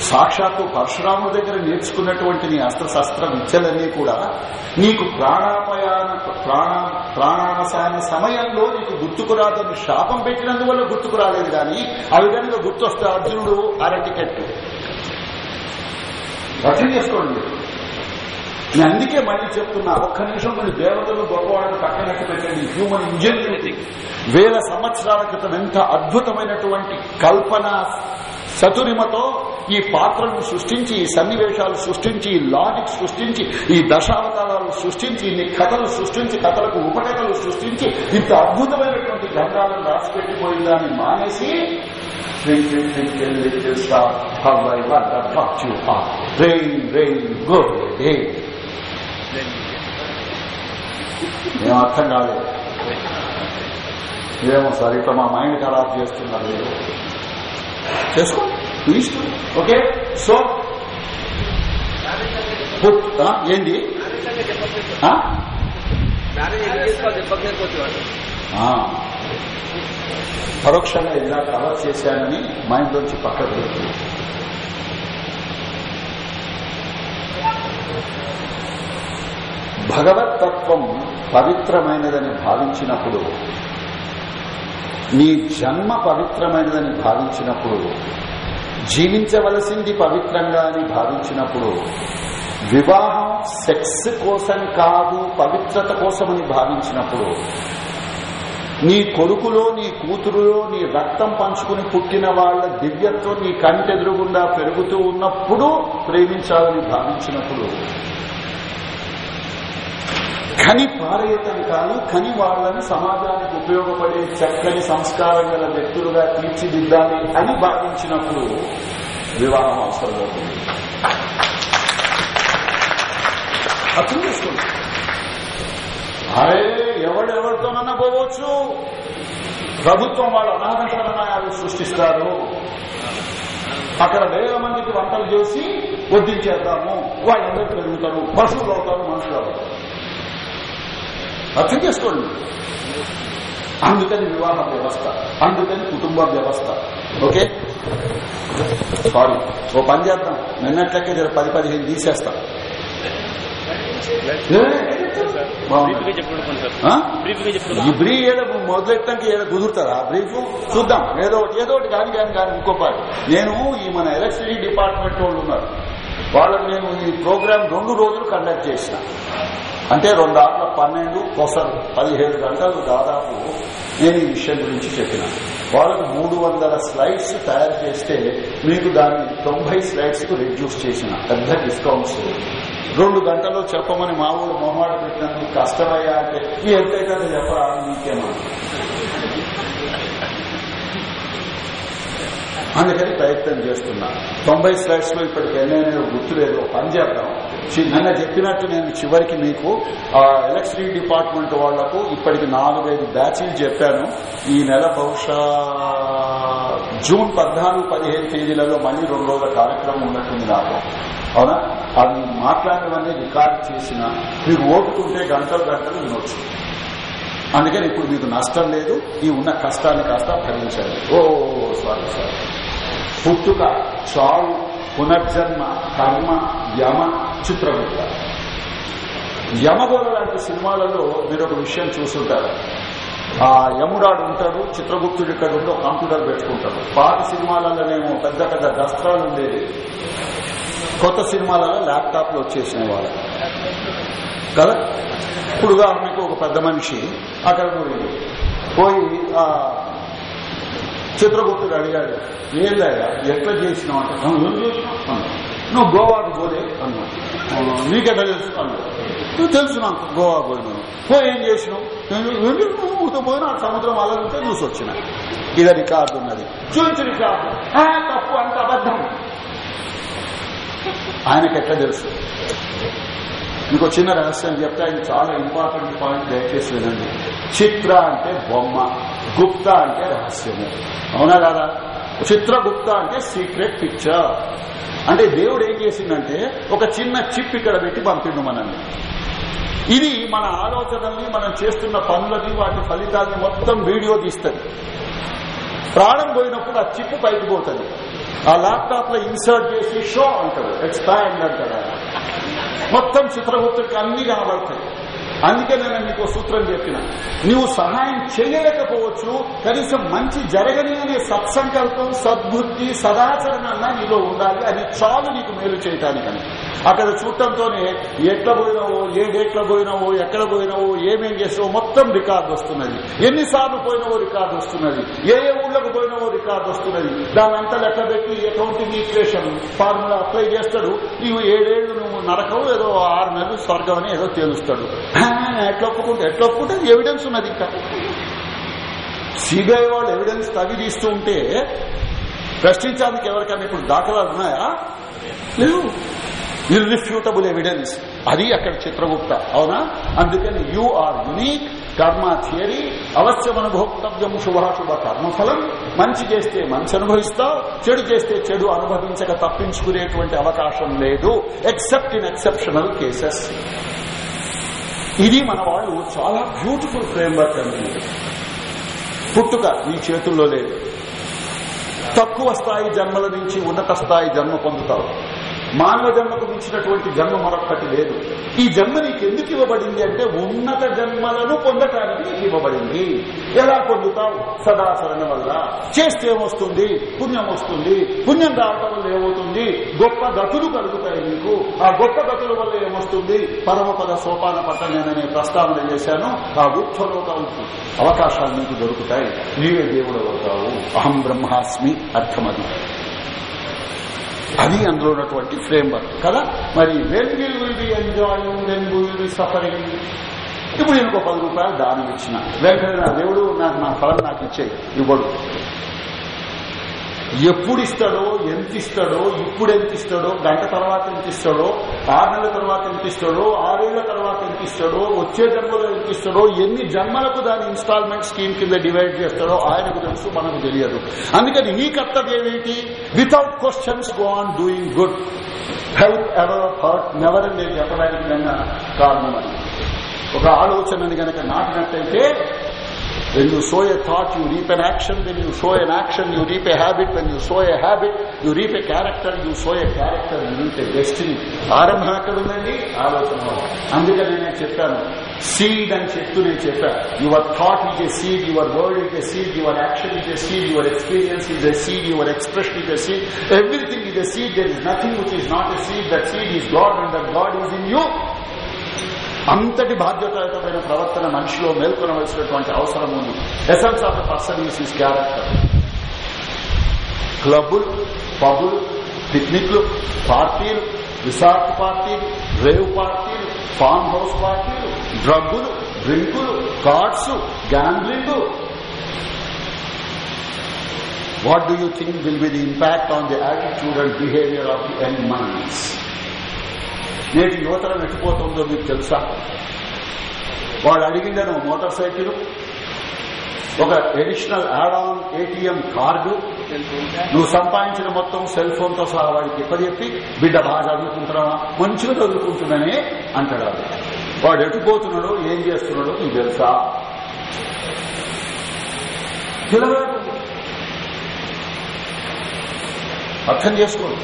సాక్షాత్తు పరశురాముడి దగ్గర నేర్చుకున్నటువంటి నీ అస్త్రశస్త్ర విద్యలన్నీ కూడా నీకు ప్రాణాపయాన ప్రాణ ప్రాణావసాన సమయంలో నీకు గుర్తుకురాదని శాపం పెట్టినందువల్ల గుర్తుకు రాలేదు కానీ అవి విధంగా గుర్తొస్తే అర్జునుడు అరటికెట్టు రచన చేసుకోండి. నేను అందుకే మళ్ళీ చెప్తున్నా ఒక్క నిమిషం కొన్ని దేవతలు గొప్పవాళ్ళని పక్కనట్టు పెట్టండి. హ్యూమన్ ఇంజనీరింగ్ వేల సంవత్సరాల క్రితం ఎంత అద్భుతమైనటువంటి కల్పన చతురిమతో ఈ పాత్రలను సృష్టించి ఈ సన్నివేశాలు సృష్టించి ఈ లాజిక్ సృష్టించి ఈ దశావతారాలు సృష్టించి ఇన్ని కథలు సృష్టించి కథలకు ఉపకథలు సృష్టించి ఇంత అద్భుతమైనటువంటి గ్రంథాలను రాసిపెట్టిపోయిందాన్ని మానేసి ఏం అర్థం కాలేదు ఏమో సార్ ఇట్లా మా మైండ్ ఖరాబ్ చేస్తున్నారు చేసుకో ఇష్టం ఓకే? సో ఏంది? పరోక్షంగా ఇలా కవర్ చేశానని మైండ్ నుంచి పక్కకు పెట్టి. భగవతత్వం పవిత్రమైనదని భావించినప్పుడు నీ జన్మ పవిత్రమైనదని భావించినప్పుడు జీవించవలసింది పవిత్రంగా అని భావించినప్పుడు వివాహం సెక్స్ కోసం కాదు పవిత్రత కోసమని భావించినప్పుడు నీ కొడుకులో నీ కూతురులో నీ రక్తం పంచుకుని పుట్టిన వాళ్ళ దివ్యత్వం నీ కంటెదురుగుండా పెరుగుతూ ఉన్నప్పుడు ప్రేమించాలని భావించినప్పుడు కని పారేయటం కాదు కని వాళ్ళని సమాజానికి ఉపయోగపడే చక్కని సంస్కారం గల వ్యక్తులుగా తీర్చిదిద్దాలి అని భావించినప్పుడు వివాహం అవసరం అవుతుంది అర్థం చేసుకోండి. అరే ఎవడెవరితోనన్నా పోవచ్చు? ప్రభుత్వం వాళ్ళ అనాథ ప్రణాయాలు సృష్టిస్తారు. అక్కడ వేల మందికి వంటలు చేసి వడ్డించేద్దాము. వాళ్ళందరూ పెరుగుతారు పశువులు అవుతారు మనుషులు అవుతారు. అర్థం చేసుకోండి. అందుకని వివాహ వ్యవస్థ అందుకని కుటుంబ వ్యవస్థ. ఓకే? సారీ ఓ పని చేద్దాం. నిన్నట్లకే జర పది పదిహేను తీసేస్తాం. బ్రీఫ్ ఏదో మొదలెట్టడానికి ఏదో కుదురుతారా? బ్రీఫ్ చూద్దాం. ఏదో ఒకటి ఏదో ఒకటి కానీ కానీ కానీ ఇంకో పాటు. నేను ఈ మన ఎలక్ట్రిసిటీ డిపార్ట్మెంట్ వాళ్ళు ఉన్నారు. వాళ్ళని నేను ఈ ప్రోగ్రామ్ రెండు రోజులు కండక్ట్ చేసిన. అంటే రెండు ఆటల పన్నెండు కొసలు పదిహేడు గంటలు దాదాపు నేను ఈ విషయం గురించి చెప్పిన. వాళ్ళకు మూడు వందల స్లైడ్స్ తయారు చేస్తే మీకు దాన్ని తొంభై స్లైడ్స్కు రెడ్యూస్ చేసిన పెద్ద డిస్కౌంట్స్ రెండు గంటల్లో చెప్పమని మా ఊరు మొహమాట పెట్టినందుకు కష్టమయ్యా అంటే ఈ ఎంతైతే చెప్పరా? మీకేమా అందుకని ప్రయత్నం చేస్తున్నా. తొంభై స్లైడ్స్లో ఇప్పటికి ఎన్నైనా గుర్తులేదు. పని చేద్దాం. నిన్న చెప్పినట్టు నేను చివరికి మీకు ఎలక్ట్రీ ఎలక్ట్రిసిటీ డిపార్ట్మెంట్ వాళ్ళకు ఇప్పటికి నాలుగైదు బ్యాచ్లు చెప్పాను. ఈ నెల బహుశా జూన్ పద్నాలుగు పదిహేను తేదీలలో మళ్ళీ రెండు రోజుల కార్యక్రమం ఉన్నట్టుంది నాకు. అవునా? అవి మాట్లాడినవన్నీ రికార్డ్ చేసిన మీరు ఓపుకుంటే గంటలు గంటలు వినొచ్చు. అందుకని ఇప్పుడు మీకు నష్టం లేదు ఈ ఉన్న కష్టాన్ని కాస్త భరించండి. Oh sorry sorry. పుట్టుక చావు పునర్జన్మ కర్మ యమ చిత్రగుప్త యమగోళ లాంటి సినిమాలలో మీరు ఒక విషయం చూస్తుంటారు. ఆ యముడాడు ఉంటాడు చిత్రగుప్తుడు ఇక్కడ ఉండి కంప్యూటర్ పెట్టుకుంటాడు. పాత సినిమాలలోనేమో పెద్ద పెద్ద దస్త్రాలు ఉండేవి. కొత్త సినిమాలలో ల్యాప్టాప్లు వచ్చేసిన వాళ్ళు కదా? ఇప్పుడు ఉదాహరణకు ఒక పెద్ద మనిషి అక్కడ పోయి పోయి ఆ చిత్రగుప్తుడు అడిగాడు ఏందయ్యా ఎట్లా చేసినావు అంటే నువ్వు ఏం చేసినావు అన్నాడు. నువ్వు గోవాకు పోలే అన్నా నీకెట్లా తెలుసు? అన్నాడు. నువ్వు తెలుసు నాకు గోవా పోయినావు పో ఏం చేసినావు? "నేను ఏం పోయినా సముద్రం అలగితే చూసి వచ్చిన ఇది రికార్డు ఉన్నది. చూసి రికార్డు. తప్పు అంత అబద్ధం. ఆయనకి ఎట్లా తెలుసు? మీకు చిన్న రహస్యం చెప్తే ఇది చాలా ఇంపార్టెంట్ పాయింట్ దయచేసి వినండి. చిత్ర అంటే బొమ్మ గుప్త అంటే రహస్యము. అవునా కాదా? చిత్రగుప్త అంటే సీక్రెట్ పిక్చర్ అంటే దేవుడు ఏం చేసిందంటే ఒక చిన్న చిప్ ఇక్కడ పెట్టి పంపిండు మనల్ని. ఇది మన ఆలోచనల్ని మనం చేస్తున్న పనులని వాటి ఫలితాలని మొత్తం వీడియో తీస్తుంది. ప్రాణం పోయినప్పుడు ఆ చిప్పు పైకి పోతుంది. ఆ ల్యాప్టాప్లో ఇన్సర్ట్ చేసి షో అంటాడు ఎక్స్పాండ్ అంటాడు మొత్తం చిత్రగుప్తుడికి అన్ని కనబడతాయి అందుకే నేను నీకు సూత్రం చెప్పిన. నువ్వు సహాయం చేయలేకపోవచ్చు కనీసం మంచి జరగని అనే సత్సంకల్పం సద్బుద్ధి సదాచరణ నీలో ఉండాలి అది చాలు నీకు మేలు చేయటానికని. అక్కడ చూడటంతోనే ఎట్లా పోయినావో ఏ డేట్ల పోయినావో ఎక్కడ పోయినావో ఏమేం చేసావో మొత్తం రికార్డు వస్తున్నది. ఎన్నిసార్లు పోయినావో రికార్డు వస్తున్నది. ఏ ఏ ఊళ్ళకు పోయినావో రికార్డు వస్తున్నది. దాని అంతా లెక్క పెట్టి అకౌంటింగ్ ఈక్వేషన్ ఫార్ములా అప్లై చేస్తాడు. నీవు ఏడేళ్ళు నువ్వు నరకవు ఏదో ఆరు నెలలు స్వర్గం అని ఏదో తేలుస్తాడు. ఎట్లా ఒప్పుకుంటే ఎట్లా ఒప్పుకుంటే ఎవిడెన్స్ ఉన్నది ఇంకా. సిబిఐ వాళ్ళు ఎవిడెన్స్ తవి తీస్తూ ఉంటే ప్రశ్నించడానికి ఎవరికైనా ఇప్పుడు దాఖలాలు ఉన్నాయా? లేవు. ఇర్రిఫ్యూటబుల్ ఎవిడెన్స్ అది అక్కడ చిత్రగుప్త. అవునా? అందుకని you are unique karma theory అవశ్యం అనుభోక్తవ్యం శుభాశుభ కర్మఫలం మంచి చేస్తే మంచి అనుభవిస్తావు చెడు చేస్తే చెడు అనుభవించక తప్పించుకునేటువంటి అవకాశం లేదు ఎక్సెప్ట్ ఇన్ ఎక్సెప్షనల్ కేసెస్ ఇది మన వాళ్ళు చాలా బ్యూటిఫుల్ ఫ్రేమ్వర్క్ అండి. పుట్టుక నీ చేతుల్లో లేదు. తక్కువ స్థాయి జన్మల నుంచి ఉన్నత స్థాయి జన్మ పొందుతారు. మానవ జన్మకు మించినటువంటి జన్మ మరొక్కటి లేదు. ఈ జన్మ నీకు ఎందుకు ఇవ్వబడింది అంటే ఉన్నత జన్మలను పొందటానికి నీకు ఇవ్వబడింది. ఎలా పొందుతావు? సదాచరణ వల్ల. చేస్తే ఏమొస్తుంది? పుణ్యం వస్తుంది. పుణ్యం రావటం వల్ల ఏమవుతుంది? గొప్ప గతులు కలుగుతాయి నీకు. ఆ గొప్ప గతుల వల్ల ఏమొస్తుంది? పరమపద సోపాన పట్టణనే ప్రస్తావన చేశాను. ఆ గుప్తలోక అవకాశాలు నీకు దొరుకుతాయి. నీవే దేవుడు అవుతావు అహం బ్రహ్మాస్మి అర్థమది. అది అందులో ఉన్నటువంటి ఫ్రేమ్వర్క్ కదా? మరి when will will be enjoying when will be suffering ఇప్పుడు నేను ఒక పది రూపాయలు దానం ఇచ్చిన. వెంటనే నా దేవుడు నాకు నా ఫలం నాకు ఇచ్చే ఇవ్వడు. ఎప్పుడు ఇస్తాడో ఎంత ఇస్తాడో ఇప్పుడు ఎంత ఇస్తాడో గంట తర్వాత ఎంత ఇస్తాడో ఆరు నెలల తర్వాత ఎంత ఇస్తాడో ఆరేళ్ళ తర్వాత ఎంత ఇస్తాడో వచ్చే జన్మలో ఎంత ఇస్తాడో ఎన్ని జన్మలకు దాని ఇన్స్టాల్మెంట్ స్కీమ్ కింద డివైడ్ చేస్తాడో ఆయనకు తెలుసు మనకు తెలియదు. అందుకని నీ కర్తవ్యం ఏమిటి? Without questions go on doing good help ever hurt never అని నేను చెప్పడానికి కన్నా కారణం అని ఒక ఆలోచనని గనక నాటినట్టయితే When you sow a thought, you reap an action. When you sow an action, you reap a habit. When you sow a habit, you reap a character. You sow a character, you reap a destiny. ఆరంభం ఎక్కడ ఉందండి ఆలోచన అందుకని నేను చెప్పాను seed అని చెప్తూ నేను చెప్పాను your thought is a seed your word is a seed your action is a seed your experience is a seed your expression is a seed everything is a seed there is nothing which is not a seed that seed is God and that God is in you అంతటి బాధ్యతాయుతమైన ప్రవర్తన మనిషిలో మేల్కొనవలసినటువంటి అవసరం ఉంది. Essence of the person is character క్లబ్బులు పబ్బులు పిక్నిక్లు పార్టీలు రిసార్ట్ పార్టీలు రేవ్ పార్టీలు ఫామ్ హౌస్ పార్టీలు డ్రగ్గులు డ్రింకులు cards gambling what do you think will be the impact on the attitude and behaviour of the young minds నేటి యువతరం ఎట్టిపోతుందో మీకు తెలుసా? వాడు అడిగిండను మోటార్ సైకిల్ ఒక additional add on ATM card నువ్వు సంపాదించిన మొత్తం సెల్ ఫోన్తో సహా వాడికి చెప్పి బిడ్డ బాగా చదువుకుంటున్నావా? మంచిగా చదువుకుంటున్నానే అంటాడు. వాడు. వాడు ఎటుపోతున్నాడో ఏం చేస్తున్నాడో నీకు తెలుసా? తెలియదు అర్థం చేసుకోండి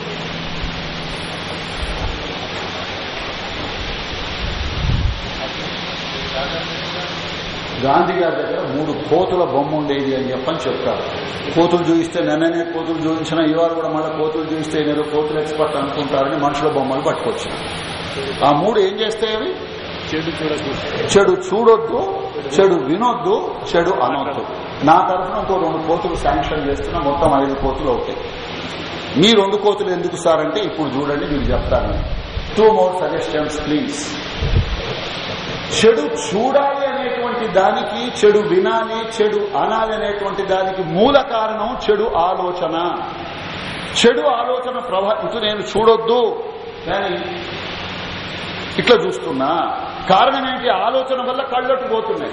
గాంధీ గారి దగ్గర మూడు కోతుల బొమ్మ ఉండేది అని చెప్పని చెప్తారు. కోతులు చూయిస్తే నిన్ననే కోతులు చూపించిన ఇవాళ కూడా మళ్ళీ కోతులు చూయిస్తే నేను కోతులు ఎక్స్పర్ట్ అనుకుంటారని మనుషుల బొమ్మలు పట్టుకొచ్చిన. ఆ మూడు ఏం చేస్తాయి అవి? చెడు చూడొద్దు. చెడు వినొద్దు చెడు అనొద్దు. నా తరఫున ఇంకో రెండు కోతులు శాంక్షన్ చేస్తున్నా మొత్తం ఐదు కోతులు అవుతాయి మీ రెండు కోతులు ఎందుకు సార్ అంటే ఇప్పుడు చూడండి మీకు చెప్తాను. టూ మోర్ సజెషన్స్ ప్లీజ్ చెడు చూడాలి అనేటువంటి దానికి చెడు వినాలి చెడు అనాలి అనేటువంటి దానికి మూల కారణం చెడు ఆలోచన. చెడు ఆలోచన ప్రభా ఇటు నేను చూడొద్దు. కానీ ఇట్లా చూస్తున్నా. కారణం ఏంటి? ఆలోచన వల్ల కళ్ళట్టు పోతున్నాయి.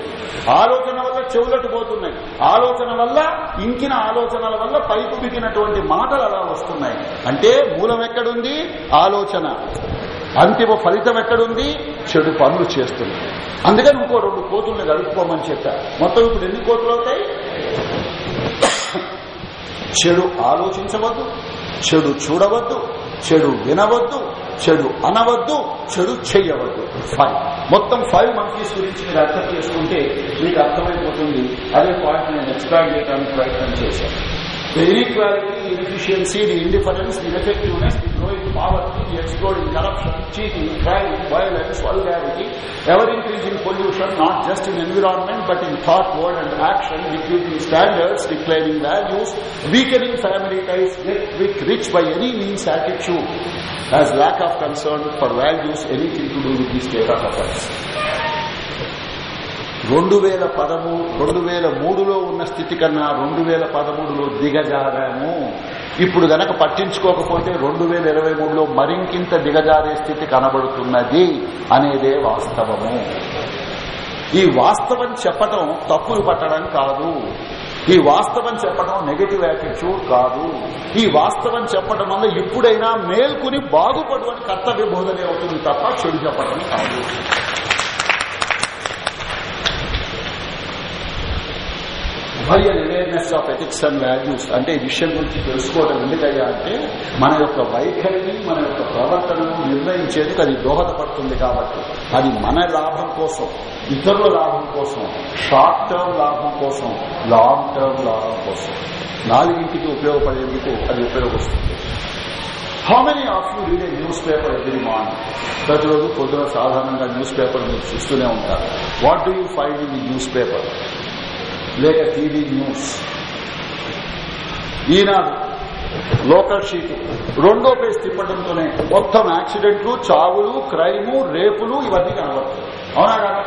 ఆలోచన వల్ల చెవులట్టు పోతున్నాయి. ఆలోచన వల్ల ఇంకిన ఆలోచనల వల్ల పైపు బిగినటువంటి మాటలు అలా వస్తున్నాయి. అంటే మూలం ఎక్కడుంది? ఆలోచన. అంతిమ ఫలితం ఎక్కడుంది? చెడు పనులు చేస్తున్నాయి అందుకని ఇంకో రెండు కోతుల్ని గడుపుకోమని చెప్పా. మొత్తం ఇప్పుడు ఎన్ని కోతులు అవుతాయి? చెడు ఆలోచించవద్దు చెడు చూడవద్దు చెడు వినవద్దు చెడు అనవద్దు చెడు చెయ్యవద్దు ఫైవ్ మొత్తం ఫైవ్ మంకీస్ గురించి మీరు అర్థం చేసుకుంటే మీకు అర్థమైపోతుంది. అదే పాయింట్ నేను ఎక్స్ప్లెయిన్ చేయడానికి ప్రయత్నం చేశాను. The inequality, the inefficiency, the indifference, the ineffectiveness, the growing poverty, the exploding corruption, cheating, crime, violence, vulgarity, ever-increasing pollution, not just in environment but in thought, word and action, depleting standards, declining values, weakening family ties, get quick, rich by any means attitude, has lack of concern for values, anything to do with the state of affairs. రెండు వేల పదమూ రెండు వేల మూడులో ఉన్న స్థితి కన్నా రెండు వేల పదమూడులో దిగజారాము. ఇప్పుడు గనక పట్టించుకోకపోతే రెండు వేల ఇరవై మూడులో మరింకింత దిగజారే స్థితి కనబడుతున్నది అనేదే వాస్తవము. ఈ వాస్తవం చెప్పటం తప్పులు పట్టడం కాదు. ఈ వాస్తవం చెప్పడం నెగటివ్ యాటిట్యూడ్ కాదు. ఈ వాస్తవం చెప్పడం వల్ల ఎప్పుడైనా మేల్కొని బాగుపడు అని కర్తవ్య బోధనే అవుతుంది తప్ప చెడు చెప్పడం కాదు. High and awareness of ethics and values అంటే ఈ విషయం గురించి తెలుసుకోవడం ఎందుకయ్యా అంటే మన యొక్క వైఖరిని మన యొక్క ప్రవర్తనను నిర్ణయించేందుకు అది దోహదపడుతుంది కాబట్టి. అది మన లాభం కోసం ఇతరుల లాభం కోసం షార్ట్ టర్మ్ లాభం కోసం లాంగ్ టర్మ్ లాభం కోసం. నాలుగింటికి ఉపయోగపడేందుకు అది ఉపయోగపడుతుంది. How many of you read a news paper every morning ప్రతిరోజు పొద్దున సాధారణంగా న్యూస్ పేపర్ మీరు చూస్తూనే ఉంటారు. What do you find in the news paper లేక TV news. Eenadu local sheet. రెండో పేజ్ తిప్పడంతోనే మొత్తం యాక్సిడెంట్లు చావులు క్రైము రేపులు ఇవన్నీ కనబడతాయి. అవునా కదా?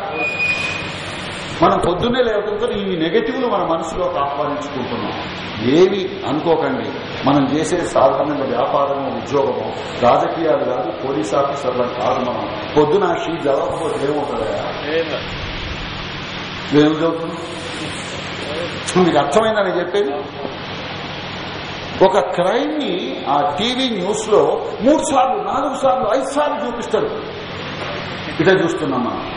మనం పొద్దున్నే లేవడంతో ఈ నెగటివ్లు మన మనసులోకి ఆహ్వానించుకుంటున్నాం. ఏమి అనుకోకండి. మనం చేసే సాధారణంగా వ్యాపారము ఉద్యోగము రాజకీయాలు కాదు పోలీస్ ఆఫీసర్లను కాదు మనం. పొద్దున షీట్ చదవకపోతే ఏమవుతుందా ఏం చదువుతున్నాం మీకు అర్థమైందని చెప్పేది? ఒక క్రైమ్ని ఆ టీవీ న్యూస్లో మూడు సార్లు నాలుగు సార్లు ఐదు సార్లు చూపిస్తారు ఇదే చూస్తున్నాం మనం.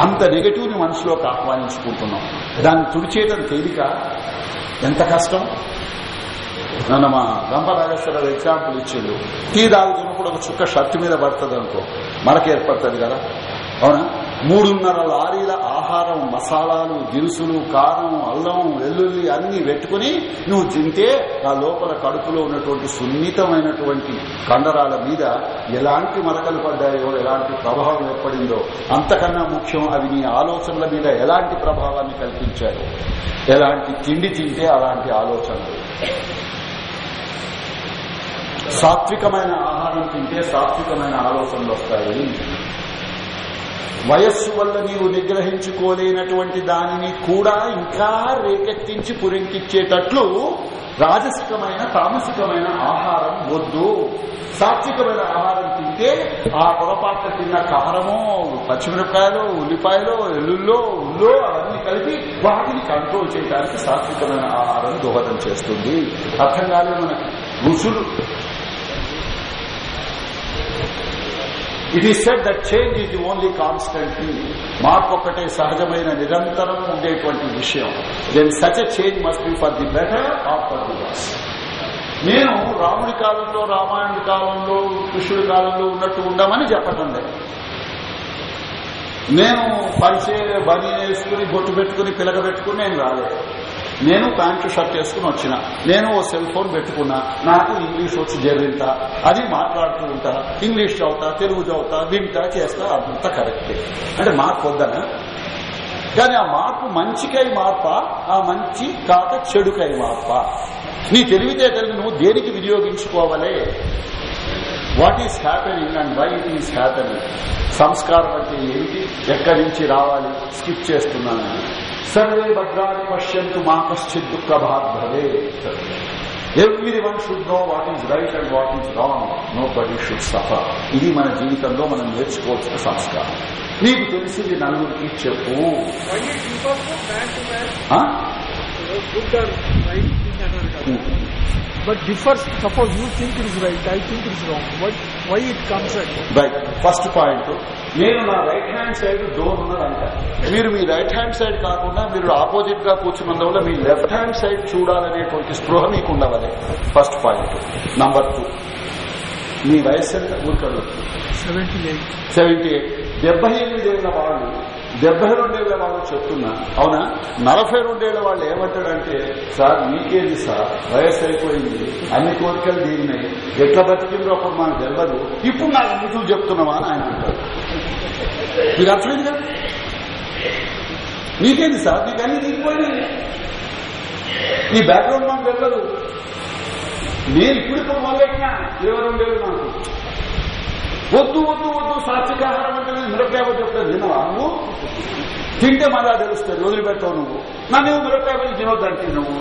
అంత నెగటివ్ని మనసులోకి ఆహ్వానించుకుంటున్నాం. దాన్ని తుడిచేయడం తేలిక? ఎంత కష్టం? నన్ను మా గంపరాజేశ్వరరావు ఎగ్జాంపుల్ ఇచ్చిండు. టీ తాగుతున్నప్పుడు ఒక చుక్క షర్ట్ మీద పడుతుంది అనుకో. మనకి ఏర్పడుతుంది కదా? అవునా? మూడున్నర లారీల ఆహారం మసాలాలు దినుసులు కారం అల్లం వెల్లుల్లి అన్ని పెట్టుకుని నువ్వు తింటే ఆ లోపల కడుపులో ఉన్నటువంటి సున్నితమైనటువంటి కండరాల మీద ఎలాంటి మరకలు పడ్డాయో ఎలాంటి ప్రభావం ఏర్పడిందో అంతకన్నా ముఖ్యం అవి నీ ఆలోచనల మీద ఎలాంటి ప్రభావాన్ని కల్పించాయో. ఎలాంటి తిండి తింటే అలాంటి ఆలోచనలు. సాత్వికమైన ఆహారం తింటే సాత్వికమైన ఆలోచనలు వస్తాయి. వయస్సు వల్ల నీవు నిగ్రహించుకోలేనటువంటి దానిని కూడా ఇంకా రేకెత్తించి పురింకిచ్చేటట్లు రాజసికమైన తామసికమైన ఆహారం వద్దు. సాత్వికమైన ఆహారం తింటే ఆ పొరపాట్ల తిన్న కారము పచ్చిమిరపకాయలు ఉల్లిపాయలు ఎల్లుల్లో ఉల్లో అవన్నీ కలిపి వాటిని కంట్రోల్ చేయడానికి సాత్వికమైన ఆహారం దోహదం చేస్తుంది. అర్థం కాలేదు మనకి. రుచులు it is set that change is the only constant మార్పొక్కటే సహజమైన నిరంతరం ఉండేటువంటి విషయం. Then such a change must be for the better or for the worse నేను రాముడి కాలంలో రామాయణ కాలంలో కృష్ణుడి కాలంలో ఉన్నట్టు ఉండమని చెప్పటం లేదు. నేను పరిచే బని వేసుకుని బొట్టు పెట్టుకుని పిలక పెట్టుకుని నేను రాలేదు. నేను ప్యాంటు షర్ట్ వేసుకుని వచ్చిన నేను ఓ సెల్ ఫోన్ పెట్టుకున్నా నాకు ఇంగ్లీష్ వచ్చి జరిగింత అది మాట్లాడుతూ ఉంటా ఇంగ్లీష్ చదువుతా తెలుగు చదువుతా వింటా చేస్తా అంత కరెక్టే అంటే మార్పు వద్దనా? కానీ ఆ మార్పు మంచికై మార్ప ఆ మంచి కాక చెడుకై మార్ప? నీ తెలివితేటలను నువ్వు దేనికి వినియోగించుకోవాలే? What is happening and why it is happening సంస్కారం అంటే ఏంటి? ఎక్కడి నుంచి రావాలి? స్కిప్ చేస్తున్నాను. సర్వే భద్రాన్ని పశ్యంతు మా కశ్చిత్ దుఃఖ భవే every one should know what is right and what is wrong nobody should suffer ఇది మన జీవితంలో మనం నేర్చుకోవాల్సిన సంస్కారం నీకు తెలిసింది నలుగురికి చెప్పు Why it differs from man to man? ఆ? Good or right thing అన్నారు కదా. But differs, suppose you think it is right, I think it is wrong. What, comes like that? Right first point నేను నా right hand side door ఉన్నదంట. మీరు మీ right hand side కాకుండా మీరు ఆపోజిట్గా కూర్చున్నందువల్ల మీ లెఫ్ట్ హ్యాండ్ సైడ్ చూడాలనేటువంటి స్పృహ మీకు ఉండవాలి ఫస్ట్ పాయింట్ నంబర్ టూ మీ వయస్సు ఎంత? ఊరుకలు 78. సెవెంటీ ఎయిట్ డెబ్బై ఎనిమిదేళ్ళ వాళ్ళు డెబ్బై రెండేళ్ళ వాళ్ళు చెప్తున్నా. అవునా? నలభై రెండేళ్ళ వాళ్ళు ఏమంటాడంటే సార్ మీకేది సార్? వయస్సు అయిపోయింది అన్ని కోరికలు తీరినాయి. ఎట్లా బతికిందో అప్పుడు మనకు తెలియదు ఇప్పుడు నాకు నిధులు చెప్తున్నావా? అని ఆయన అంటారు మీరు అర్థమైంది? కదా నీకేంది సార్? నీకు అన్ని దిగిపోయినాయి నీ బ్యాక్గ్రౌండ్ మనకు తెలియదు నేను ఇప్పుడు ఇప్పుడు మొదలెట్టినా? ఇరవై రెండేళ్ళు నాకు వద్దు వద్దు వద్దు సాత్వికాహారం అంటే నేను మిరపకాయ చెప్తాను తినవా నువ్వు? తింటే మళ్ళా తెలుస్తుంది వదిలిపెట్టావు నువ్వు. నన్ను మిరపకాయ పని తినొద్దంటే నువ్వు?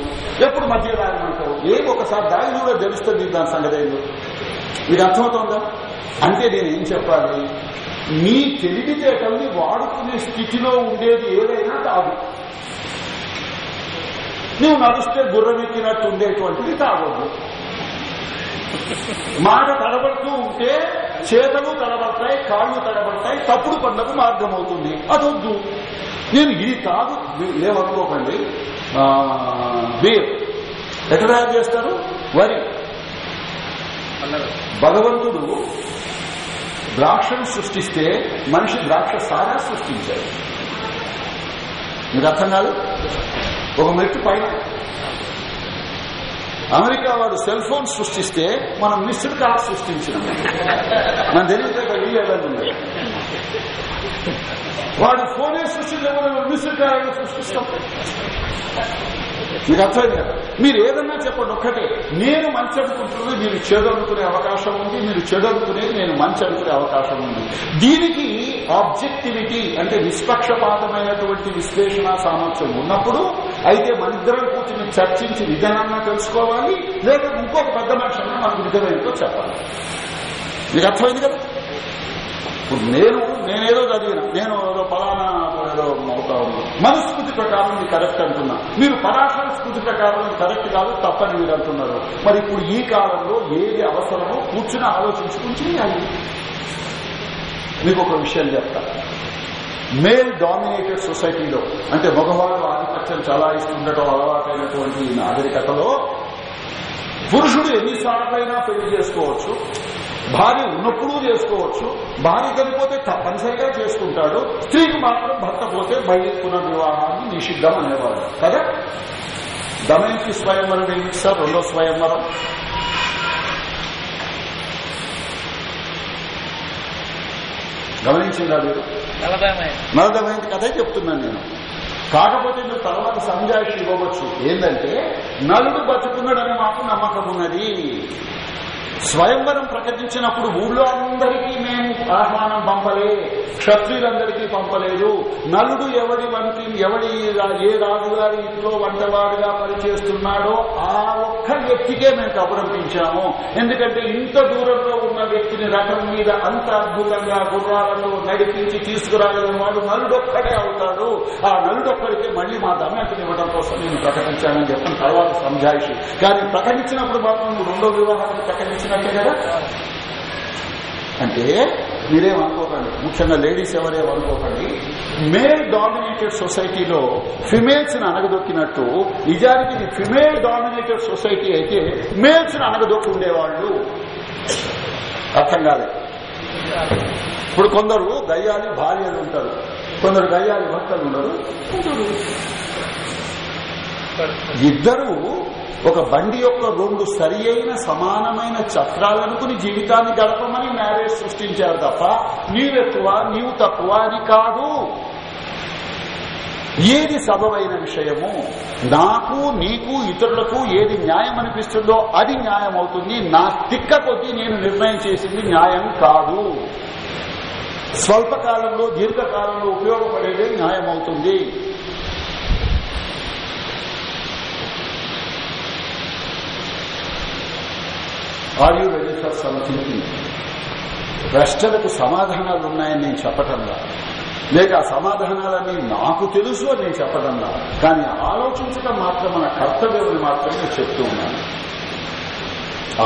ఎప్పుడు మధ్య దాగమంటావు ఏం ఒకసారి దాగి కూడా తెలుస్తుంది దాని సంగతి మీకు అర్థమవుతుందా? అంటే నేను ఏం చెప్పాలి? మీ తెలివితేటల్ని వాడుకునే స్థితిలో ఉండేది ఏదైనా తాగు. నువ్వు నడిస్తే గుర్రమెక్కినట్టు ఉండేటువంటిది తాగొద్దు. మాట తడబడుతూ ఉంటే చేతలు తడబడతాయి కాళ్ళు తడబడతాయి తప్పుడు పనులకు మార్గం అవుతుంది అదొద్దు. నేను ఇది కాదు ఏమనుకోకండి బీర్ ఎక్కడ తయారు చేస్తారు? వరి. భగవంతుడు ద్రాక్షను సృష్టిస్తే మనిషి ద్రాక్ష సారా సృష్టించాడు. మీకు అర్థం కాదు? ఒక మెట్టు పైన. అమెరికా వాడు సెల్ ఫోన్ సృష్టిస్తే మనం మిస్డ్ కాల్ సృష్టించినాం మన తెలివితేట ఈ వాడు ఫోనే సృష్టించకుండా మనం మిస్డ్ కాల్ సృష్టిస్తాం. మీకు అర్థమైంది కదా? మీరు ఏదన్నా చెప్పండి ఒక్కటే. నేను మంచి అనుకుంటున్నది మీరు చెడు అనుకునే అవకాశం ఉంది మీరు చెడు అనుకునేది నేను మంచి అనుకునే అవకాశం ఉంది. దీనికి ఆబ్జెక్టివిటీ అంటే నిష్పక్షపాతమైనటువంటి విశ్లేషణ సామర్థ్యం ఉన్నప్పుడు అయితే మనిద్దరం కూర్చుని చర్చించి విధానాన్ని తెలుసుకోవాలి లేదా ఇంకొక పెద్ద మనిషి అన్నా మనకు విధమేంటో చెప్పాలి. మీకు అర్థమైంది కదా? ఇప్పుడు నేను నేనేదో చదివిన నేను ఏదో పలానా ఏదో అవుతా ఉన్నా. మనస్ఫూర్తి ప్రకారం ఇది కరెక్ట్ అంటున్నా. మీరు పరాశర స్ఫూర్తి ప్రకారం కరెక్ట్ కాదు తప్పని మీరు అంటున్నారు. మరి ఇప్పుడు ఈ కాలంలో ఏది అవసరమో కూర్చుని ఆలోచించుకుని చేయాలి. మీకు ఒక విషయం చెప్తా. మేల్ డామినేటెడ్ సొసైటీలో అంటే మగవాళ్ళు ఆధిపత్యం చలాయిస్తుండటం అలవాటైనటువంటి ఈ నాగరికతలో పురుషుడు ఎన్నిసార్లైనా పెళ్ళి చేసుకోవచ్చు. భార్య ఉన్నప్పుడు చేసుకోవచ్చు భార్య చనిపోతే తప్పనిసరిగా చేసుకుంటాడు స్త్రీకి మాత్రం భర్త పోతే బయట పునర్వివాహాన్ని నిషిద్ధం అనేవాడు. కదా? దమయంతి స్వయంవరం ఏమిటి సార్ రెండో స్వయంవరం గమనించిందా మీరు? నలదమైంది కథే చెప్తున్నాను నేను. కాకపోతే మీరు తర్వాత సంజాయిషి ఇవ్వవచ్చు. ఏంటంటే నలుడు బతుకున్నాడని మాకు నమ్మకం ఉన్నది స్వయంవరం ప్రకటించినప్పుడు ఊళ్ళో అందరికీ మేము ఆహ్వానం పంపలే క్షత్రియులందరికీ పంపలేదు. నలుడు ఎవడి వంటి ఎవడి ఏ రాజుగారి ఇంట్లో వంటవాడుగా పనిచేస్తున్నాడో ఆ ఒక్క వ్యక్తికే మేము కబురంపించాము ఎందుకంటే ఇంత దూరంలో ఉన్న వ్యక్తిని రథం మీద అంత అద్భుతంగా గుర్రాలను నడిపించి తీసుకురాగలిగిన వాడు నలుడొక్కడే అవుతాడు. ఆ నలుడొక్కడికి మళ్ళీ మా దమ్మెతని ఇవ్వడం కోసం నేను ప్రకటించానని చెప్పిన తర్వాత సంజాయిషి కానీ ప్రకటించినప్పుడు మాత్రం రెండో వివాహాన్ని చేసినట్టే కదా? అంటే మీరేమనుకోకండి ముఖ్యంగా లేడీస్ ఎవరేమనుకోకండి మేల్ డామినేటెడ్ సొసైటీలో ఫిమేల్స్ని అనగదొక్కినట్టు నిజానికి ఇది ఫిమేల్ డామినేటెడ్ సొసైటీ అయితే మేల్స్ని అనగదొక్కి ఉండేవాళ్ళు అర్థం కాలేదు ఇప్పుడు కొందరు గయ్యాలి భార్యలు ఉంటారు. కొందరు గయ్యాలి భర్తలు ఉండరు. ఇద్దరు ఒక బండి యొక్క రెండు సరి అయిన సమానమైన చక్రాలనుకుని జీవితాన్ని గడపమని మ్యారేజ్ సృష్టించారు తప్ప నీవెక్కువ నీవు తక్కువ అని కాదు. ఏది సబవైన విషయము? నాకు నీకు ఇతరులకు ఏది న్యాయం అనిపిస్తుందో అది న్యాయం అవుతుంది నా తిక్క కొద్దీ నేను నిర్ణయం చేసింది న్యాయం కాదు. స్వల్పకాలంలో దీర్ఘకాలంలో ఉపయోగపడేదే న్యాయం అవుతుంది are you ready for something ప్రశ్నలకు సమాధానాలు ఉన్నాయని నేను చెప్పటంలా లేక ఆ సమాధానాలని నాకు తెలుసు అని నేను చెప్పటంలా కానీ ఆలోచించడం మాత్రం మన కర్తవ్యం మాత్రమే చెప్తూ ఉన్నాను.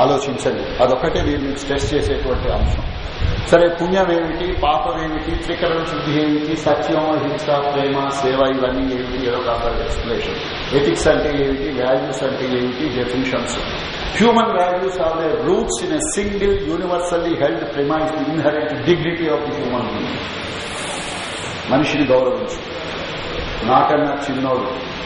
ఆలోచించండి. అదొక్కటే మీరు మీకు స్ట్రెస్ చేసేటువంటి అంశం. సరే పుణ్యం ఏమిటి పాపం ఏమిటి త్రికరణ శుద్ధి ఏమిటి? సత్యం హింస ప్రేమ సేవ ఇవన్నీ ఏమిటి? ఏదో కాదు ఎక్స్ప్లెనేషన్ ఎథిక్స్ అంటే ఏమిటి? వాల్యూస్ అంటే ఏమిటి? Definitions human values are the roots in a single universally held premise inherent dignity of the human being మనిషిని గౌరవించు. నాకన్నా చిన్నోడు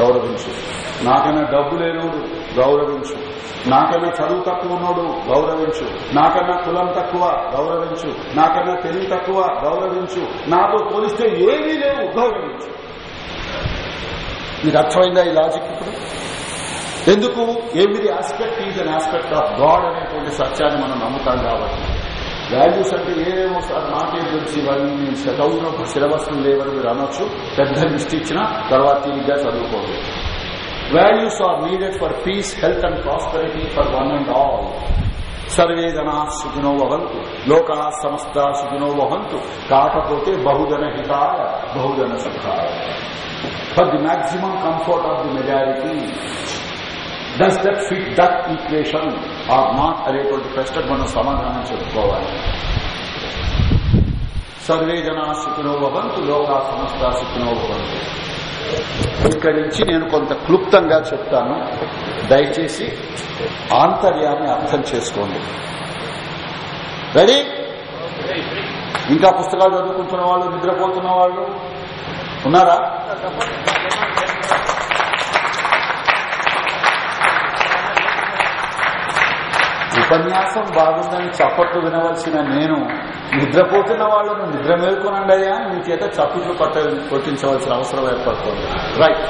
గౌరవించు. నాకన్నా డబ్బు లేనోడు గౌరవించు. నాకన్నా చదువు తక్కువ ఉన్నోడు గౌరవించు. నాకన్నా కులం తక్కువ గౌరవించు. నాకన్నా తెలివి తక్కువ గౌరవించు. నాతో పోలిస్తే ఏమీ లేవు గౌరవించు. మీకు అర్థమైందా ఈ లాజిక్ ఇప్పుడు? ఎందుకు? Every aspect is an aspect of God అనేటువంటి సత్యాన్ని మనం నమ్ముతాం కాబట్టి. వాల్యూస్ అంటే ఏమేమో సార్? నాకే తెలిసి ఇవన్నీ నేను సిలబస్ లేవని మీరు అనొచ్చు. పెద్ద లిస్ట్ ఇచ్చిన తర్వాత తిరిగిగా చదువుకోండి. Values are needed for peace health and prosperity for one and all survey జనా సుఖినో వహంతు లోకా సమస్త సుఖినో వహంతు కాకపోతే బహుజన హితాయ బహుజన సుఖాయ. For the maximum comfort of the majority does that fit that equation or not అనేటువంటి ప్రశ్నకు మనం సమాధానం చెప్పుకోవాలి. సర్వే జనా సుఖినో భవంతు లోకా సమస్త సుఖినో భవంతు. ఇక్కడి నుంచి నేను కొంత క్లుప్తంగా చెప్తాను. దయచేసి ఆంతర్యాన్ని అర్థం చేసుకోండి. రెడీ ఇంకా పుస్తకాలు చదువుకుంటున్న వాళ్ళు నిద్రపోతున్న వాళ్ళు ఉన్నారా? ఉపన్యాసం బాగుందని చప్పట్లు వినవలసిన నేను నిద్రపోతున్న వాళ్ళను నిద్ర మేల్కొనండి అయ్యా. మీ చేత చప్పట్లు పట్ట కొట్టించవలసిన అవసరం ఏర్పడుతుంది. రైట్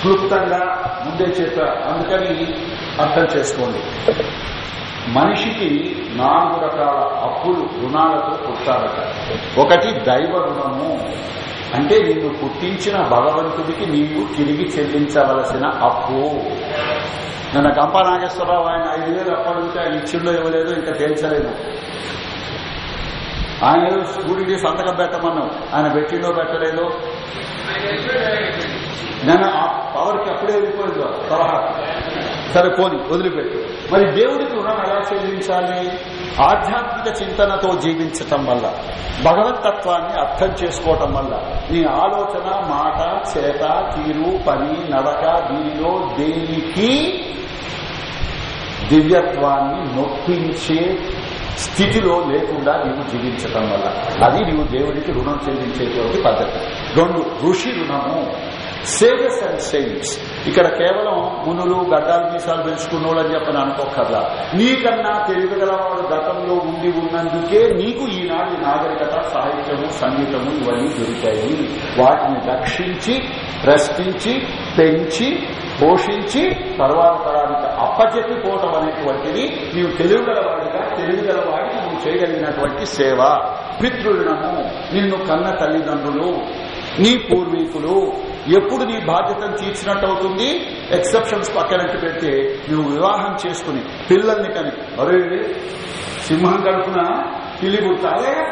క్లుప్తంగా ముందే చెప్పా. అందుకని అర్థం చేసుకోండి. మనిషికి నాలుగు రకాల అప్పులు రుణాలతో పుట్టాలట ఒకటి దైవ రుణము. అంటే నిన్ను పుట్టించిన భగవంతుడికి నీవు తిరిగి చెల్లించవలసిన అప్పు. నిన్న గంప నాగేశ్వరరావు ఆయన ఐదు వేలు అప్పటికి ఆయన ఇచ్చిండో ఇవ్వలేదు ఇంకా తేల్చలేదు. ఆయన ఏదో స్కూల్కి సంతకం పెట్టమన్నావు. ఆయన పెట్టిండో పెట్టలేదు. నేను ఆ పవర్కి అప్పుడే వెళ్ళిపోయిందో సలహా సరే పోని వదిలిపెట్టు. మరి దేవుడికి రుణం ఎలా చెల్లించాలి? ఆధ్యాత్మిక చింతనతో జీవించటం వల్ల భగవతత్వాన్ని అర్థం చేసుకోవటం వల్ల నీ ఆలోచన మాట చేత తీరు పని నడక దీనిలో దేనికి దివ్యత్వాన్ని నొప్పించే స్థితిలో లేకుండా నీవు జీవించటం వల్ల. అది నీవు దేవుడికి రుణం చెల్లించేటువంటి పద్ధతి. రెండు ఋషి రుణము. సేవస్ అండ్ సెయింట్స్ ఇక్కడ కేవలం మునులు గడ్డాలు మీసాలు పెంచుకున్న వాళ్ళని చెప్పని అనుకోకర్లా నీకన్నా తెలివిగలవాడు గతంలో ఉండి ఉన్నందుకే నీకు ఈనాడు నాగరికత సాహిత్యము సంగీతము ఇవన్నీ దొరికాయి. వాటిని రక్షించి ప్రశ్నించి పెంచి పోషించి తర్వాత తరానికి అప్పచెప్పిపోవటం అనేటువంటిది నీవు తెలివిగలవాడిగా తెలివిగలవాడికి నువ్వు చేయగలిగినటువంటి సేవ. పితృణము నిన్ను కన్న తల్లిదండ్రులు నీ పూర్వీకులు ఎప్పుడు నీ బాధ్యతను తీర్చినట్టు అవుతుంది ఎక్సెప్షన్స్ పక్కనట్టు పెడితే నువ్వు వివాహం చేసుకుని పిల్లల్ని కని అరే సింహం కడుపున పిల్లి పుట్టాలే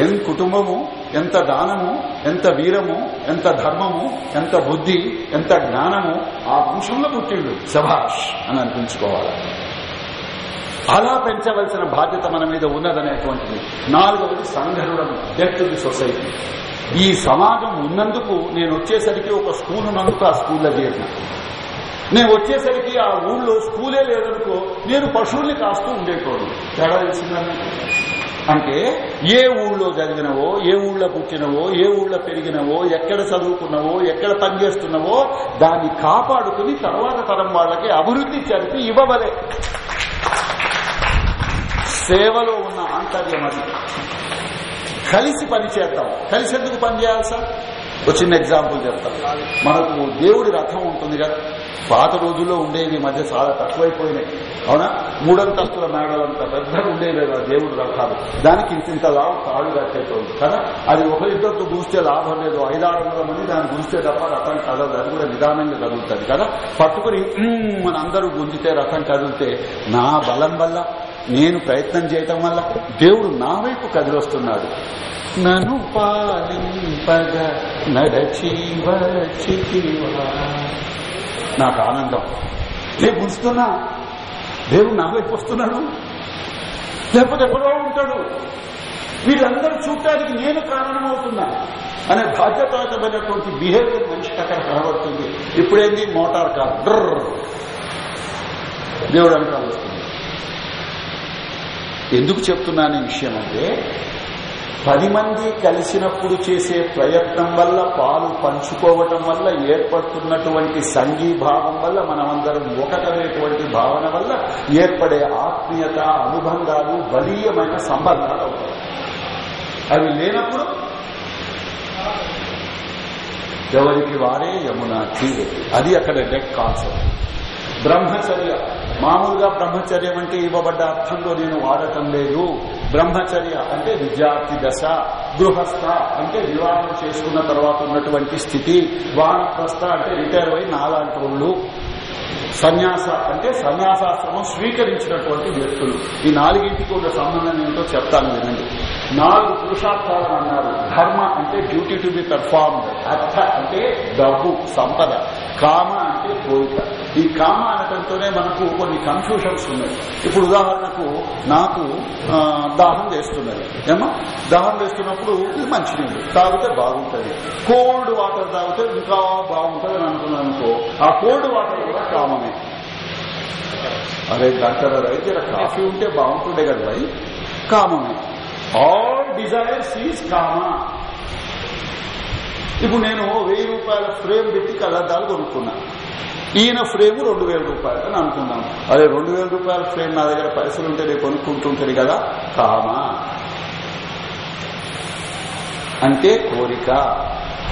ఎంత కుటుంబము? ఎంత దానము? ఎంత వీరము? ఎంత ధర్మము? ఎంత బుద్ధి? ఎంత జ్ఞానము? ఆ వంశంలో పుట్టిండు సభాష్ అని అనిపించుకోవాలి. అలా పెంచవలసిన బాధ్యత మన మీద ఉన్నదనేటువంటిది. నాలుగవది సంఘరుడం డెత్ ది సొసైటీ ఈ సమాజం ఉన్నందుకు నేను వచ్చేసరికి ఒక స్కూల్ ఉన్నందుకు ఆ స్కూల్లో చేరిన. నేను వచ్చేసరికి ఆ ఊళ్ళో స్కూలే లేదనుకో నేను పశువుల్ని కాస్తూ ఉండేటోడు తేడా తెలిసిందని అంటే ఏ ఊళ్ళో చదివినవో ఏ ఊళ్ళో పుట్టినవో ఏ ఊళ్ళో పెరిగినవో ఎక్కడ చదువుకున్నావో ఎక్కడ పనిచేస్తున్నావో దాన్ని కాపాడుకుని తర్వాత తరం వాళ్ళకి అభివృద్ధి జరిపి ఇవ్వవలే. సేవలో ఉన్న ఆంతర్యం అది. కలిసి పని చేద్దాం. కలిసి ఎందుకు పని చేయాలి సార్? ఒక చిన్న ఎగ్జాంపుల్ చెప్తా. మనకు దేవుడి రథం ఉంటుంది కదా. పాత రోజుల్లో ఉండేవి మధ్య చాలా తక్కువైపోయినాయి. అవునా? మూడంతస్తుల మేడలంత పెద్దగా ఉండేవి దేవుడి రథాలు. దానికి ఇంతింత లాభం తాడు కట్టేటోళ్ళు కదా? అది ఒకరిద్దరితో గురిస్తే లాభం లేదు. ఐదారు వందల మంది దాన్ని గురిస్తే తప్ప రథం కదలదు. అది కూడా నిదానంగా కదులుతుంది కదా? పట్టుకుని మన అందరూ గుంజితే రథం కదిలితే నా బలం వల్ల నేను ప్రయత్నం చేయటం వల్ల దేవుడు నా వైపు కదిలొస్తున్నాడు. నను పాలింపగ నడచి నాకు ఆనందం. నేను గుంచుతున్నా దేవుడు నా వైపు వస్తున్నాడు. లేకపోతే ఎక్కడో ఉంటాడు. వీళ్ళందరూ చూడటానికి నేను కారణమవుతున్నా అనే బాధ్యతాయుతమైనటువంటి బిహేవియర్ మనిషికి అక్కడ కనబడుతుంది. ఇప్పుడేంది? Motor car. దేవుడు వెనకాల వస్తుంది ఎందుకు చెప్తున్నాను ఈ విషయం అంటే పది మంది కలిసినప్పుడు చేసే ప్రయత్నం వల్ల పాలు పంచుకోవటం వల్ల ఏర్పడుతున్నటువంటి సంఘీభావం వల్ల మనమందరం ఒకటనేటువంటి భావన వల్ల ఏర్పడే ఆత్మీయత అనుబంధాలు బలీయమైన సంబంధాలు అవుతాయి. అవి లేనప్పుడు ఎవరికి వారే యమునా తీరే. అది అక్కడ డెక్ కాన్సెప్ట్. బ్రహ్మచర్య. మామూలుగా బ్రహ్మచర్యం అంటే ఇవ్వబడ్డ అర్థంలో నేను వాడటం లేదు. బ్రహ్మచర్య అంటే విద్యార్థి దశ గృహస్థ అంటే వివాహం చేసుకున్న తర్వాత ఉన్నటువంటి స్థితి వానప్రస్థ అంటే రిటైర్ అయి నాలాంటి వాళ్ళు. సన్యాస అంటే సన్యాసాశ్రమం స్వీకరించినటువంటి వ్యక్తులు. ఈ నాలుగింటికి ఉన్న సంబంధం ఏంటో చెప్తాను వినండి. నాలుగు పురుషార్థాలను అన్నారు. ధర్మ అంటే డ్యూటీ టు బి పెర్ఫార్మ్డ్. అర్థ అంటే డబ్బు సంపద. కామ అంటే కోరిక. ఈ కామ అనటంతోనే మనకు కొన్ని కన్ఫ్యూషన్స్ ఉన్నాయి. ఇప్పుడు ఉదాహరణకు నాకు దాహం చేస్తున్నది ఏమో దాహం చేస్తున్నప్పుడు ఇది మంచినీళ్ళు తాగితే బాగుంటుంది. కోల్డ్ వాటర్ తాగితే ఇంకా బాగుంటుంది అని అనుకున్నాను అనుకో ఆ కోల్డ్ వాటర్ కూడా కామమే. అరే డాక్టర్ అయితే కాఫీ ఉంటే బాగుంటుండే కదా భయ్? కామమే. ఆల్ డిజైర్స్ ఈజ్ కామ ఇప్పుడు నేను వెయ్యి రూపాయల ఫ్రేమ్ పెట్టి కళ్ళద్దాలు కొనుక్కున్నా. ఈయన ఫ్రేమ్ రెండు వేల రూపాయలు అని అనుకున్నాను అదే రెండు వేల రూపాయల ఫ్రేమ్ నా దగ్గర పైసలు ఉంటే నేను కొనుక్కుంటుంటుంది కదా? కామ? అంటే కోరిక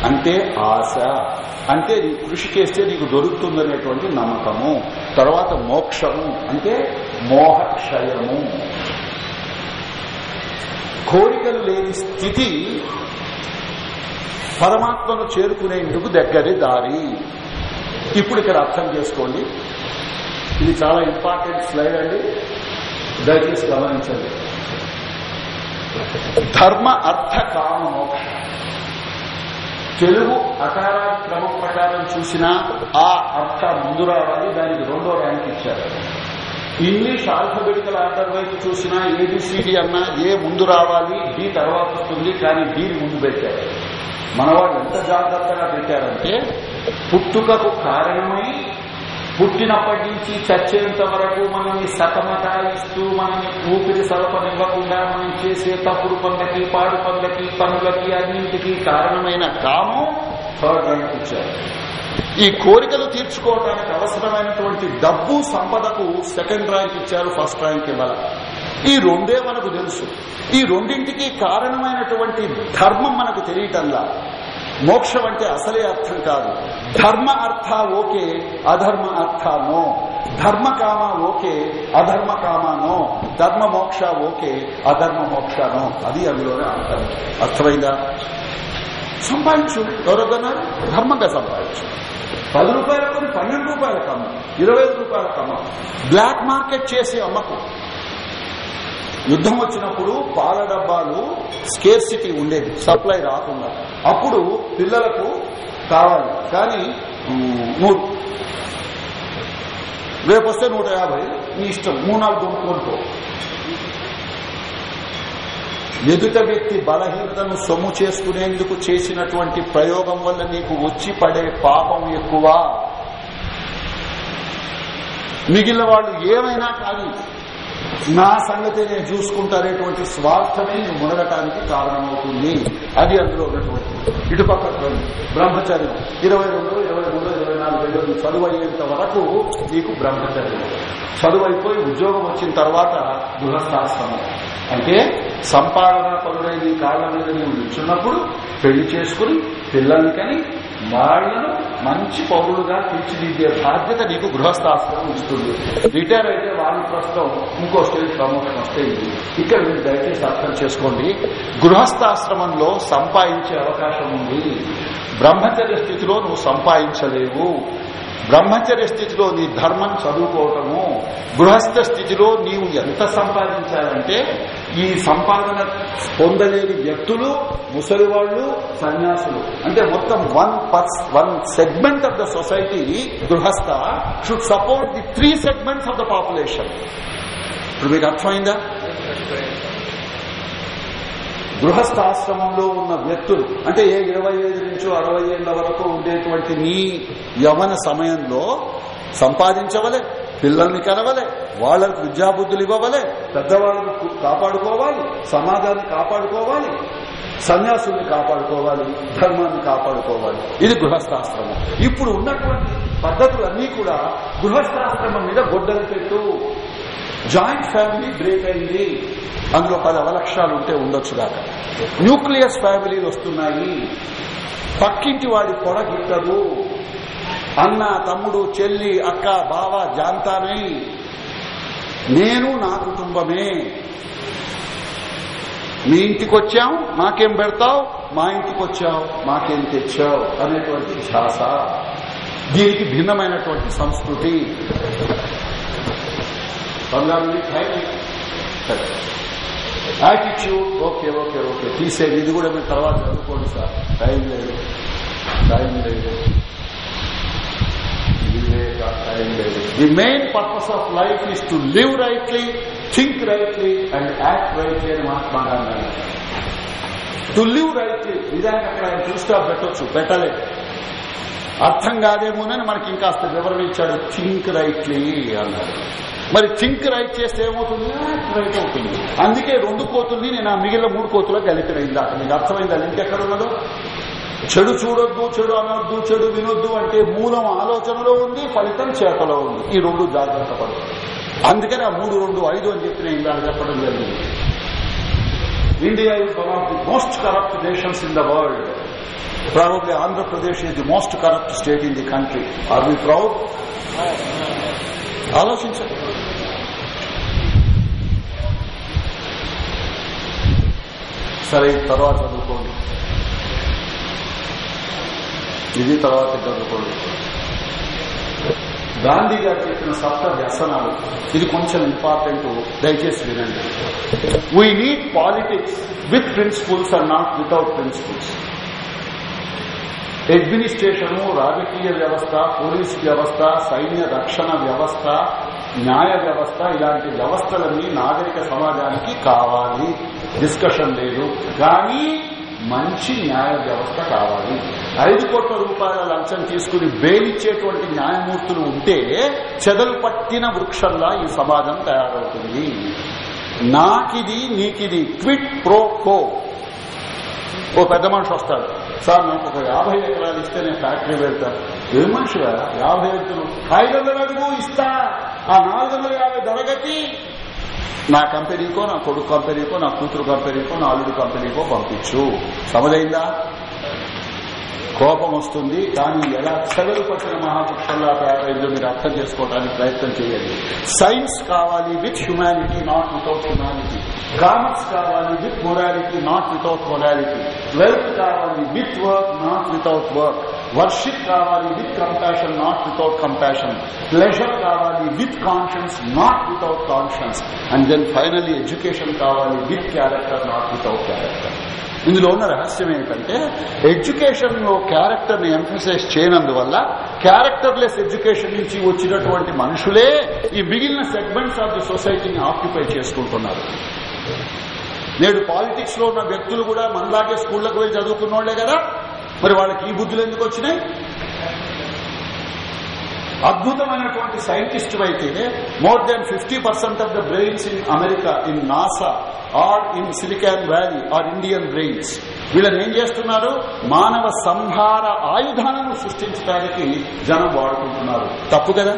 అంటే ఆశ అంటే నీ కృషి చేస్తే నీకు దొరుకుతుందనేటువంటి నమ్మకము తర్వాత మోక్షము అంటే మోహక్షయము. కోరికలు లేని స్థితి పరమాత్మను చేరుకునేందుకు దగ్గరి దారి. ఇప్పుడు ఇక్కడ అర్థం చేసుకోండి. ఇది చాలా ఇంపార్టెంట్ స్లైడ్ అండి. దయచేసి గమనించండి. ధర్మ అర్థ కామ తెలుగు అకార క్రమం ప్రకారం చూసినా ఆ అర్థ ముందు రావాలి దానికి రెండో ర్యాంక్ ఇచ్చారు. ఇంగ్లీష్ ఆల్ఫబెటికల్ ఆర్డర్ వైపు చూసినా ఏబిసిడి అన్నా ఏ ముందు రావాలి డి తర్వాత వస్తుంది కానీ డి ముందు పెట్టారు. మన వాళ్ళు ఎంత జాగ్రత్తగా పెట్టారంటే పుట్టుకకు కారణమై పుట్టినప్పటి నుంచి చచ్చేంత వరకు మనల్ని సతమతాయిస్తూ మనల్ని ఊపిరి సలపనివ్వకుండా మనం చేసే తప్పుడు పనులకి పాడు పనులకి పనులకి అన్నింటికి కారణమైన కామం థర్డ్ ర్యాంక్ ఇచ్చారు ఈ కోరికలు తీర్చుకోవడానికి అవసరమైనటువంటి డబ్బు సంపదకు సెకండ్ ర్యాంక్ ఇచ్చారు ఫస్ట్ ర్యాంక్ ఇవ్వాల. ఈ రెండే మనకు తెలుసు. ఈ రెండింటికి కారణమైనటువంటి ధర్మం మనకు తెలియటంలా. మోక్షం అంటే అసలే అర్థం కాదు. ధర్మ అర్థ ఓకే అధర్మ అర్థ నో. ధర్మ కామ ఓకే అధర్మ కామ నో. ధర్మ మోక్ష ఓకే అధర్మ మోక్ష నో. అది అందులోనే అర్థం. అర్థమైందా? సంపాదించు. ఎవరొద్దన్నారు ధర్మంగా సంపాదించు. పది రూపాయలకు పన్నెండు రూపాయలకు అమ్మ ఇరవై ఐదు రూపాయలకు అమ్మ బ్లాక్ మార్కెట్ చేసి అమ్మకు. యుద్ధం వచ్చినప్పుడు పాల డబ్బాలు స్కేర్సిటీ ఉండేది సప్లై రాకుండా. అప్పుడు పిల్లలకు కావాలి కానీ నూరు. రేపు వస్తే నూట యాభై నీ ఇష్టం. మూడు నాలుగు కొనుక్కో. ఎదుట వ్యక్తి బలహీనతను సొమ్ము చేసుకునేందుకు చేసినటువంటి ప్రయోగం వల్ల నీకు వచ్చి పడే పాపం ఎక్కువ. మిగిలిన వాళ్ళు ఏమైనా కానీ నా సంగతి నేను చూసుకుంటానేటువంటి స్వార్థమే నువ్వు మునగటానికి కారణమవుతుంది. అది అందులో ఉన్నటువంటి ఇటుపక్క రండి. బ్రహ్మచర్యం. ఇరవై రెండు ఇరవై మూడు ఇరవై నాలుగు ఏళ్ళు చదువు అయ్యేంత వరకు నీకు బ్రహ్మచర్యం. చదువు అయిపోయి ఉద్యోగం వచ్చిన తర్వాత గృహస్థాశ్రమం. అంటే సంపాదన పనులైన కాలం కాళ్ళ మీద నీవు నిల్చున్నప్పుడు పెళ్ళి చేసుకుని పిల్లల్ని కని వాళ్ళను మంచి పౌరులుగా తీర్చిదిద్దే బాధ్యత నీకు గృహస్థాశ్రమం ఇస్తుంది. రిటైర్ అయితే వాళ్ళు ప్రస్తుతం ఇంకో స్టేజ్ ప్రమోషన్ వస్తే ఇక్కడ మీరు దయచేసి అర్థం చేసుకోండి. గృహస్థాశ్రమంలో సంపాదించే అవకాశం ఉంది. బ్రహ్మచర్య స్థితిలో నువ్వు సంపాదించలేవు. బ్రహ్మచర్య స్థితిలో నీ ధర్మం చదువుకోవటము గృహస్థ స్థితిలో నీవు ఎంత సంపాదించాలంటే ఈ సంపాదన పొందలేని వ్యక్తులు ముసలివాళ్ళు సన్యాసులు. అంటే మొత్తం one purse one segment of the society గృహస్థ should support the three segments of the population ఇప్పుడు మీకు అర్థమైందా. గృహస్థాశ్రమంలో ఉన్న వ్యక్తులు అంటే ఏ ఇరవై ఐదు నుంచి అరవై ఏళ్ళ వరకు ఉండేటువంటి నీ యవన సమయంలో సంపాదించవలే పిల్లల్ని కనవలే వాళ్ళకు విద్యాబుద్ధులు ఇవ్వవలే పెద్దవాళ్ళను కాపాడుకోవాలి సమాజాన్ని కాపాడుకోవాలి సన్యాసుల్ని కాపాడుకోవాలి ధర్మాన్ని కాపాడుకోవాలి. ఇది గృహస్థాశ్రమం. ఇప్పుడు ఉన్నటువంటి పద్ధతులన్నీ కూడా గృహస్థాశ్రమం మీద గొడ్డలు పెట్టు. జాయింట్ ఫ్యామిలీ బ్రేక్ అయింది. అందులో పది అవలక్షణాలు ఉంటే ఉండొచ్చు దాకా న్యూక్లియస్ ఫ్యామిలీలు వస్తున్నాయి. పక్కింటి వాడి పొడ గిట్టదు. అన్న తమ్ముడు చెల్లి అక్క బావ జాంతానై నేను నా కుటుంబమే. మీ ఇంటికి వచ్చాం మాకేం పెడతావు? మా ఇంటికి వచ్చావు మాకేం తెచ్చావు? అనేటువంటి ధ్యాస. దీనికి భిన్నమైనటువంటి సంస్కృతి. బంగారు యాటిట్యూడ్ ఓకే ఓకే ఓకే తీసేది ఇది కూడా మీరు తర్వాత చదువుకోండి సార్. టైం లేదు. టైం లేదు. టైం లేదు. The main purpose of life is to live rightly think rightly and act rightly అని Mahatma Gandhi to live rightly నిజానికి అక్కడ ఆయన ఫుల్ పెట్టచ్చు పెట్టొచ్చు. పెట్టలేదు. అర్థం కాదేమోనని మనకి ఇంకాస్త వివరణ ఇచ్చాడు. థింక్ రైట్లీ అన్నాడు మరి థింక్ రైట్ చేస్తే ఏమవుతుంది? రైట్ అవుతుంది. అందుకే రెండు కోతుల్ని నేను ఆ మిగిలిన మూడు కోతులకు కలిపిన ఇందాక మీకు అర్థమైందా? లింక్ ఎక్కడ ఉన్నదో? చెడు చూడొద్దు చెడు అనొద్దు చెడు వినొద్దు అంటే మూలం ఆలోచనలో ఉంది ఫలితం చేతలో ఉంది. ఈ రెండు జాగ్రత్త పడు. అందుకని ఆ మూడు రెండు ఐదు అని చెప్పి నేను ఇందాక చెప్పడం జరిగింది. India is one of the most corrupt nations in the world probably Andhra Pradesh is the most corrupt state in the country are we proud ఆలోచించండి. సరే తర్వాత చదువుకోండి. ఇది తర్వాత చదువుకోండి. గాంధీ గారు చెప్పిన సప్త వ్యసనాలు ఇది కొంచెం ఇంపార్టెంట్ దయచేసి వినండి. We need politics with principles and not without principles administration రాజకీయ వ్యవస్థ పోలీస్ వ్యవస్థ సైన్య రక్షణ వ్యవస్థ న్యాయ వ్యవస్థ ఇలాంటి వ్యవస్థలన్నీ నాగరిక సమాజానికి కావాలి. డిస్కషన్ లేదు. కానీ మంచి న్యాయ వ్యవస్థ కావాలి. ఐదు కోట్ల రూపాయల లంచం తీసుకుని బెయిలిచ్చేటువంటి న్యాయమూర్తులు ఉంటే చెదలు పట్టిన వృక్షంలా ఈ సమాజం తయారవుతుంది. నాకిది నీకిది క్విట్ ప్రో కో. ఓ పెద్ద మనిషి వస్తాడు. సార్ నాకు ఒక యాభై ఎకరాలు ఇస్తే నేను ఫ్యాక్టరీ వెళ్తాను ఏ మనిషిగా యాభై ఎకరాలు. ఐదు వందల అడుగు ఇస్తా. ఆ నాలుగు వందల యాభై ధరగతి. నా కంపెనీకో నా కొడుకు కంపెనీకో నా కూతురు కంపెనీకో నా అల్లుడు కంపెనీకో పంపించు. సమదైందా కోపం వస్తుంది కానీ ఎలా చెగలు పట్టిన మహాపురుషుల్లా తయారైందో మీరు అర్థం చేసుకోవడానికి ప్రయత్నం చేయండి. సైన్స్ కావాలి with humanity not without humanity commerce కావాలి with morality not without morality wealth కావాలి with work not without work worship కావాలి with compassion not without compassion pleasure కావాలి with conscience not without conscience and then finally education కావాలి with character not without character ఇందులో ఉన్న రహస్యం ఏంటంటే ఎడ్యుకేషన్లో క్యారెక్టర్ని ఎంఫసైజ్ చేయనందువల్ల క్యారెక్టర్లెస్ ఎడ్యుకేషన్ నుంచి వచ్చినటువంటి మనుషులే ఈ మిగిలిన సెగ్మెంట్స్ ఆఫ్ ది సొసైటీని ఆక్యుపై చేసుకుంటున్నారు. నేడు పాలిటిక్స్లో ఉన్న వ్యక్తులు కూడా మనలాగే స్కూళ్ళకు వెళ్ళి చదువుకున్నోళ్ళే కదా. మరి వాళ్ళకి ఈ బుద్ధులు ఎందుకు వచ్చినాయి? అద్భుతమైనటువంటి సైంటిస్ట్ అయితే more than fifty percent of the brains in America in NASA or in Silicon Valley are Indian brains వీళ్ళని ఏం చేస్తున్నారు? మానవ సంహార ఆయుధాలను సృష్టించడానికి జనం వాడుకుంటున్నారు. తప్పు కదా?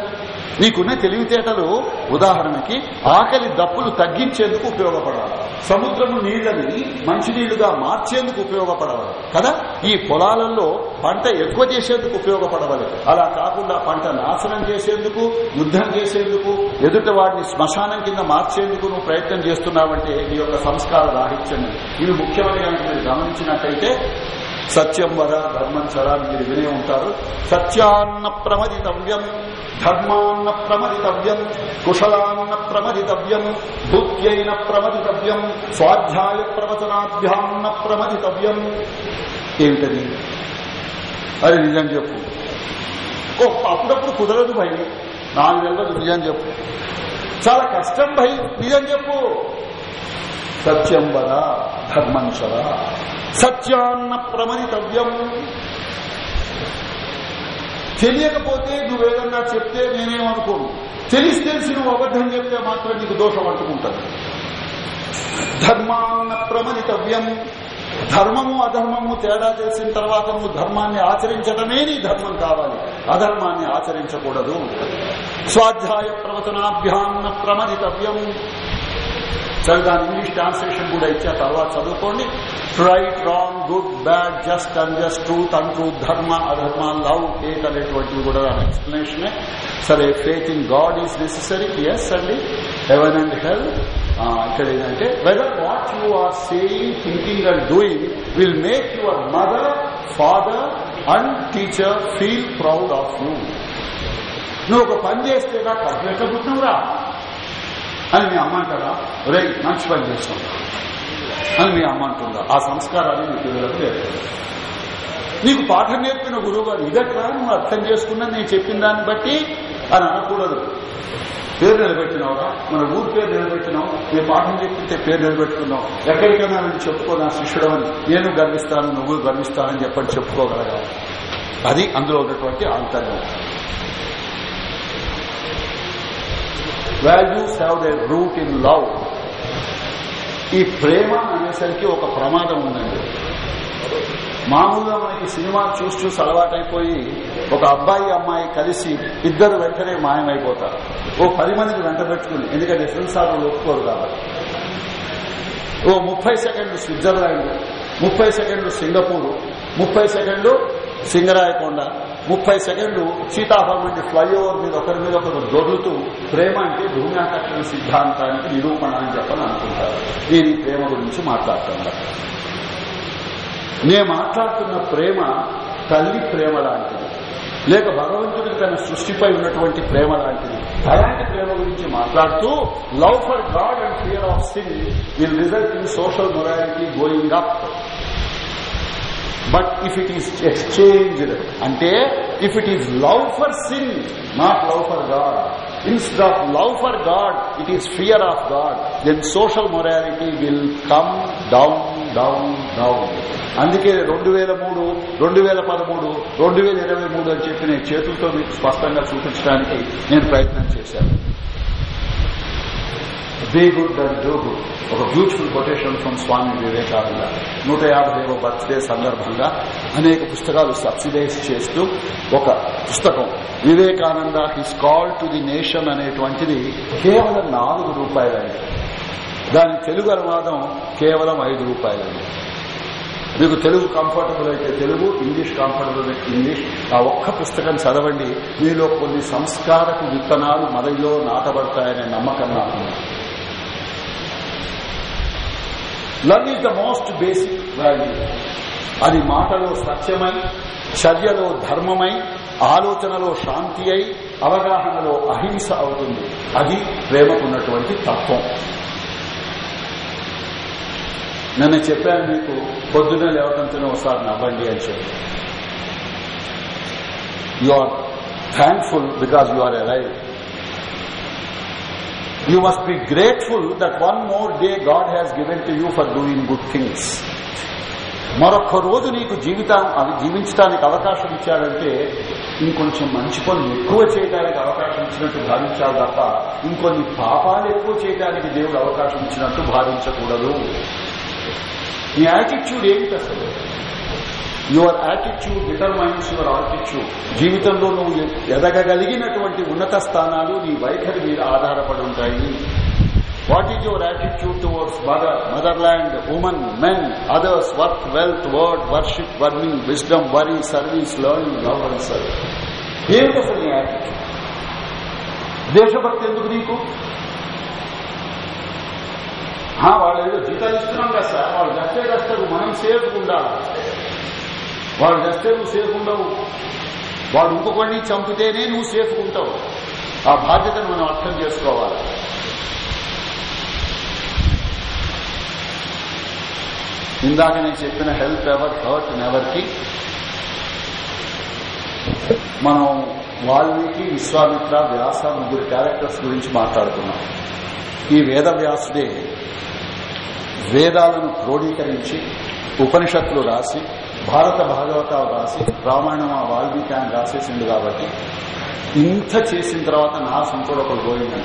నీకున్న తెలివితేటలు. ఉదాహరణకి ఆకలి దప్పులు తగ్గించేందుకు ఉపయోగపడాలి. సముద్రము నీళ్ళని మంచినీళ్ళుగా మార్చేందుకు ఉపయోగపడవాలి కదా? ఈ పొలాలలో పంట ఎక్కువ చేసేందుకు ఉపయోగపడవాలి. అలా కాకుండా పంట నాశనం చేసేందుకు యుద్ధం చేసేందుకు ఎదుట వాడిని శ్మశానం కింద మార్చేందుకు నువ్వు ప్రయత్నం చేస్తున్నావంటే నీ యొక్క సంస్కార రాహిత్యం ఇవి ముఖ్యమైన కనుక మీరు గమనించినట్టయితే సత్యం వద ధర్మం చర మీరు వినే ఉంటారు. సత్యాన్న ప్రమదితవ్యం ధర్మాన్న ప్రమదితవ్యం కుశలాన్న ప్రమదితవ్యం భూత్యైన ప్రమదితవ్యం స్వాధ్యాయ ప్రవచనాభ్యాన్న ప్రమదితవ్యం. ఏమిటది అది నిజం చెప్పు. ఓ అప్పుడప్పుడు కుదరదు భయ్. నాలుగు నెలలు నిజం చెప్పు. చాలా కష్టం భయ్ నిజం చెప్పు. సత్యం వద ధర్మం సత్యాన్న ప్రమదితవ్యం. తెలియకపోతే నువ్వేదన్నా చెప్తే నేనేమనుకోను. తెలిసి తెలిసి నువ్వు అబద్ధం చెప్తే మాత్రం నీకు దోషం అంటుకుంటుంది. ధర్మాన్న ప్రమదితవ్యం. ధర్మము అధర్మము తేడా తెలిసిన తర్వాత నువ్వు ధర్మాన్ని ఆచరించడమే నీ ధర్మం కావాలి. అధర్మాన్ని ఆచరించకూడదు. స్వాధ్యాయ ప్రవచనాభ్యాన్న ప్రమదితవ్యం. సరే దాని ఇంగ్లీష్ ట్రాన్స్లేషన్ కూడా ఇచ్చిన తర్వాత చదువుకోండి. Right wrong good bad just unjust truth untruth dharma adharma love hate అనేటువంటివి కూడా దాని ఎక్స్ప్లెనేషన్ సరే faith in God is necessary yes అండి. హెవెన్ అండ్ హెల్ ఇక్కడ ఏంటంటే whether what you are saying thinking and doing will make your mother father and teacher feel proud of you నువ్వు ఒక పని చేస్తే నాకు అభ్యర్థ పుట్టినవురా అని మీ అమ్మ అంటారా? రే మంచి పని చేస్తాం. అని మీ అమ్మ అంటుందా? ఆ సంస్కారాన్ని మీ పిల్లలకు లేదు. నీకు పాఠం నేర్పిన గురువు గారు ఇదట్లా? నువ్వు అర్థం చేసుకున్నా నేను చెప్పిన దాన్ని బట్టి అని అనకూడదు. పేరు నిలబెట్టినావురా? మన ఊరు పేరు నిలబెట్టినావు. నీ పాఠం చెప్పితే పేరు నిలబెట్టుకున్నావు. ఎక్కడికైనా నేను చెప్పుకో నా శిష్యుడమని నేను గర్విస్తాను నువ్వు గర్విస్తానని చెప్పని చెప్పుకోగలగాలి. అది అందులో ఉన్నటువంటి ఆంతర్యం. Values have the root in love. ఈ ప్రేమ అనేసరికి ఒక ప్రమాదం ఉందండి. మామూలుగా మనకి సినిమా చూసి చూసి అలవాటైపోయి ఒక అబ్బాయి అమ్మాయి కలిసి ఇద్దరు వెంటనే మాయమైపోతారు. ఓ పది మందిని వెంట పెట్టుకుని ఎందుకంటే సెన్సార్లు ఒప్పుకోరు కాబట్టి. ఓ ముప్పై సెకండ్లు స్విట్జర్లాండ్ ముప్పై సెకండ్లు సింగపూర్ ముప్పై సెకండ్లు సింగరాయకొండ ముప్పై సెకండ్లు సీతాఫలం ఫ్లైఓవర్ మీద ఒకరి మీద ఒకరు దొరుకుతూ ప్రేమ అంటే భూమి ఆకర్షణ సిద్ధాంతానికి నిరూపణ అని చెప్పని అనుకుంటారు. నేను ఈ ప్రేమ గురించి మాట్లాడుతున్నారు నేను మాట్లాడుతున్న ప్రేమ తల్లి ప్రేమ లాంటిది. లేక భగవంతుడికి తన సృష్టిపై ఉన్నటువంటి ప్రేమ లాంటిది. అలాంటి ప్రేమ గురించి మాట్లాడుతూ love for God and fear of sin will result in social morality going up but if it is exchanged అంటే if it is love for sin not love for God instead of love for God it is fear of God then social morality will come down down down అందుకే రెండు వేల మూడు రెండు వేల పదమూడు రెండు వేల ఇరవై మూడు అని చెప్పి నేను చేతులతో మీకు స్పష్టంగా చూపించడానికి నేను ప్రయత్నం చేశాను. Be good and do good ఒక beautiful quotation from Swami Vivekananda నూట యాభైవ బర్త్డే సందర్భంగా అనేక పుస్తకాలు సబ్సిడైజ్ చేస్తూ ఒక పుస్తకం. Vivekananda his call to the nation అనేటువంటిది కేవలం నాలుగు రూపాయలండి దాని తెలుగు అనువాదం కేవలం ఐదు రూపాయలండి మీకు తెలుగు కంఫర్టబుల్ అయితే తెలుగు ఇంగ్లీష్ కంఫర్టబుల్ అయితే ఇంగ్లీష్ ఆ ఒక్క పుస్తకం చదవండి. మీలో కొన్ని సంస్కారపు విత్తనాలు మదలో నాటబడతాయనే నమ్మకం నాకు love is the most basic value అది మాటలో సత్యమై చర్యలో ధర్మమై ఆలోచనలో శాంతి అయి అవగాహనలో అహింస అవుతుంది. అది ప్రేమకున్నటువంటి తత్వం. నన్ను చెప్పాను మీకు పొద్దున లేవటంతోనే ఒకసారి నవ్వండి అని చెప్పి. You are thankful because you are alive you must be grateful that one more day God has given to you for doing good things మరొక్క రోజు నీకు జీవితం అవి జీవించడానికి అవకాశం ఇచ్చాడంటే ఇంకొంచెం మంచి పనులు ఎక్కువ చేయడానికి అవకాశం ఇచ్చినట్టు భావించాలి తప్ప ఇంకొన్ని పాపాలు ఎక్కువ చేయడానికి దేవుడు అవకాశం ఇచ్చినట్టు భావించకూడదు. నీ యాటిట్యూడ్ ఏమిటి అసలు? Your attitude determines your altitude జీవితంలో నువ్వు ఎదగగలిగినటువంటి ఉన్నత స్థానాలు నీ వైఖరి మీద ఆధారపడి ఉంటాయి. What is your attitude towards mother motherland women men others work wealth word worship warning wisdom worry service learning love and serve ఏమిటి అసలు నీ యాటిట్యూడ్ దేశభక్తి ఎందుకు నీకు? వాళ్ళు ఏదో జీతాలు ఇస్తున్నాం కదా సార్ వాళ్ళు జస్టే చేస్తారు మనం సేఫ్ ఉండాలి. వాళ్ళు చేస్తే నువ్వు సేఫ్ ఉండవు. వాడు ఇంకొకడిని చంపితేనే నువ్వు సేఫ్ ఉంటావు. ఆ బాధ్యతను మనం అర్థం చేసుకోవాలి. ఇందాక నేను చెప్పిన హెల్త్ ఎవర్ హర్ట్ నెవర్కి మనం వాల్మీకి విశ్వామిత్ర వ్యాస ముగ్గురు క్యారెక్టర్స్ గురించి మాట్లాడుతున్నాం ఈ వేద వ్యాసుడే వేదాలను క్రోడీకరించి ఉపనిషత్తులు రాసి భారత భాగవతాలు రాసి రామాయణం ఆ వాల్మీకి ఆయన రాసేసిండు కాబట్టి ఇంత చేసిన తర్వాత నా సంతోడు ఒకరు పోయిందంట.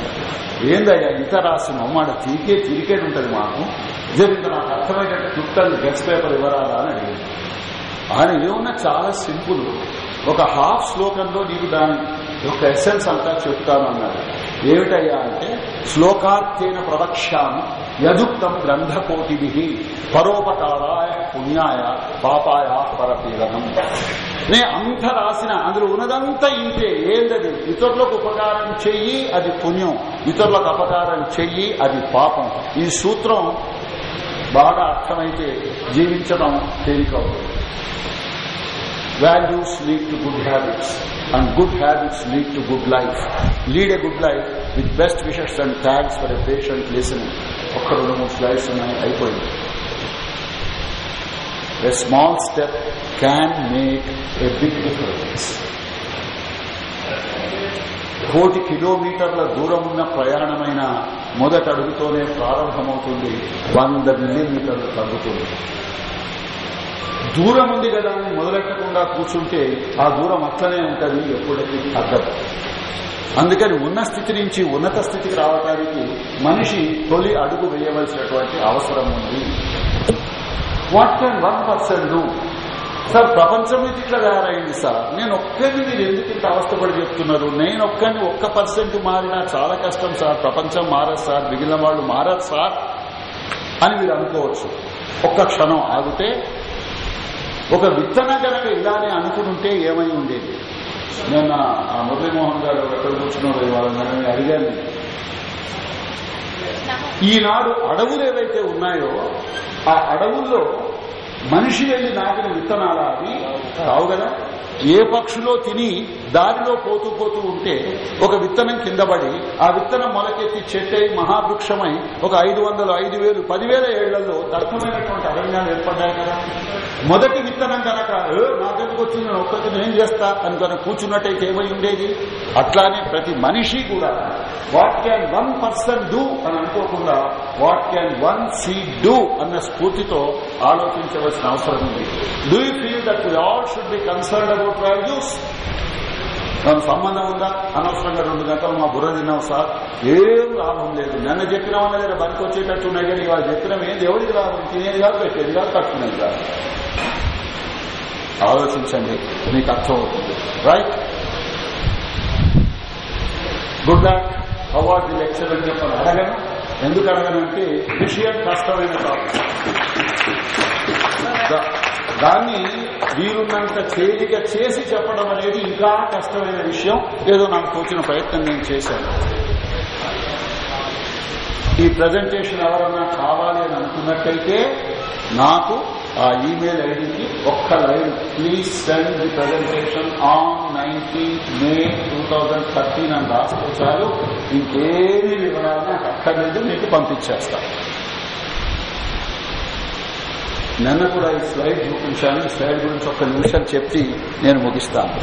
ఏందయ్యా ఇంత రాసినావు మాట తీరికే తీరికేది ఉంటుంది మాకు. జరిగింది నాకు అర్థమయ్యేటట్టు చుట్టాలు గెస్ట్ పేపర్ ఇవ్వరాదా అని అడిగింది. ఆయన ఏమన్నా చాలా సింపుల్. ఒక హాఫ్ శ్లోకంలో నీకు దాని యొక్క ఎసెన్స్ అంతా చెప్తాను అన్నాడు. ఏమిటయ్యా అంటే శ్లోకార్థేన ప్రవక్ష్యామి యదుక్తం గ్రంథకోటి పరోపకారాయ పుణ్యాయ పాపాయ పరపీడనం. నే అంత రాసిన అందులో ఉన్నదంతా ఇంతే ఏంటది ఇతరులకు ఉపకారం చెయ్యి అది పుణ్యం. ఇతరులకు అపకారం చెయ్యి అది పాపం. ఈ సూత్రం బాగా అర్థమైతే జీవించడం తేలికవుతుంది. Values lead to good habits and good habits lead to good life lead a good life with best wishes and thanks for a patient listening ఒక్క రెండు మూడు స్లైడ్స్ ఉన్నాయి అయిపోయింది a small step can make a big difference కోటి కిలోమీటర్ల దూరం ఉన్న ప్రయాణమైన మొదట అడుగుతోనే ప్రారంభమవుతుంది వంద మిల్లీమీటర్లు తగ్గుతుంది దూరం ఉంది కదా అని మొదలెట్టకుండా కూర్చుంటే ఆ దూరం అట్లనే ఉంటుంది ఎప్పుడైతే తగ్గదు. అందుకని ఉన్న స్థితి నుంచి ఉన్నత స్థితికి రావడానికి మనిషి తొలి అడుగు వేయవలసినటువంటి అవసరం ఉంది. What can one person do sir ప్రపంచం ఇది ఇట్లా తయారైంది సార్. నేను ఒక్కరిని మీరు ఎందుకు ఇంత అవస్థపడి చెప్తున్నారు? నేను ఒక్కరిని ఒక్క పర్సెంట్ మారినా చాలా కష్టం సార్. ప్రపంచం మారదు సార్. మిగిలిన వాళ్ళు మారదు సార్ అని మీరు అనుకోవచ్చు. ఒక్క క్షణం ఆగితే ఒక విత్తనం కనుక ఇలానే అనుకుంటే ఏమై ఉండేది? నేను ఆ మురళీమోహన్ గారు ఎక్కడ కూర్చున్నాడు వాళ్ళని అడిగాను ఈనాడు అడవులు ఏవైతే ఉన్నాయో ఆ అడవుల్లో మనిషి వెళ్ళి నాటిన విత్తనాలు అవి కావు కదా? ఏ పక్షులో తిని దారిలో పోతూ పోతూ ఉంటే ఒక విత్తనం కిందబడి ఆ విత్తనం మొలకెత్తి చెట్టై మహావృక్షమై ఒక ఐదు వందలు ఐదు వేలు పదివేల ఏళ్ళలో దట్టమైనటువంటి అరణ్యాలు ఏర్పడ్డాయి కదా? మొదటి విత్తనం కనుక "ఏ, నాకెందుకు వచ్చింది? నేను ఒక్కటి నేను చేస్తా అని కనుక కూర్చున్నట్టయితే ఏమై ఉండేది? అట్లానే ప్రతి మనిషి కూడా what can one person do అని అనుకోకుండా what can one see do అన్న స్ఫూర్తితో ఆలోచించవచ్చు ఆలోచించవలసిన అవసరం ఉంది. Do you feel that all should be concern about values దాని సంబంధం ఉందా? అనవసరంగా రెండు గంటలు మా బుర్ర తిన్నాం సార్. ఏం లాభం లేదు. నన్ను చెప్పినామన్న దగ్గర బతికి వచ్చేటట్టు ఉన్నాయి కానీ ఇవాళ చెప్పినాం ఏం? ఎవరికి లాభం తినేది కాదు పెట్టేది కాదు కట్టుకునేది కాదు. ఆలోచించండి. మీకు అర్థమవుతుంది. Right good luck award the lecture అని చెప్పని అడగను. ఎందుకు అడగనంటే విషయం కష్టమైన టాపిక్ దాన్ని వీరున్నంత తేలిక చేసి చెప్పడం అనేది ఇంకా కష్టమైన విషయం. ఏదో నాకు తోచిన ప్రయత్నం నేను చేశాను. ఈ ప్రజెంటేషన్ ఎవరన్నా కావాలి అని అనుకున్నట్టయితే నాకు ఆ ఈమెయిల్ ఐడికి ఒక్క line please send the presentation on nineteenth May two thousand thirteen అని రాసుకొచ్చారు ఇంకేమి ఇంకేమీ వివరాలు నాకు అక్కర్లేదు మీకు పంపించేస్తాను నిన్న కూడా ఈ స్లైడ్ చూపించాను. ఈ స్లైడ్ గురించి ఒక్క నిమిషం చెప్పి నేను ముగిస్తాను.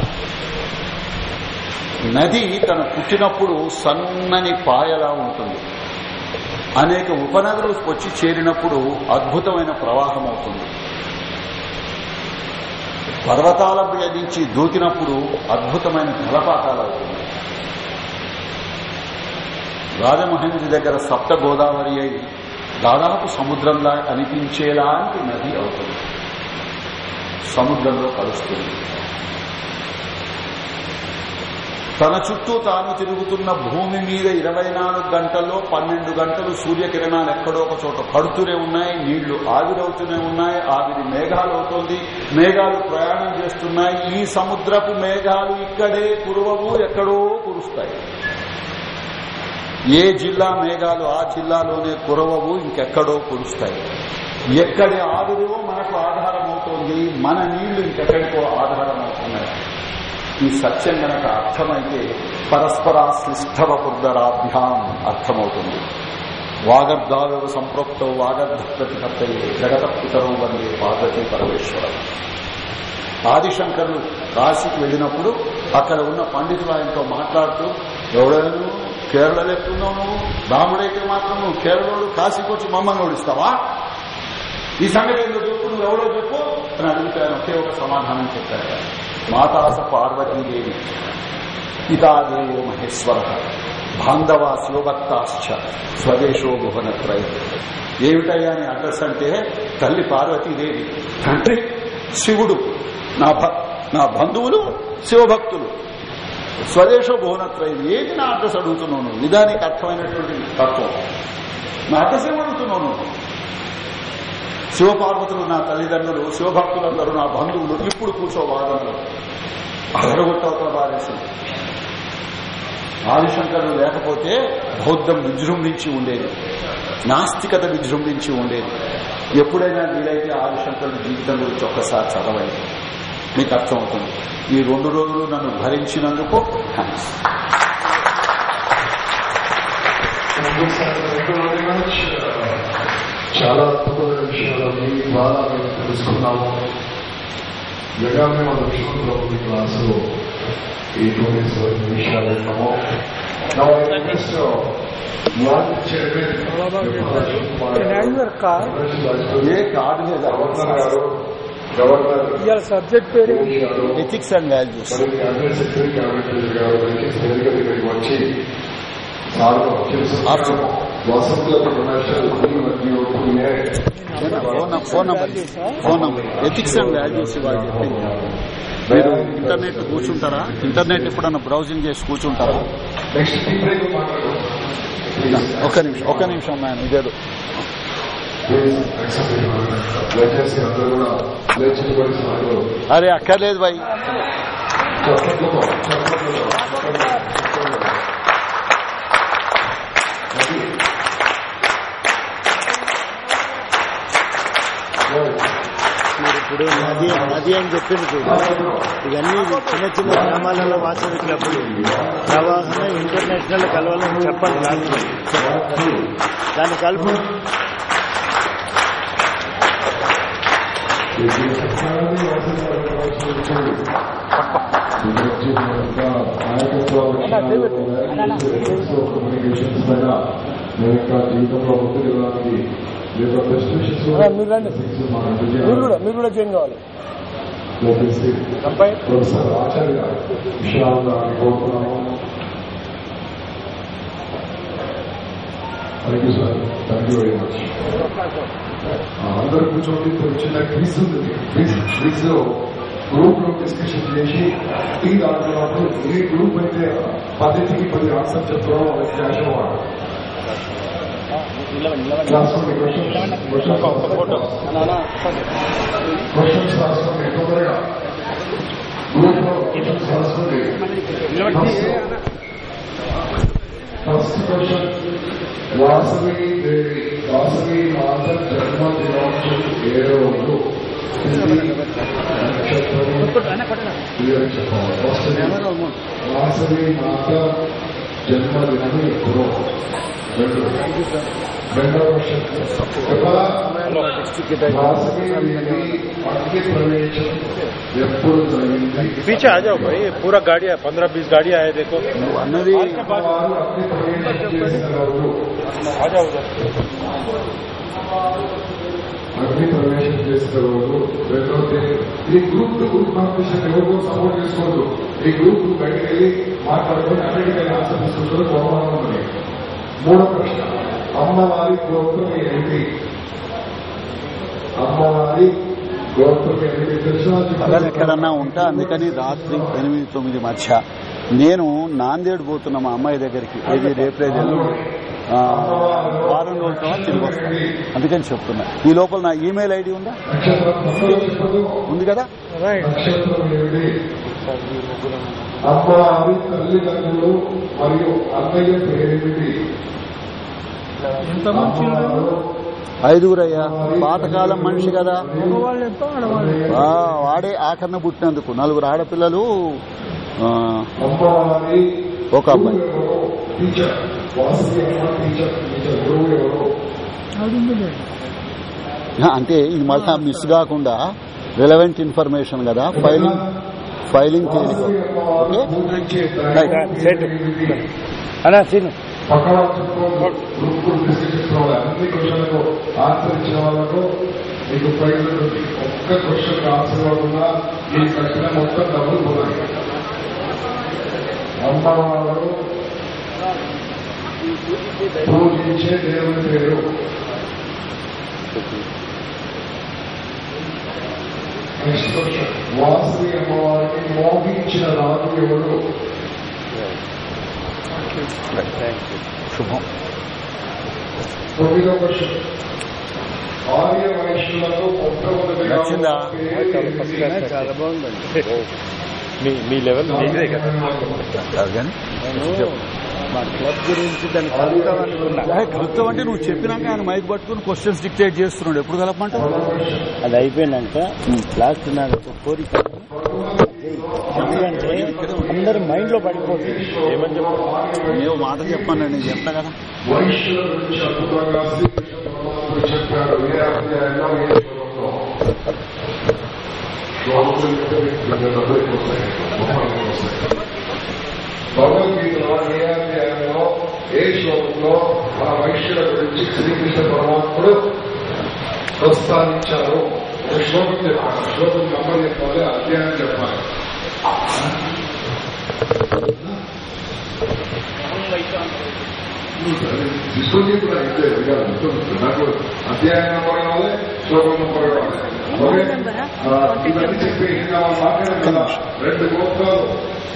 నది తన పుట్టినప్పుడు సన్నని పాయలా ఉంటుంది. అనేక ఉపనదులు వచ్చి చేరినప్పుడు అద్భుతమైన ప్రవాహం అవుతుంది. పర్వతాల నుంచి దూకినప్పుడు అద్భుతమైన జలపాతాలు అవుతుంది రాజమహేంద్రి దగ్గర సప్త గోదావరి అయి దాదాపు సముద్రంలా అనిపించేలాంటి నది అవుతుంది. సముద్రంలో కలుస్తుంది. తన చుట్టూ తాను తిరుగుతున్న భూమి మీద ఇరవై నాలుగు గంటల్లో పన్నెండు గంటలు సూర్యకిరణాలు ఎక్కడో ఒక చోట పడుతూనే ఉన్నాయి నీళ్ళు ఆవిరవుతూనే ఉన్నాయి ఆవిరి మేఘాలు అవుతోంది మేఘాలు ప్రయాణం చేస్తున్నాయి. ఈ సముద్రపు మేఘాలు ఇక్కడే కురవవు ఎక్కడో కురుస్తాయి. ఏ జిల్లా మేఘాలు ఆ జిల్లాలోనే కురవవు ఇంకెక్కడో కురుస్తాయి. ఎక్కడి ఆవిరివో మనకు ఆధారం అవుతోంది మన నీళ్ళు ఇంకెక్కడికో ఆధారం అవుతున్నాయి ఈ సత్యం గనక అర్థమైతే పరస్పర సృష్టవ పుర్ధరాభ్యాం అర్థమవుతుంది. వాగర్ధావ సంప్రోక్త వాగర్ధ ప్రతిపత్తయే జగత పితరవు వందే పార్వతీ పరమేశ్వరం. ఆదిశంకరులు కాశీకి వెళ్ళినప్పుడు అక్కడ ఉన్న పండితులు ఆయనతో మాట్లాడుతూ ఎవడైనా కేరళలో ఎట్టున్నావు నువ్వు రాముడైతే మాత్రం నువ్వు కేరళోడు కాశీకొచ్చి మమ్మల్ని ఓడిస్తావా? ఈ సంగతి ఏంటో చెప్పు నువ్వు ఎవడో చెప్పు అని అడుగుతాను. ఒకే ఒక సమాధానం చెప్పారు మాతాస పార్వతీదేవి పితాదేవో మహేశ్వర బాంధవా శివభక్తాశ్చ స్వదేశో భువనత్రయ. ఏమిటయ్యా అని అడ్రస్ అంటే? తల్లి పార్వతీదేవి. తండ్రి శివుడు. నా నా బంధువులు శివభక్తులు. స్వదేశ భువనత్రయం ఏది నా అడ్రస్ అడుగుతున్నాను? నిదానికి అర్థమైనటువంటి తత్వం. నా అడ్రస్ ఏమడుగుతున్నాను శివపార్వతులు నా తల్లిదండ్రులు శివభక్తులందరూ నా బంధువులు ఇప్పుడు కూర్చోవాదన్నారు అదరగొట్టవతల బారేసింది. ఆదిశంకరుడు లేకపోతే బౌద్ధం విజృంభించి ఉండేది. నాస్తికత విజృంభించి ఉండేది. ఎప్పుడైనా వీలైతే ఆదిశంకరుడు జీవితం గురించి ఒక్కసారి చదవండి. మీకు అర్థమవుతుంది. ఈ రెండు రోజులు నన్ను భరించినందుకు థ్యాంక్స్ చాలా అద్భుతమైన విషయాలు మీ ద్వారా మేము తెలుసుకున్నాము. జగాన్ని మన విష్ణు క్లాసులో ఈ టూ డేస్ విషయాలు విన్నాము your car, ఏ కార్డు మీద గవర్నర్ గారు your subject పేరు ఎథిక్స్ అండ్ వాల్యూస్ వచ్చి phone number phone number ethics and values ఇవాళ చెప్పింది. మీరు ఇంటర్నెట్ కూర్చుంటారా? ఇంటర్నెట్ ఎప్పుడన్నా బ్రౌజింగ్ చేసి కూర్చుంటారా? ఒక్క నిమిషం ఒక్క నిమిషం మ్యామ్ ఇదేదో. అరే అక్కర్లేదు బాయ్. ఇప్పుడు నది నది అని చెప్పింది చూడు. ఇవన్నీ చిన్న చిన్న గ్రామాలలో వాసవి క్లబ్లు ఇంటర్నేషనల్ కలవాలని చెప్పండి దాన్ని కలుపు కమ్యూనికేషన్స్ పైన నేను ఇంకా జీవితంలో ముందుకు వెళ్ళడానికి లేదా బెస్ట్ విషయస్ మీరు మీరు కూడా మీరు కూడా చేంజ్ కావాలి. ప్రొఫెసర్ ఆచార్య విషయాలను కోరుతున్నాము thank you sir thank you very much అందరూ కూర్చోండి ఇప్పుడు చిన్న క్విజ్ ఉంది క్విజ్ క్విజ్లో గ్రూప్లో డిస్కషన్ చేసి టీ దాటున్నప్పుడు ఏ గ్రూప్ అయితే పద్ధతికి పది ఆన్సర్ చెప్తారో వాళ్ళకి క్యాష్ అవ్వాలి రాసుకోండి క్వశ్చన్స్ క్వశ్చన్స్ రాసుకోండి తొందరగా గ్రూప్లో క్వశ్చన్స్ రాసుకోండి ఫస్ట్ క్వశ్చన్ వాసవి దేవి వాసవి మాత జన్మ దినోత్సవం ఏ రోజు వాసవి మాత జన్మదినం ఎప్పుడో రెండు. రెండవ క్వశ్చన్ చెప్పాలా వాసవి దేవి అగ్ని ప్రవేశం ఎప్పుడు జరిగింది पीछे आ जाओ भाई पूरा गाड़ी है पंद्रह बीस गाड़ी आए देखो నువ్వు అన్నది వారు అగ్ని ప్రవేశం చేసిన రోజు आ जाओ उधर అగ్ని ప్రవేశం చేసిన రోజు రెండో తేదీ ఈ గ్రూప్ టు గ్రూప్ కాంపిటీషన్ ఎవరికో సపోర్ట్ చేసుకోవద్దు ఈ గ్రూప్ బయటకు వెళ్ళి మాట్లాడుకొని అన్నిటికీ ఆన్సర్ తీసుకుంటారు బహుమానం ఉంది మూడో ప్రశ్న అమ్మవారి గోత్రం ఏంటి అమ్మవారి ఎక్కడన్నా ఉంటా? అందుకని రాత్రి ఎనిమిది తొమ్మిది మధ్య. నేను నాందేడ్ పోతున్నా మా అమ్మాయి దగ్గరికి. ఏది ఎల్లుండి. ఆ, వారం రోజుల తర్వాత తిరిగి వస్తాను అందుకని చెప్తున్నా. ఈ లోపల నా ఈమెయిల్ ఐడి ఉందా? ఉంది కదా? ఏమిటి అమ్మవారి తల్లిదండ్రులు మరియు అన్నయ్య పేరేమిటి? చిల్డ్రన్ అమ్మవారు ఐదుగురయ్యా. పాతకాలం మనిషి కదా. ఎంత ఎంత? వాడే ఆఖరణ పుట్టినందుకు నలుగురు ఆడపిల్లలు ఒక అబ్బాయి. గురువు ఎవరు? టీచర్ వాసవి అమ్మ టీచర్ టీచర్ గురువు ఎవరు అది ఉంది లేదు. ఆ, అంటే ఇది మళ్ళా మిస్ కాకుండా రిలవెంట్ ఇన్ఫర్మేషన్ కదా. ఫైలింగ్ ఫైలింగ్ తేలిక. ఓకే? పూజించే గ్రూప్ డిస్కషన్ వాళ్ళు అన్ని క్వశ్చన్లకు ఆన్సర్ ఇచ్చిన వాళ్ళకు మీకు ప్రైజ్ ఉంటుంది ఒక్క క్వశ్చన్ ఆన్సర్ కాకుండా మీ కట్టిన మొత్తం డబ్బులు పోతాయి. అమ్మవారు పూజించే దేవుని పేరు. నెక్స్ట్ క్వశ్చన్ వాసవి అమ్మవారిని మోగించిన రాజు ఎవరు? శుభం నచ్చిందా? చాలా బాగుందండి. మీ మీ లెవెల్ మీదే కదా. మా క్లబ్ గురించి దాన్ని కలుగుతాం అనుకున్నా. ఏ, కలుపుతావు అంటే నువ్వు చెప్పినాక ఆయన మైక్ పట్టుకుని క్వశ్చన్స్ డిక్టేట్ చేస్తున్నాడు. ఎప్పుడు కలపమంటావు? అది అయిపోయినాక లాస్ట్ నాకు ఒక కోరిక ఎందుకంటే అందరు మైండ్లో పడిపోతుంది ఏమని చెప్పారు నేను మాట చెప్పాను నేను చెప్తా కదా. భగవద్గీతలో ఏ అధ్యాయంలో ఏ శ్లోకంలో మన వైశ్యుల గురించి శ్రీకృష్ణ పరమాత్ముడు ప్రస్తావించారు ఒక శ్లోకం చెప్పాలి. శ్లోకం నంబర్ చెప్పాలి అధ్యాయం చెప్పాలి. విశ్వజీ కూడా అయితే నాకు అధ్యాయం నంబర్ కావాలి శ్లోకం నంబర్ కావాలి ఓకే? ఆ, ఇవన్నీ చెప్పి ఇంకా మనం మాట్లాడాం కదా. రెండు గోత్రాలు.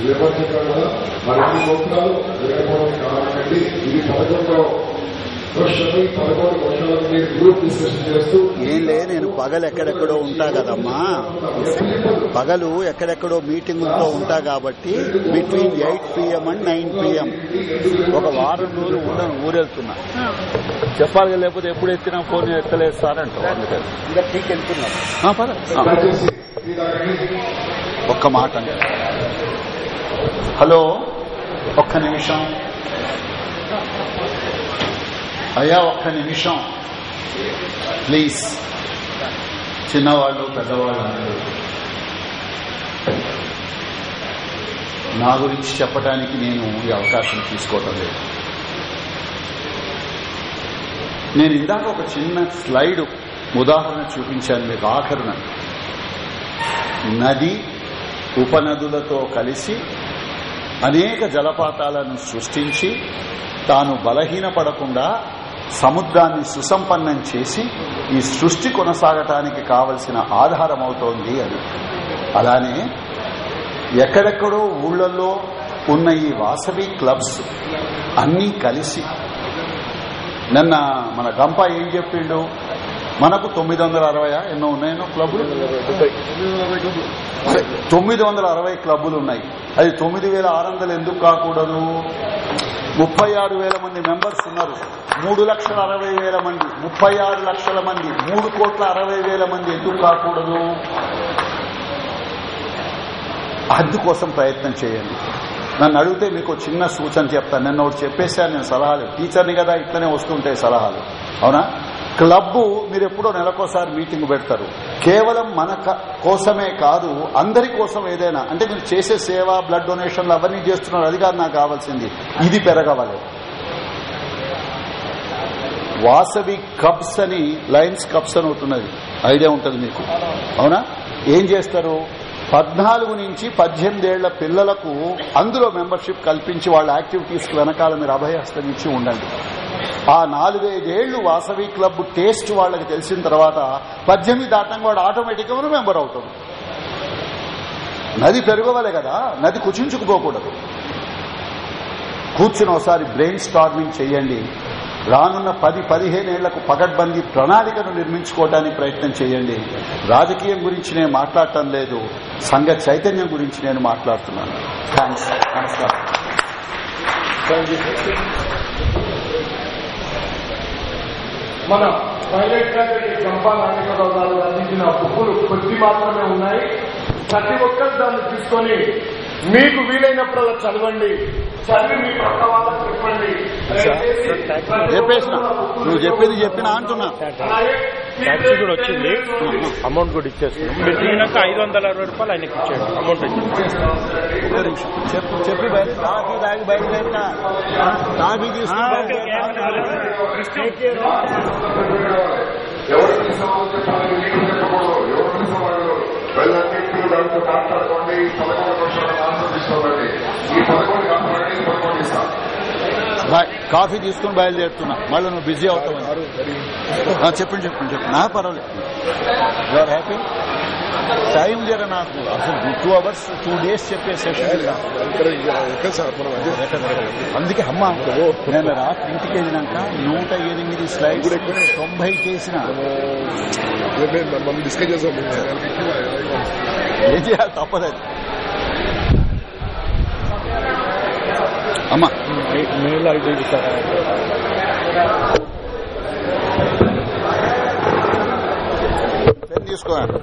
ఎవరు చెప్పారు కదా ఆ రెండు గోత్రాలు లేకపోవడం కారణండి ఇది పదకొండో లే నేను పగలు ఎక్కడెక్కడో ఉంటా కదమ్మా. పగలు ఎక్కడెక్కడో మీటింగులతో ఉంటా కాబట్టి between eight PM and nine PM ఒక వారం రోజులు ఉండను ఊరెళ్తున్నా. చెప్పాలి లేకపోతే ఎప్పుడు ఎత్తినా ఫోన్ ఎత్తలేదు సార్ ఇంకా టీకి వెళ్తున్నాం దానికి ఒక్క మాట. హలో ఒక్క నిమిషం. అయ్యా ఒక్క నిమిషం ప్లీజ్ చిన్నవాళ్ళు పెద్దవాళ్ళు అందరూ నా గురించి చెప్పడానికి నేను ఈ అవకాశం తీసుకోవటం లేదు. నేను ఇందాక ఒక చిన్న స్లైడ్ ఉదాహరణ చూపించాను మీకు ఆఖరణ నది ఉపనదులతో కలిసి అనేక జలపాతాలను సృష్టించి తాను బలహీనపడకుండా సముద్రాన్ని సుసంపన్నం చేసి ఈ సృష్టి కొనసాగటానికి కావలసిన ఆధారమవుతోంది అది. అలానే ఎక్కడెక్కడో ఊళ్ళల్లో ఉన్న ఈ వాసవి క్లబ్స్ అన్నీ కలిసి నిన్న మన గంప ఏం చెప్పిండు? మనకు తొమ్మిది వందల అరవై ఎన్నో ఉన్నాయో క్లబ్లు తొమ్మిది వందల అరవై క్లబ్బులు ఉన్నాయి. అది తొమ్మిది వేల ఆరు వందలు ఎందుకు కాకూడదు? ముప్పై ఆరు వేల మంది మెంబర్స్ ఉన్నారు. మూడు లక్షల అరవై వేల మంది ముప్పై ఆరు లక్షల మంది మూడు కోట్ల అరవై వేల మంది ఎందుకు కాకూడదు? అందుకోసం ప్రయత్నం చేయండి. నన్ను అడిగితే మీకు చిన్న సూచన చెప్తాను. నిన్న ఒకటి చెప్పేశాను నేను సలహాలు. టీచర్ని కదా ఇట్లనే వస్తుంటాయి సలహాలు. అవునా? క్లబ్బు మీరు ఎప్పుడో నెలకోసారి మీటింగ్ పెడతారు. కేవలం మన కోసమే కాదు అందరి కోసం ఏదైనా అంటే మీరు చేసే సేవ బ్లడ్ డొనేషన్లు అవన్నీ చేస్తున్నారు అది కాదు నాకు కావాల్సింది. ఇది పెరగవాలి. వాసవి కప్స్ అని లయన్స్ కప్స్ అని ఉంటున్నది ఐడియా ఉంటుంది మీకు. అవునా? ఏం చేస్తారు? పద్నాలుగు నుంచి పద్దెనిమిదేళ్ళ పిల్లలకు అందులో మెంబర్షిప్ కల్పించి వాళ్ళ యాక్టివిటీస్ వెనకాల మీరు అభయహస్తం ఇచ్చి ఉండండి. ఆ నాలుగైదేళ్ళు వాసవి క్లబ్ టేస్ట్ వాళ్ళకి తెలిసిన తర్వాత పద్దెనిమిది దాటంగా వాడు ఆటోమేటిక్గా మెంబర్ అవుతాడు నది పెరగవలే కదా నది కుచించుకుపోకూడదు. కూర్చుని ఒకసారి బ్రెయిన్ స్టార్మింగ్ చేయండి. రానున్న పది పదిహేనేళ్ళకు పగడ్బందీ ప్రణాళికను నిర్మించుకోవడానికి ప్రయత్నం చేయండి. రాజకీయం గురించి నేను మాట్లాడటం లేదు. సంఘ చైతన్యం గురించి నేను మాట్లాడుతున్నాను. థ్యాంక్స్ నమస్కారం మన పైలట్ గారి చంపా నాగేశ్వరరావు గారు అందించిన బుక్కులు కొద్ది మాత్రమే ఉన్నాయి. ప్రతి ఒక్కరు దాన్ని తీసుకొని మీకు వీలైనప్పుడల్లా చదవండి. చదివి మీ పక్క వాళ్ళకి చెప్పండి. చెప్పేసిన. నువ్వు చెప్పింది చెప్పినా అంటున్నా. ట్యాక్సీ కూడా వచ్చింది. అమౌంట్ కూడా ఇచ్చేస్తున్నాం. మీరు దిగినాక ఐదు వందల అరవై రూపాయలు ఆయనకి ఇచ్చేయండి అమౌంట్ చెప్పు చెప్పి బయట కాఫీ తాగి బయలుదేరినా కాఫీ తీసుకుని ఎవరికి సమాధానం చెప్పాలి మీకు చెప్పకూడదు ఎవరికి సమాధానం వెళ్ళండి దాంతో మాట్లాడుకోండి పదకొండు నిమిషాలు ఆన్సర్ తీసుకోండి ఈ పదకొండు కాపాడండి ఈ పదకొండు ఇస్తాం బాయ్ కాఫీ తీసుకుని బయలుదేరుతున్నా. మళ్ళీ నువ్వు బిజీ అవుతావు చెప్పండి చెప్పండి చెప్పండి. నా పర్వాలేదు. యూఆర్ హ్యాపీ టైం జర నాకు? అసలు టూ అవర్స్ టూ డేస్ చెప్పే సెషన్ అందుకే అమ్మ నేను రాత్రి ఇంటికి వెళ్ళినాక నూట ఎనిమిది స్లైడ్ తొంభై చేసిన. డిస్కస్ చేసాం ఏం చేయాలి? తప్పలేదు. అమ్మా. మెయిల్ ఐడి తీసుకోండి